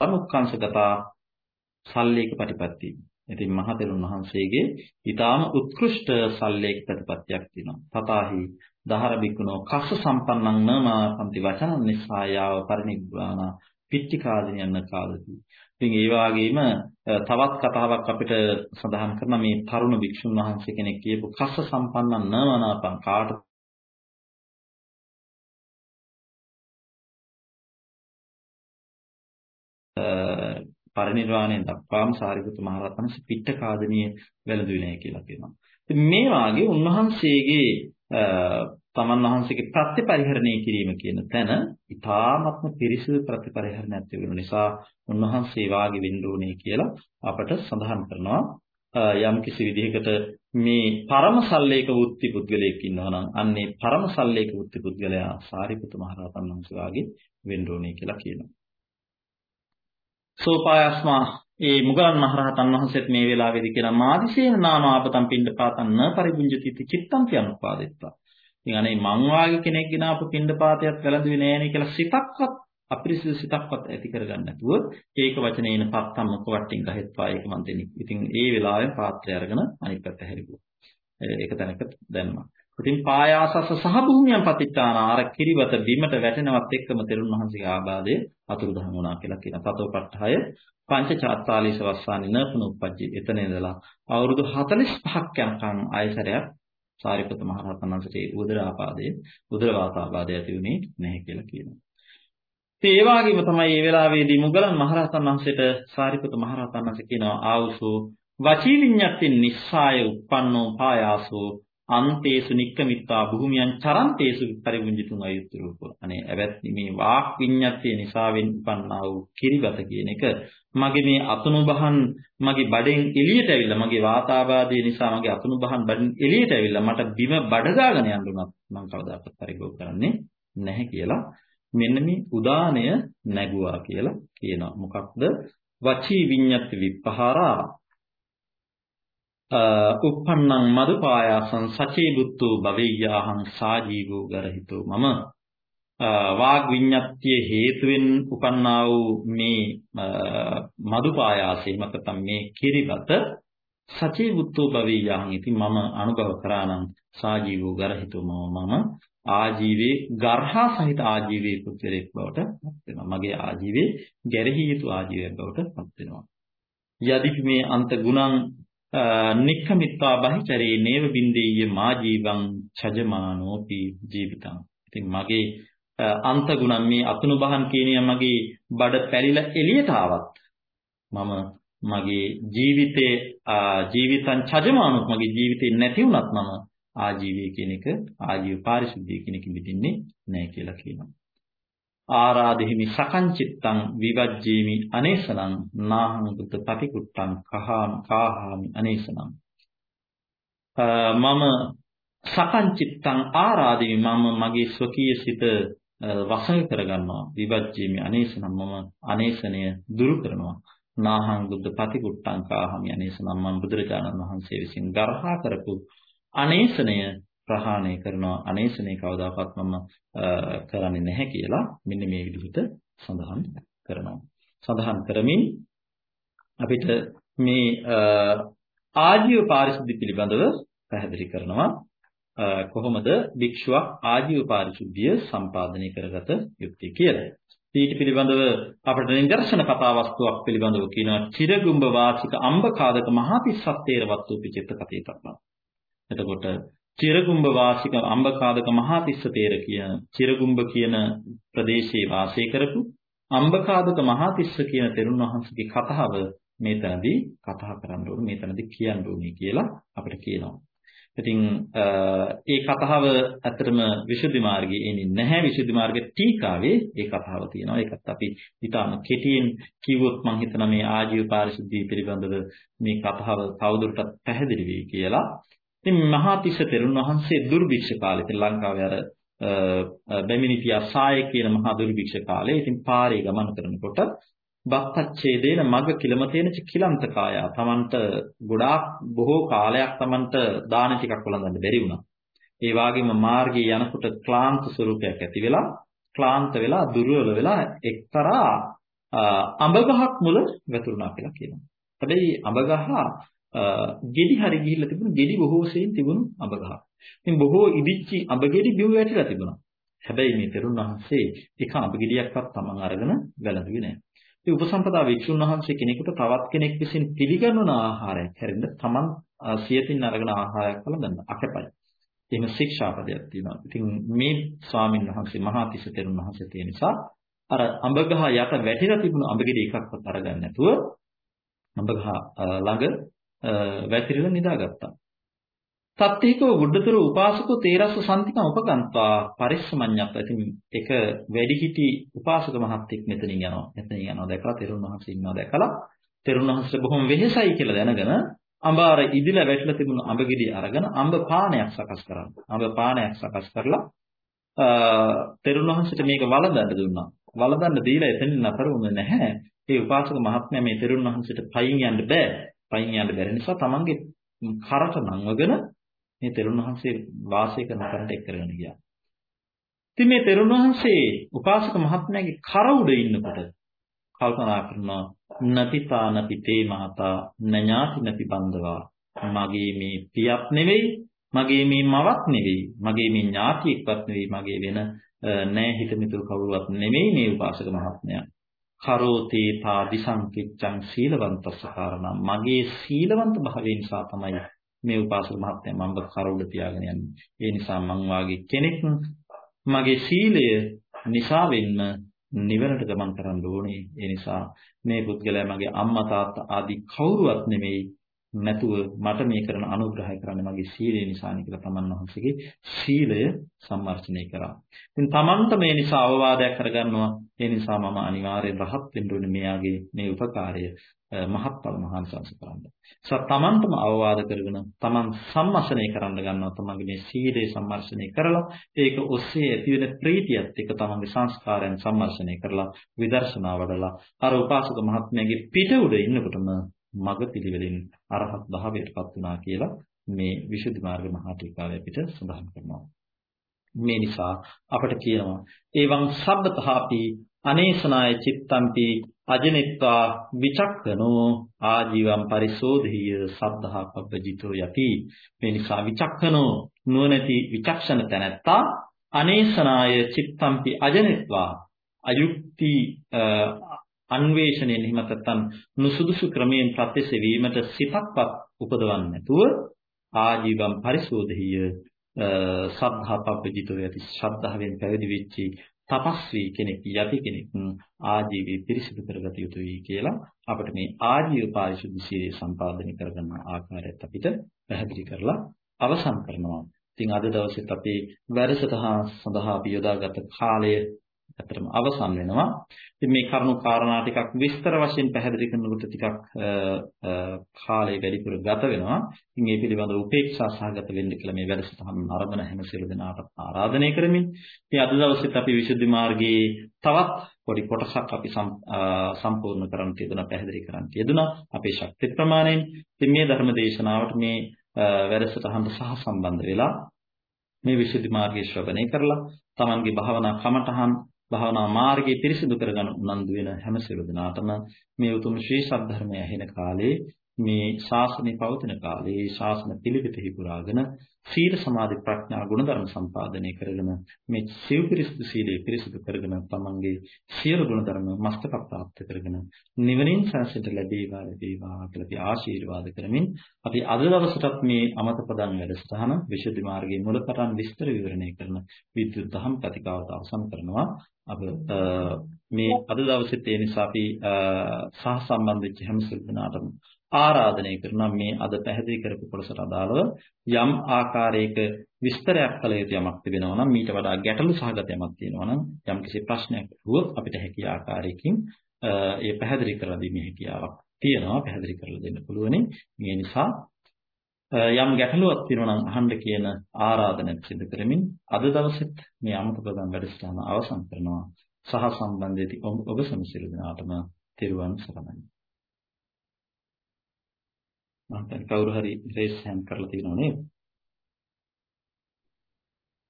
අනුක්කාංශගතා සල්ලේක ප්‍රතිපත්තිය ඉතින් මහතෙරුන් වහන්සේගේ ඊටාම උත්කෘෂ්ඨ සල්ලේක ප්‍රතිපත්තියක් තියෙනවා. තථාහි දහර බිකුණෝ කස්ස සම්පන්නං නමා පන්ති වචන නිසායාව පරිනිබ්බාන පිට්ඨිකාදින යන කාලදී. ඉතින් ඒ වගේම තවත් කතාවක් අපිට සඳහන් කරන මේ තරුණ භික්ෂුන් වහන්සේ කෙනෙක් කියපු කස්ස සම්පන්නං නමනාපං කාට පරිනිර්වාණය දක්වාම සාරිපුත්ත මහ රහතන් වහන්සේ පිට්ඨකාදනිය වැළඳුවේ නැහැ කියලා කියනවා. ඉතින් මේ වාගේ උන්වහන්සේගේ තමන් වහන්සේගේ ප්‍රත්‍යපරිහරණය කිරීම කියන තැන ඊ타ත්ම පිරිසිදු ප්‍රතිපරිහරණයක් තිබෙන නිසා උන්වහන්සේ වාගේ වෙන්න ඕනේ කියලා අපට සඳහන් කරනවා. යම් කිසි විදිහකට මේ පරම සල්ලේක වෘත්ති පුද්ගලයෙක් ඉන්නවා නම් අන්නේ පරම සල්ලේක වෘත්ති පුද්ගලයා සාරිපුත මහ රහතන් වහන්සේ වාගේ වෙන්න ඕනේ කියලා කියනවා. සෝපායස්මා ඒ මුගලන් මහරහතන් වහන්සේත් මේ වෙලාවේදී කියන මාදිසේන නාම ආපතම් පිණ්ඩපාතං න පරිබුඤ්ජති චිත්තං කියනුපාදෙත්තා. ඉතින් අනේ මං වාගේ කෙනෙක් ගෙන ආපු පිණ්ඩපාතයක් වැළඳුවේ නෑනේ කියලා සිතක්වත් අපිරිසිදු සිතක්වත් ඇති කරගන්න නැතුව ඒක වචනේන පත්තම් මොකවට්ටින් ගහෙත්වා ඒක මන් දෙන්නේ. ඉතින් ඒ වෙලාවෙන් පාත්‍රය අරගෙන අනිත් පැත්ත හැරිගුවා. ඒක තැනක දැම්මා. ඉතින් පායාසස සහ භූමියන් පතිත්තාන ආර කිරිවත බිමට වැටෙනවත් එක්කම තෙරුන් වහන්සේගේ ආබාධය අතුරුදහන් වුණා කියලා කියන තතෝපට්ඨය පංච චාත්තාලීස වස්සානි නපුන උපජ්ජි එතන ඉඳලා අවුරුදු 45ක් යනකම් ආයසරයක් සාරිපුත මහ රහතන් වහන්සේට උදර ආපාදයේ උදර වාතාපාදය ඇති වුණේ නැහැ කියලා කියනවා. ඉතින් ඒ වගේම තමයි මේ වෙලාවේදී මුගලන් මහ රහතන් වහන්සේට සාරිපුත මහ රහතන් වහන්සේ කියනවා ආවුසෝ වචී විඤ්ඤාති නිස්සාය uppannෝ පායාසෝ අන්තේසු නික්කමිත්තා භූමියන් චරන්තේසු පරිගුංජිතුන් අයුත්තරූප අනේ ඇවැත්නි මේ වාක් විඤ්ඤාතිය නිසාවෙන් උපන්නා වූ කිරිගත කියන එක මගේ මේ අතුණු බහන් මගේ බඩෙන් එළියට ඇවිල්ලා මගේ වාතාබාධය නිසා මගේ අතුණු බහන් බඩෙන් එළියට ඇවිල්ලා මට බිම බඩගාගෙන යන්න උනත් මම කවදාකවත් පරිභෝග කරන්නේ නැහැ කියලා මෙන්න මේ උදානය නැගුවා කියලා කියනවා. මොකක්ද? වචී විඤ්ඤාති විපහාරා uppannං මදුපායාසං සචේ බුද්ධෝ භවෙය්‍යාහං සාජීවෝ ගරහිතෝ මම. වාග් විඤ්ඤාතිය හේතුවෙන් උපන්නා වූ මේ මදුපායාසය මතතම් මේ කිරිබත සචේ බුද්ධෝ භවෙය්‍යාහං ඉති මම අනුභව කරා නම් සාජීවෝ ගරහිතෝ මම ආජීවයේ ගර්හා සහිත ආජීවයේ පුත්‍රයෙක් බවට පත් වෙනවා. මගේ ආජීවයේ ගැරහි යුතු ආජීවයක් බවට පත් වෙනවා. යදිපි මේ අන්ත ගුණං නික්කමිත්වා බහිචරේ නේව බින්දේය මා ජීවං චජමානෝපි ජීවිතං. ඉතින් මගේ අන්ත ගුණම් මේ අතුණු බහන් කියන මගේ බඩ පැලිලා එළියට ආවත් මම මගේ ජීවිතේ ජීවිතං චජමානෝප මගේ ජීවිතේ නැති වුණත් මම ආජීවය කියන එක ආජීව පාරිශුද්ධිය කියන එක මිදින්නේ නැහැ කියලා කියනවා. ආරාදෙහිමි සකංචිත්තං විවජ්ජේමි අනේසනං නාහං දුත පටිකුට්ටං කහාම කාහාමි අනේසනං. මම සකංචිත්තං ආරාදෙමි මම මගේ ස්වකීය සිත වසඟ කරගන්නවා. විවජ්ජේමි අනේසනං මම අනේසනය දුරු කරනවා. නාහං බුද්ධ පටිකුට්ටං කාහාමි අනේසනං මම බුදුරජාණන් වහන්සේ විසින් ගර්හා කරපු අනේසනය ප්‍රහාණය කරනවා අනේසනේ කවදාකවත් මම කරන්නේ නැහැ කියලා මෙන්න මේ විදිහට සඳහන් කරනවා. සඳහන් කරමින් අපිට මේ ආජීව පාරිශුද්ධි පිළිබඳව පැහැදිලි කරනවා කොහොමද භික්ෂුවක් ආජීව පාරිශුද්ධිය සම්පාදනය කරගත යුත්තේ කියලා. ඊට පිළිබඳව අපට නිදර්ශන කතා වස්තුවක් පිළිබඳව කියනවා චිරගුම්බ වාචික අම්බකාදක මහතිස්සත්තේරවත් වූ පිචිත්ත කතේතප්පා. එතකොට චිරගුම්බ වාසික අම්බකාදක මහතිස්ස තේර කියන චිරගුම්බ කියන ප්‍රදේශයේ වාසය කරපු අම්බකාදක මහතිස්ස කියන තෙරුණ වහන්සේගේ කතාව මේතනදී කතා කරන්න ඕනේ මේතනදී කියන්න ඕනේ කියලා අපිට කියනවා. ඉතින් ඒ කතාව ඇත්තටම විසුද්ධි මාර්ගයේ එන්නේ නැහැ විසුද්ධි මාර්ගයේ ටීකාවේ ඒ කතාව තියෙනවා. ඒකත් අපි ඊටම කෙටියෙන් කිව්වොත් මම හිතනවා මේ ආජීව පාරිශුද්ධිය පිළිබඳව මේ කතාව තවදුරටත් පැහැදිලි වෙයි කියලා. ඉතින් මහාතිස්ස තෙරුන් වහන්සේ දුර්භික්ෂ කාලේ ඉතින් ලංකාවේ අර බැමිණිපියා සාය කියන මහා දුර්භික්ෂ කාලේ ඉතින් පාරේ ගමන් කරනකොට බක්පච්ඡේදේන මග කිලමතේන කිලන්ත කාය තමන්ට ගොඩාක් බොහෝ කාලයක් තමන්ට දාන ටිකක් වළඳන්න බැරි වුණා. ඒ වගේම මාර්ගයේ යනකොට ක්ලාන්ත ස්වරූපයක් ඇති වෙලා ක්ලාන්ත වෙලා දුර්වල වෙලා එක්තරා අඹගහක් මුල වැතුරුණා කියලා කියනවා. හැබැයි අඹගහ ගෙඩි හරි ගිහිල්ලා තිබුණු ගෙඩි බොහෝ සෙයින් තිබුණු අඹ ගහ. ඉතින් බොහෝ ඉදිච්චි අඹ ගෙඩි බිව් වැටිලා තිබුණා. හැබැයි මේ තෙරුන් වහන්සේ එක අඹ ගෙඩියක්වත් Taman අරගෙන වැළඳුවේ නැහැ. ඉතින් උපසම්පදා වික්ෂුන් වහන්සේ කෙනෙකුට තවත් කෙනෙක් විසින් පිළිගන්වන ආහාරයක් හැරෙන්න Taman සියතින් අරගෙන ආහාරයක් වළඳන්න අකපයි. එහෙම ශික්ෂාපදයක් තියෙනවා. ඉතින් මේ ස්වාමින් වහන්සේ මහා තිස්ස තෙරුන් වහන්සේ තියෙන නිසා අර අඹ ගහ යට වැටිලා තිබුණු අඹ ගෙඩි එකක්වත් අරගන්න නැතුව අඹ ගහ ළඟ වැතිරිලා නිදාගත්තා. සත්‍යීකව බුද්ධතර උපාසකෝ තේරස්ස සම්තිකම් උපගන්තා පරිස්සමඤ්ඤප්ප. ඉතින් එක වැඩිහිටි උපාසක මහත්තයෙක් මෙතනින් යනවා. මෙතනින් යනවා දැකලා තෙරුණ වහන්සේ ඉන්නවා දැකලා තෙරුණ වහන්සේ බොහොම වෙහෙසයි කියලා දැනගෙන අඹාර ඉදිලා වැටලා තිබුණු අඹ ගෙඩි අරගෙන අඹ පානයක් සකස් කරා. අඹ පානයක් සකස් කරලා තෙරුණ වහන්සේට මේක වළඳන්න දුන්නා. වළඳන්න දීලා එතනින් නතර වුණේ නැහැ. ඒ උපාසක මහත්මයා මේ තෙරුන් වහන්සේට පයින් යන්න බෑ. පයින් යන්න බැරි නිසා තමන්ගේ කරට නංවගෙන මේ තෙරුන් වහන්සේ වාසය කරන කරට එක් කරගෙන ගියා. ඉතින් මේ තෙරුන් වහන්සේ උපාසක මහත්මයාගේ කර උඩ ඉන්නකොට කල්පනා කරනවා නපිතා නපිතේ මාතා නඥාති නපි බන්දවා මගේ මේ පියක් නෙවෙයි මගේ මේ මවක් නෙවෙයි මගේ මේ ඥාතියෙක්වත් නෙවෙයි මගේ වෙන නෑ හිත මිතුරු කවුරුවත් නෙවෙයි මේ උපාසක මහත්මයා කරෝතේ පාදි සංකිච්ඡං සීලවන්තස්ස කාරණා මගේ සීලවන්ත භාවය නිසා තමයි මේ උපාසක මහත්මයා මම කරුණ තියාගෙන යන්නේ. ඒ නිසා මං වාගේ කෙනෙක් මගේ සීලය නිසා වෙන්න නිවනට ගමන් කරන්න ඕනේ. ඒ නිසා මේ පුද්ගලයා මගේ අම්මා තාත්තා ආදී කවුරුවත් නෙමෙයි නැතුව මට මේ කරන අනුග්‍රහය කරන්නේ මගේ සීලය නිසානේ කියලා තමන් වහන්සේගේ සීලය සම්වර්ධනය කරා. ඉතින් තමන්ට මේ නිසා අවවාදයක් කරගන්නවා. ඒ නිසා මම අනිවාර්යෙන් රහත් වෙන්න ඕනේ මෙයාගේ මේ උපකාරය මහත්ඵල මහාන්සංස කරන්න. ඒසත් තමන්ටම අවවාද කරගෙන තමන් සම්මර්ෂණය කරන්න ගන්නවා තමන්ගේ මේ සීලය සම්මර්ෂණය කරලා ඒක ඔස්සේ ඇතිවෙන ප්‍රීතියත් එක්ක තමන්ගේ සංස්කාරයන් සම්මර්ෂණය කරලා විදර්ශනා වඩලා අර උපාසක මහත්මයාගේ පිට උඩ ඉන්නකොටම මග පිළිවෙලින් අරහත් භාවයටපත් වුණා කියලා මේ විසුද්ධි මාර්ග මහා ටීකාවේ අපිට සඳහන් කරනවා. මේ නිසා අපට කියනවා එවං සබ්බතහාපි අනේසනාය චිත්තම්පි අජනිත්වා විචක්කනෝ ආජීවම් පරිසෝධීය සද්ධා පබ්බජිතෝ යති මේ නිසා විචක්කනෝ නුවණැති විචක්ෂණ තැනැත්තා අනේසනාය චිත්තම්පි අජනිත්වා අයුක්ති අන්වේෂණයෙන් එහෙම නැත්නම් නුසුදුසු ක්‍රමයෙන් ප්‍රතිසෙවීමට සිතක්වත් උපදවන්නේ නැතුව ආජීවම් පරිශෝධීය සද්ධා පබ්බජිතෝ යති ශ්‍රද්ධාවෙන් පැවිදි වෙච්චි තපස්වී කෙනෙක් යති කෙනෙක් ආජීවී පිරිසිදු කරගත යුතුයි කියලා අපිට මේ ආජීව පාරිශුද්ධ සීලය සම්පාදනය කරගන්න ආකාරයත් අපිට පැහැදිලි කරලා අවසන් කරනවා. ඉතින් අද දවසෙත් අපේ වැඩසටහන සඳහා අපි යොදාගත් කාලය ඇත්තටම අවසන් වෙනවා. ඉතින් මේ කරුණු කාරණා ටිකක් විස්තර වශයෙන් පැහැදිලි කරනකොට ටිකක් කාලය වැඩිපුර ගත වෙනවා. ඉතින් මේ පිළිබඳව උපේක්ෂා සහගත වෙන්න කියලා මේ වැඩසටහන ආරම්භන හැම සියලු දෙනාට ආරාධනය කරමින් ඉතින් අද දවසේත් අපි විසුද්ධි මාර්ගයේ තවත් පොඩි කොටසක් අපි සම්පූර්ණ කරන්න තියදුනා පැහැදිලි කරන්න තියදුනා අපේ ශක්ති ප්‍රමාණයෙන්. ඉතින් මේ ධර්ම දේශනාවට මේ වැඩසටහනට සහ සම්බන්ධ වෙලා මේ විසුද්ධි මාර්ගය ශ්‍රවණය කරලා තමන්ගේ භාවනා කමඨහන් භාවනා මාර්ගයේ පිරිසිදු කරගන්න උනන්දු වෙන හැම සියලු දෙනාටම මේ උතුම් ශ්‍රී සද්ධර්මය ඇහෙන කාලේ මේ ශාසනය පවතින කාලේ ශාසන පිළිවෙතෙහි පුරාගෙන සීල සමාධි ප්‍රඥා ගුණධර්ම සම්පාදනය කරගෙන මේ සිව් පිරිසිදු සීලේ පිරිසිදු කරගෙන තමන්ගේ සියලු ගුණධර්ම මස්තක ප්‍රාප්ත කරගෙන නිවනින් සැනසෙන්න ලැබේවා ලැබේවා කියලා අපි ආශිර්වාද කරමින් අපි අද දවසටත් මේ අමත ප්‍රදාන වැඩසටහන විශේෂ මාර්ගයේ මුලපටන් විස්තර විවරණය කරන විද්‍යුත් දහම් කතිකාවත අවසන් කරනවා. අප මේ අද දවසේත් ඒ නිසා අපි සහ සම්බන්ධ වෙච්ච හැම සිල්පනාටම ආරාධනය කරනවා මේ අද පැහැදිලි කරපු කොටසට අදාළව යම් ආකාරයක විස්තරයක් කළ යුතු යමක් තිබෙනවා නම් මීට වඩා ගැටලු සහගත යමක් තියෙනවා නම් යම් කිසි ප්‍රශ්නයක් වුවොත් අපිට හැකි ආකාරයකින් ඒ පැහැදිලි කරලා දීමේ හැකියාවක් තියෙනවා පැහැදිලි කරලා දෙන්න පුළුවනි. මේ නිසා යම් ගැටලුවක් තියෙනවා නම් අහන්න කියන ආරාධනයක් සිදු කරමින් අද දවසෙත් මේ අමත ප්‍රදාන වැඩසටහන අවසන් කරනවා. සහ සම්බන්ධ ඔබ සමසිරු දිනාටම තෙරුවන් සරණයි. මම හිතන්නේ කවුරු හරි රේස් හෑන්ඩ් කරලා තියෙනව නේද?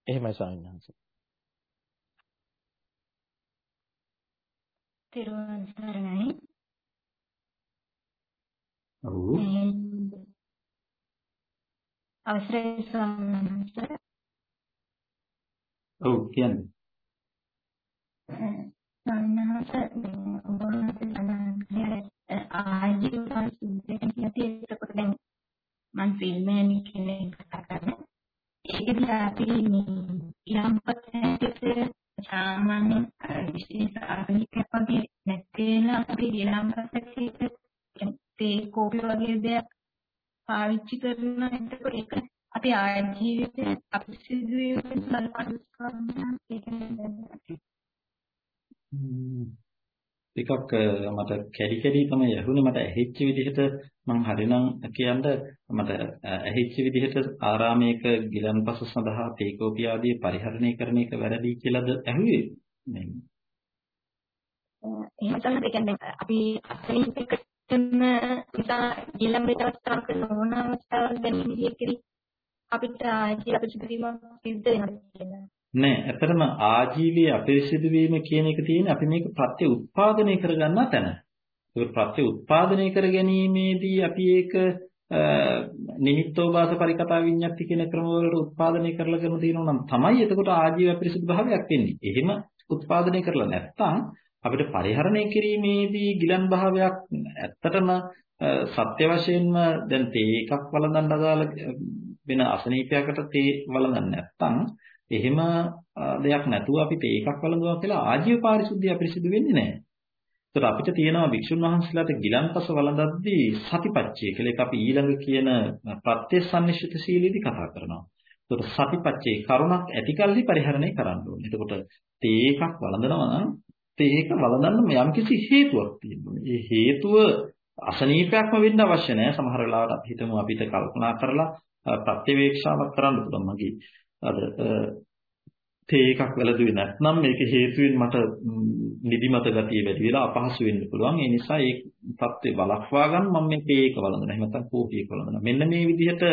එහෙමයි ස්වාමීන් වහන්සේ. තිරුවන් සරණයි. ඔව්. අවසරයි ස්වාමීන් වහන්සේ. ඔව් කියන්නේ. ස්වාමීන් වහන්සේ ඔබ වහන්සේ ආජීව සුද්ධයෙන් කියති එතකොට දැන් මම ෆිල්ම් එකේ කතා කරනවා ඒකදී අපි මේ යම් පස්සේ සාමාන්‍ය විශේෂ ආධුනික වගේ නැත්තේලා අපි ඊළඟ පස්සේ තේ කෝපි වගේ දෙයක් පාවිච්චි කරන එතකොට ඒක අපි ආජීවිතය අපිරිසිදු වීම සලකන කරනවා ඒක ටිකක් මට කැඩි කැඩි තමයි ඇහුනේ මට ඇහිච්ච විදිහට මම හරිනම් කියන්න. මට ඇහිච්ච විදිහට ආරාමයක ගිලන්පස සඳහා තේකෝපි ආදී පරිහරණය කරන එක වැරදි කියලාද ඇහුවේ? මේ එහෙම තමයි. කියන්නේ අපි අත්දැකීම් එකටම නිසා ඊළඟ අවස්ථාවක නොවන අවස්ථාවක් ගැනීම විදිහට අපිට ආජීව අපිරිසිදු වීම සිද්ධ වෙනවා නෑ ඇත්තටම ආජීවයේ අපිරිසිදු වීම කියන එක තියෙන්නේ අපි මේක ප්‍රත්‍ය උත්පාදනය කරගන්න තැන. ඒක ප්‍රත්‍ය උත්පාදනය කර ගැනීමේදී අපි ඒක නිමිත්තෝ වාස පරිකතා විඤ්ඤාති කියන ක්‍රම වලට උත්පාදනය කරලා කරන තියෙනවා නම් තමයි එතකොට ආජීව අපිරිසිදු භාවයක් වෙන්නේ. එහෙම උත්පාදනය කරලා නැත්නම් අපිට පරිහරණය කිරීමේදී ගිලන් භාවයක් ඇත්තටම සත්‍ය වශයෙන්ම දැන් තේ එකක් වළඳන්න අදාළ වෙන අසනීපයකට තේ වළඳන්නේ නැත්නම් එහෙම දෙයක් නැතුව අපි තේ එකක් වළඳනවා කියලා ආජීව පාරිශුද්ධිය අපිරිසිදු වෙන්නේ නැහැ. ඒතර අපිට තියෙනවා භික්ෂුන් වහන්සේලාට ගිලන්පස වළඳද්දී සතිපච්චය කියලා එක අපි ඊළඟ කියන ප්‍රත්‍යසන්නිශ්චිත සීලෙදි කතා කරනවා. ඒතර සතිපච්චේ කරුණක් ඇතිකල්හි පරිහරණය කරන්න ඕනේ. එතකොට තේ එකක් වළඳනවා නම් තේ එක වළඳන්න යම්කිසි හේතුවක් තියෙනවා. ඒ හේතුව අසනීපයක්ම වෙන්න අවශ්‍ය නැහැ. සමහර වෙලාවට අපි හිතමු අපිට කල්පනා කරලා ප්‍රත්‍යවේක්ෂාවක් කරන්න පුළුවන් මගේ අර තේ එකක් වැළඳුවේ නැත්නම් මේක හේතුවෙන් මට නිදිමත ගතිය වැඩි වෙලා අපහසු වෙන්න පුළුවන්. ඒ නිසා ඒ தත්ත්වේ වළක්වා ගන්න මම මේ තේ එක වළඳනවා. එහෙම නැත්නම් කෝපි එක වළඳනවා. මෙන්න මේ විදිහට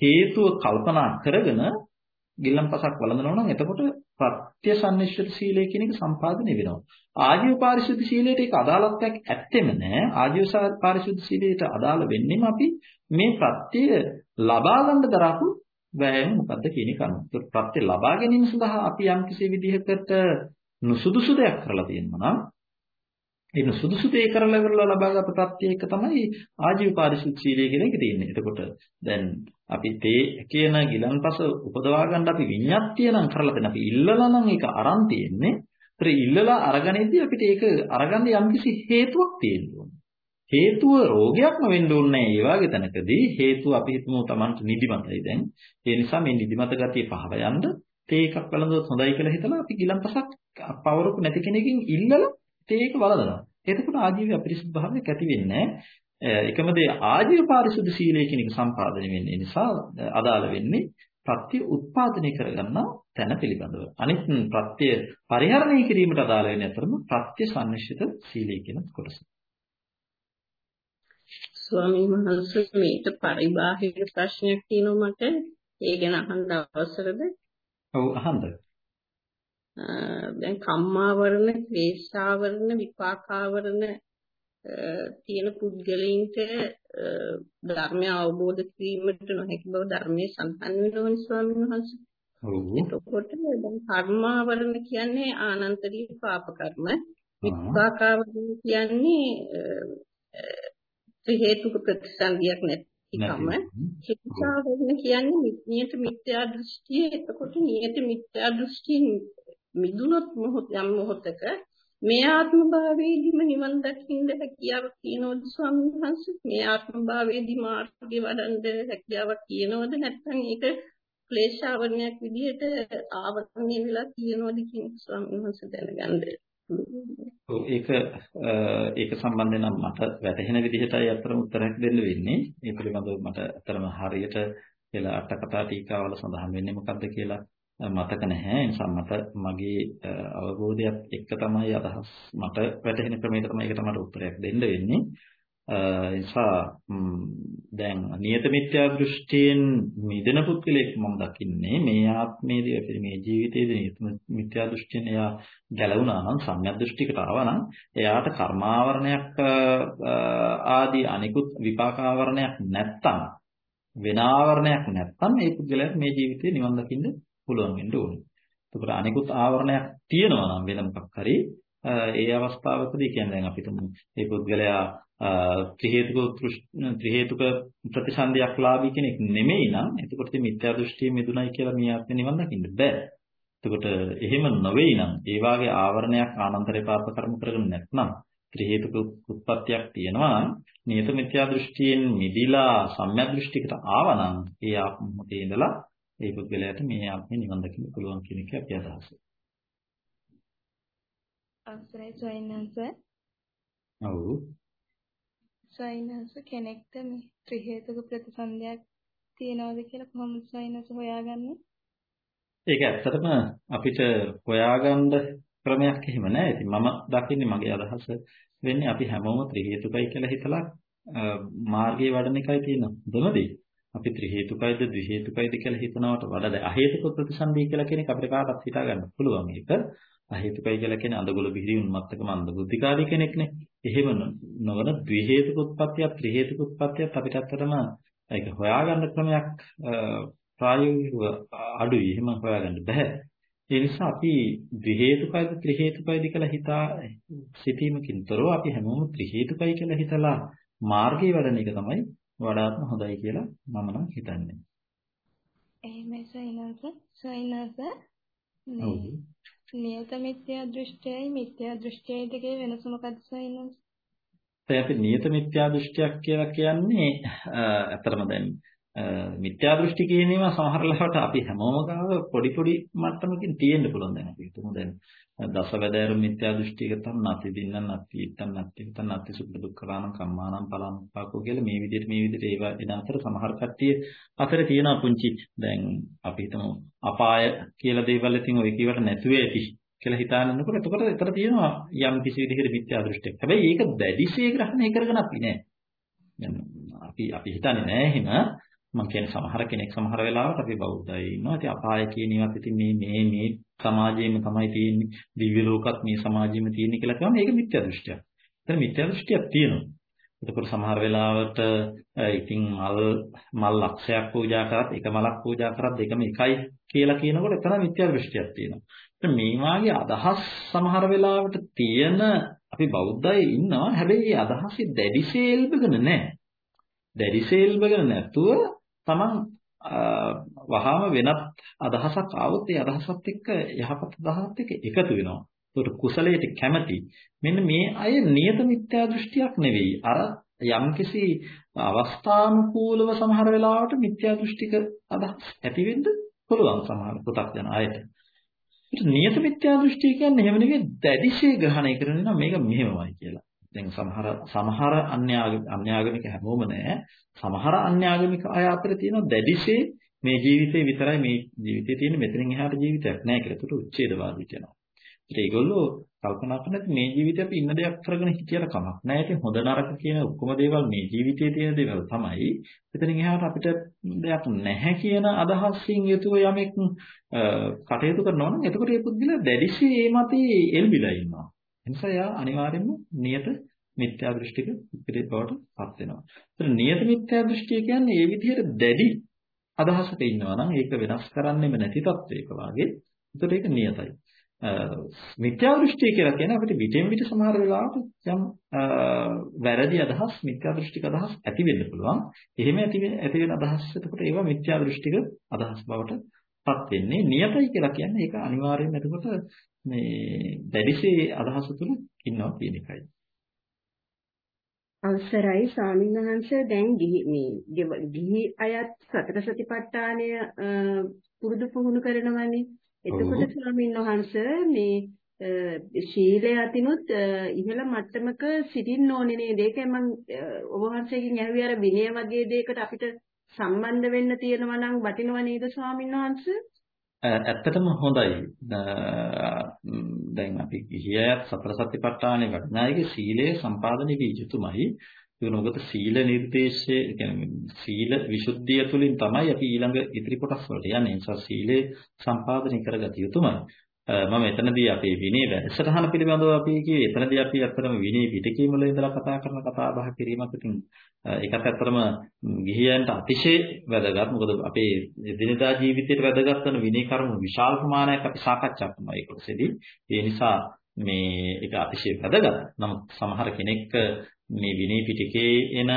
හේතුව කල්පනා කරගෙන ගිල්ලම්පසක් වළඳනවා නම් එතකොට ප්‍රත්‍යසන්නිශ්චිත සීලය කියන එක සම්පාදනය වෙනවා. ආජීව පාරිශුද්ධ සීලයට ඒක අදාළත්වයක් ඇත්තෙම නෑ. ආජීව පාරිශුද්ධ සීලයට අදාළ වෙන්නේම අපි මේ ප්‍රත්‍ය ලබා ගන්න දරපු වෑයම මොකද්ද කියන එක අනුව. ඒක ප්‍රත්‍ය ලබා ගැනීම සඳහා අපි යම් කිසි විදිහකට නුසුදුසු දෙයක් කරලා තියෙනවා නම් ඒ නුසුදුසු දෙය කරලා ඉවරලා ලබාගත් ප්‍රත්‍ය එක තමයි ආජීව පාරිශුද්ධ සීලය කියන එක තියෙන්නේ. එතකොට දැන් අපි තේ කියන ගිලන්පස උපදවා ගන්න අපි විඤ්ඤාත්තිය නම් කරලා දෙන අපි ඉල්ලලා නම් ඒක අරන් තියෙන්නේ. ඒතර ඉල්ලලා අරගනෙද්දී අපිට ඒක අරගන්න යම්කිසි හේතුවක් තියෙනවා. හේතුව රෝගයක්ම වෙන්න ඕනේ ඒ වගේ තැනකදී හේතුව අපි හිතමු Tamanට නිදිමතයි දැන්. ඒ නිසා මේ නිදිමත ගතිය පහව යන්න තේ එකක් වළඳුවොත් හොඳයි කියලා හිතලා අපි ගිලන්පසක් පවරපු නැති කෙනකින් ඉල්ලලා තේ එක වළඳනවා. එතකොට ආජීවය අපිරිසුදු භාවයක් ඇති වෙන්නේ එකම දේ ආජීව පාරිශුද්ධ සීලය කියන එක සම්පාදනය වෙන්නේ නිසා අදාළ වෙන්නේ ප්‍රත්‍ය උත්පාදනය කරගන්න තැන පිළිබඳව. අනිත් ප්‍රත්‍ය පරිහරණය කිරීමට අදාළ වෙන්නේ අතරම ප්‍රත්‍ය සම්නිශ්චිත සීලය කියන කොටස. ස්වාමීන් වහන්සේ මේක පරිබාහිර ප්‍රශ්නයක් තියෙනවා මට. ඒ ගැන අහන්න අවසරද? ඔව් අහන්න. දැන් කම්මාවරණ, ක්ලේශාවරණ, විපාකාවරණ තියෙන පුද්ගලයින්ට ධර්මය අවබෝධ කිරීමට නොහැකි බව ධර්මයේ සඳහන් වෙනවනේ ස්වාමීන් වහන්සේ. ඔව්. එතකොට දැන් කර්මාවරණ කියන්නේ ආනන්තරීය පාප කර්ම. විපාකාවරණ කියන්නේ හේතුක ප්‍රතිසන්දියක් නැතිකම හිතාගෙන කියන්නේ නියත මිත්‍යා දෘෂ්ටිය. එතකොට නියත මිත්‍යා දෘෂ්ටියෙන් මිදුනොත් මොහොත යම් මොහොතක මේ ආත්ම භාවයේදීම නිවන් දකින්න හැකියාවක් තියෙනවද ස්වාමීන් වහන්සේ? මේ ආත්ම භාවයේදී මාර්ගය වඩන්න හැකියාවක් තියෙනවද? නැත්නම් ඒක ක්ලේශාවරණයක් විදිහට ආවරණය වෙලා තියෙනවද කියන ස්වාමීන් වහන්සේ දැනගන්න ඒක ඒක සම්බන්ධයෙන් නම් මට වැටහෙන විදිහටයි අතරම උත්තරයක් දෙන්න වෙන්නේ. ඒ පිළිබඳව මට අතරම හරියට කියලා අට කතා ටීකාවල සඳහන් වෙන්නේ මොකක්ද කියලා මතක නැහැ. ඒ නිසා මට මගේ අවබෝධයත් එක්ක තමයි අදහස් මට වැටහෙන ක්‍රමයට තමයි ඒකට මට උත්තරයක් දෙන්න වෙන්නේ. නිසා දැන් නියත මිත්‍යා දෘෂ්ටියෙන් මිදෙන පුද්ගලෙක් මම දකින්නේ මේ ආත්මයේදී අපේ මේ ජීවිතයේදී නියත මිත්‍යා දෘෂ්ටියෙන් එයා ගැලවුණා නම් සම්‍යක් දෘෂ්ටිකට ආවා නම් එයාට කර්මාවරණයක් ආදී අනිකුත් විපාකාවරණයක් නැත්තම් වෙන ආවරණයක් නැත්තම් මේ පුද්ගලයාට මේ ජීවිතේ නිවන් දකින්න පුළුවන් වෙන්න ඕනේ. එතකොට අනිකුත් ආවරණයක් තියෙනවා නම් වෙන මොකක් හරි ඒ අවස්ථාවකදී කියන්නේ දැන් අපි තුමු මේ පුද්ගලයා ත්‍රි හේතුක ත්‍රි හේතුක ප්‍රතිසන්දියක් ලාභී කෙනෙක් නෙමෙයි නම් එතකොට ඉතින් මිත්‍යා දෘෂ්ටිය මිදුණයි කියලා මේ ආත්මේ නිවන් දකින්න බෑ. එතකොට එහෙම නොවේයි නම් ඒ වාගේ ආවරණයක් ආනන්තරේ පාප කර්ම කරගෙන නැත්නම් ත්‍රි හේතුක උත්පත්තියක් තියෙනවා නියත මිත්‍යා දෘෂ්ටියෙන් මිදිලා සම්‍යක් දෘෂ්ටිකට ආවනම් ඒ ආත්මයේ ඉඳලා ඒ පුද්ගලයාට මේ ආත්මේ නිවන් දකින්න පුළුවන් කියන එක අපි අදහස. අවසරයි සොයනන්ස. ඔව්. සොයනන්ස කෙනෙක්ට මේ ත්‍රි හේතුක ප්‍රතිසන්දියක් තියනවද කියලා කොහොමද සොයනන්ස හොයාගන්නේ? ඒක ඇත්තටම අපිට හොයාගන්න ක්‍රමයක් එහෙම නැහැ. ඉතින් මම දකින්නේ මගේ අදහස වෙන්නේ අපි හැමෝම ත්‍රි හේතුකයි කියලා හිතලා මාර්ගයේ වඩන එකයි තියෙන හොඳම දේ. අපි ත්‍රි හේතුකයිද ද්වි හේතුකයිද කියලා හිතනවට වඩා දැන් අහේතුක ප්‍රතිසන්දී කියලා කියන එක අපිට කාටවත් හිතා ගන්න පුළුවන් මේක. අහේතුකයි කියලා කියන්නේ අඳගොල බිහිරි උන්මත්තක මන්දබුද්ධිකාරී කෙනෙක්නේ. එහෙම නොවන ද්වි හේතුක උත්පත්තියක් ත්‍රි හේතුක උත්පත්තියක් අපිට අත්‍තරම ඒක හොයාගන්න ක්‍රමයක් ප්‍රායෝගිකව අඩුයි. එහෙම හොයාගන්න බෑ. ඒ නිසා අපි ද්වි හේතුකයිද ත්‍රි හේතුකයිද කියලා හිතා සිටීමකින් තොරව අපි හැමෝම ත්‍රි හේතුකයි කියලා හිතලා මාර්ගයේ වැඩන එක තමයි වඩාත්ම හොඳයි කියලා මම නම් හිතන්නේ. එහෙමයි සයිනස සයිනස නියත මිත්‍යා දෘෂ්ටියයි මිත්‍යා දෘෂ්ටියයි දෙකේ වෙනස මොකක්ද සයිනස්? ඒ අපි නියත මිත්‍යා දෘෂ්ටියක් කියලා කියන්නේ අතරම දැන් මිත්‍යා දෘෂ්ටි කියන ඒවා සමහර ලාවට අපි හැමෝම ගාව පොඩි පොඩි මට්ටමකින් තියෙන්න පුළුවන් දැන් අපි හිතමු දැන් දසවැදෑරු මිත්‍යා දෘෂ්ටියක තමයි නැති දින්න නැති ඉත්තන් නැති ඉත්තන් නැති සුඛ දුක්ඛාන කම්මානම් පලම්පාකෝ කියලා මේ විදිහට මේ විදිහට ඒවා එන අතර සමහර කට්ටිය අතර තියෙන පුංචි දැන් අපි හිතමු අපාය කියලා දේවල් ඉතින් ඔය කීවට නැතුව ඇති කියලා හිතාන ඉන්නකොට එතකොට එතන තියෙනවා යම් කිසි විදිහකට මිත්‍යා දෘෂ්ටියක්. හැබැයි ඒක දැඩිසේ ග්‍රහණය කරගෙන අපි නෑ. අපි අපි හිතන්නේ නෑ එහෙම මම කියන්නේ සමහර කෙනෙක් සමහර වෙලාවට අපි බෞද්ධයි ඉන්නවා. ඉතින් අපාය කියන ඒවාත් ඉතින් මේ මේ මේ සමාජයේම තමයි තියෙන්නේ. දිව්‍ය ලෝකත් මේ සමාජයේම තියෙන්නේ කියලා කියනවා. මේක මිත්‍යා දෘෂ්ටියක්. එතන මිත්‍යා දෘෂ්ටියක් තියෙනවා. එතකොට සමහර වෙලාවට ඉතින් මල් මල් ලක්ෂයක් පූජා කරත් එක මලක් පූජා කරත් දෙකම එකයි කියලා කියනකොට එතන මිත්‍යා දෘෂ්ටියක් තියෙනවා. මේ වාගේ අදහස් සමහර වෙලාවට තියෙන අපි බෞද්ධය ඉන්නවා. හැබැයි මේ අදහසේ දැඩිසේ එල්බගෙන නැහැ. දැඩිසේ එල්බගෙන නැතුව තමන් වහාම වෙනත් අදහසක් ආවොත් ඒ අදහසත් එක්ක යහපත් අදහසත් එක්ක එකතු වෙනවා. ඒකට කුසලයට කැමැති. මෙන්න මේ අය නියත මිත්‍යා දෘෂ්ටියක් නෙවෙයි. අර යම්කිසි අවස්ථානුකූලව සමහර වෙලාවට මිත්‍යා දෘෂ්ටික අදහස් ඇති වෙන්න පුළුවන් සමහර පුතක් යන අයට. ඒක නියත මිත්‍යා දෘෂ්ටි කියන්නේ එහෙම නෙවෙයි දැඩිශේ ග්‍රහණය කරනවා මේක මෙහෙමයි කියලා. දැන් සමහර සමහර අන්‍යාගමික හැමෝම නෑ. සමහර අන්‍යාගමික අය අතර තියෙන දැඩිශේ මේ ජීවිතේ විතරයි මේ ජීවිතේ තියෙන මෙතනින් එහාට ජීවිතයක් නෑ කියලා. ඒකට උච්ඡේදවාදී කියනවා. ඒත් ඒගොල්ලෝ කල්පනා කරන්නේ මේ ජීවිතේ අපි ඉන්න දෙයක් කරගෙන හිටියලා කමක් නෑ. ඉතින් හොඳ නරක කියන ඔක්කොම දේවල් මේ ජීවිතයේ තියෙන දේවල් තමයි. එතනින් එහාට අපිට දෙයක් නැහැ කියන අදහසින් යුතුව යමෙක් කටයුතු කරනවා නම් එතකොට ඒ පුද්ගලයා දැඩිශේ ඒ මතේ එල්බිලා ඉන්නවා. එනිසා එයා අනිවාර්යයෙන්ම නියත මිත්‍යා දෘෂ්ටික පිළිප බවට පත් වෙනවා. ඒතර නියත මිත්‍යා දෘෂ්ටිය කියන්නේ ඒ විදිහට දැඩි අදහසක ඉන්නවා නම් ඒක වෙනස් කරන්නෙම නැති තත්වයක වාගේ. ඒතර ඒක නියතයි. මිත්‍යා දෘෂ්ටිය කියලා කියන්නේ අපිට විටෙන් විට සමහර වෙලාවට යම් වැරදි අදහස් මිත්‍යා දෘෂ්ටික අදහස් ඇති වෙන්න පුළුවන්. එහෙම ඇති වෙන ඇති වෙන අදහස් එතකොට ඒවා මිත්‍යා දෘෂ්ටික අදහස් බවට පත් වෙන්නේ. නියතයි කියලා කියන්නේ ඒක අනිවාර්යයෙන්ම එතකොට මේ දැඩිසේ අදහස තුල ඉන්නවා කියන එකයි. අවසරයි ස්වාමීන් වහන්සේ දැන් මේ ගිහි අයත් සතර සතිපට්ඨානය පුරුදු පුහුණු කරනවානේ. එතකොට ස්වාමීන් වහන්සේ මේ ශීලය අතිනුත් ඉහළ මට්ටමක සිටින්න ඕනේ නේද? ඒකයි මම ඔබ වහන්සේගෙන් ඇහුවේ අර විනය වගේ දෙයකට අපිට සම්බන්ධ වෙන්න තියෙනවා නම් වටිනව නේද ස්වාමීන් වහන්සේ? ඇත්තටම හොඳයි. දැන් අපි ගිහියත් සතර සතිපට්ඨානෙ වඩනායගේ සීලය සම්පාදනය වී යුතුමයි. ඒක මොකද සීල නිර්දේශය කියන්නේ සීල විසුද්ධිය තුළින් තමයි අපි ඊළඟ ඉදිරි කොටස් වලට යන්නේ. ඒ නිසා සීලය සම්පාදනය කරගත යුතුමයි. මම එතනදී අපේ විනය වැඩසටහන පිළිබඳව අපි කිව්වේ එතනදී අපි අත්‍තරම විනය පිටකීම් වල ඉඳලා කතා කරන කතා බහ කිරීමක් ඉතින් ඒකත් අත්‍තරම ගිහියන්ට අතිශය වැදගත්. මොකද අපේ දිනදා ජීවිතයට වැදගත් වෙන විනය කරුණු විශාල ප්‍රමාණයක් අපි සාකච්ඡා කරනවා ඒ කොටසේදී. ඒ නිසා මේ ඒක අතිශය වැදගත්. නමුත් සමහර කෙනෙක් මේ විනය පිටකේ එන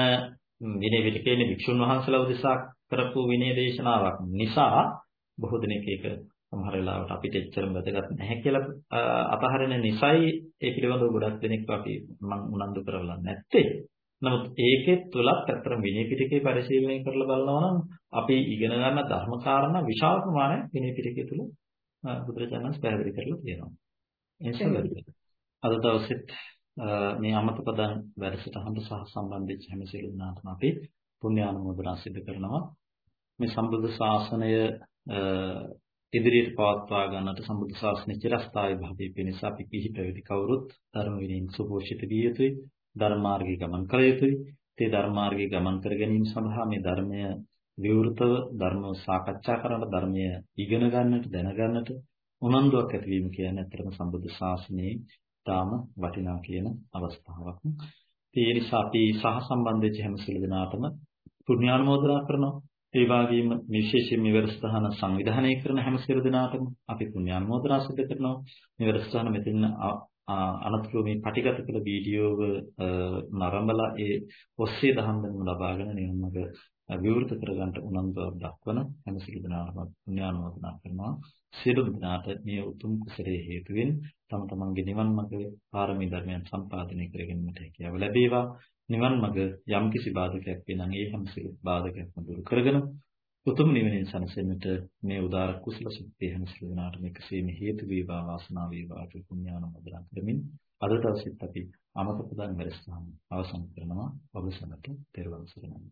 විනය පිටකේ ඉන්න වික්ෂුන් වහන්සේලා උදෙසා කරපු විනය දේශනාවක් නිසා බොහෝ දෙනෙක් ඒක සමහර වෙලාවට අපිට එච්චරම වැදගත් නැහැ කියලා අතහරින නිසයි ඒ පිළිබඳව ගොඩක් දෙනෙක් අපි මම උනන්දු කරවලා නැත්තේ. නමුත් ඒකේ තුලත් අත්‍තරම් විනය පිටකේ පරිශීලනය කරලා බලනවා නම් අපි ඉගෙන ගන්න ධර්ම කාරණා විශාල ප්‍රමාණයක් විනය පිටකේ තුල බුදුරජාණන් පැහැදිලි කරලා තියෙනවා. එනිසා අද දවසෙත් මේ අමතපදන් වැඩසටහනට සහ සම්බන්ධ වෙච්ච හැම සියලු දෙනාටම අපි පුණ්‍යානුමෝදනා සිදු කරනවා. මේ සම්බුද්ධ ශාසනය ඉදිරියට පවත්වා ගන්නට සම්බුද්ධ ශාසනයේ චිරස්ථායී භාවයේ පිණිස අපි පිහි පැවිදි කවුරුත් ධර්ම විනයෙන් සුපෝෂිත විය යුතුයි ධර්ම මාර්ගයේ ගමන් කළ යුතුයි ඒ ධර්ම මාර්ගයේ ගමන් කර ගැනීම සඳහා මේ ධර්මය විවෘතව ධර්මව සාකච්ඡා කරන ධර්මය ඉගෙන ගන්නට දැනගන්නට උනන්දුවක් ඇතිවීම කියන්නේ ඇත්තටම සම්බුද්ධ ශාසනයේ තාම වටිනා කියන අවස්ථාවක්. ඒ නිසා අපි සහ සම්බන්ධ වෙච්ච හැම සිළු දෙනාටම පුණ්‍යානුමෝදනා කරනවා. ඒ වගේම විශේෂයෙන් මේ වැඩසටහන සංවිධානය කරන හැම සියලු දෙනාටම අපි පුණ්‍යානුමෝදනා සිදු කරනවා. මේ වැඩසටහන මෙතන අනතුරු මේ පටිගත කළ වීඩියෝව නරඹලා ඒ ඔස්සේ දහම් දැනුම ලබාගෙන නිවන්මග විවෘත කරගන්න උනන්දුවක් දක්වන හැම සියලු දෙනාටම පුණ්‍යානුමෝදනා කරනවා. සියලු දෙනාට මේ උතුම් කුසලයේ හේතුවෙන් තම තමන්ගේ නිවන් මඟ පාරමී ධර්මයන් සම්පාදනය කරගන්නට හැකියාව ලැබේවා. නිවන් මඟ යම්කිසි බාධකයක් වෙනනම් ඒ හැම සියලු බාධකයක්ම දුරු කරගෙන උතුම් නිවනින් සැනසෙන්නට මේ උදාර කුසල ශක්තිය හැම සියලු දෙනාටම එකසේම හේතු වේවා වාසනාව වේවා කියලා පුණ්‍යානුමෝදනා කරමින් අද දවසෙත් අපි අමතක දන් වැඩසටහන අවසන් කරනවා. ඔබ සැමට තෙරුවන් සරණයි.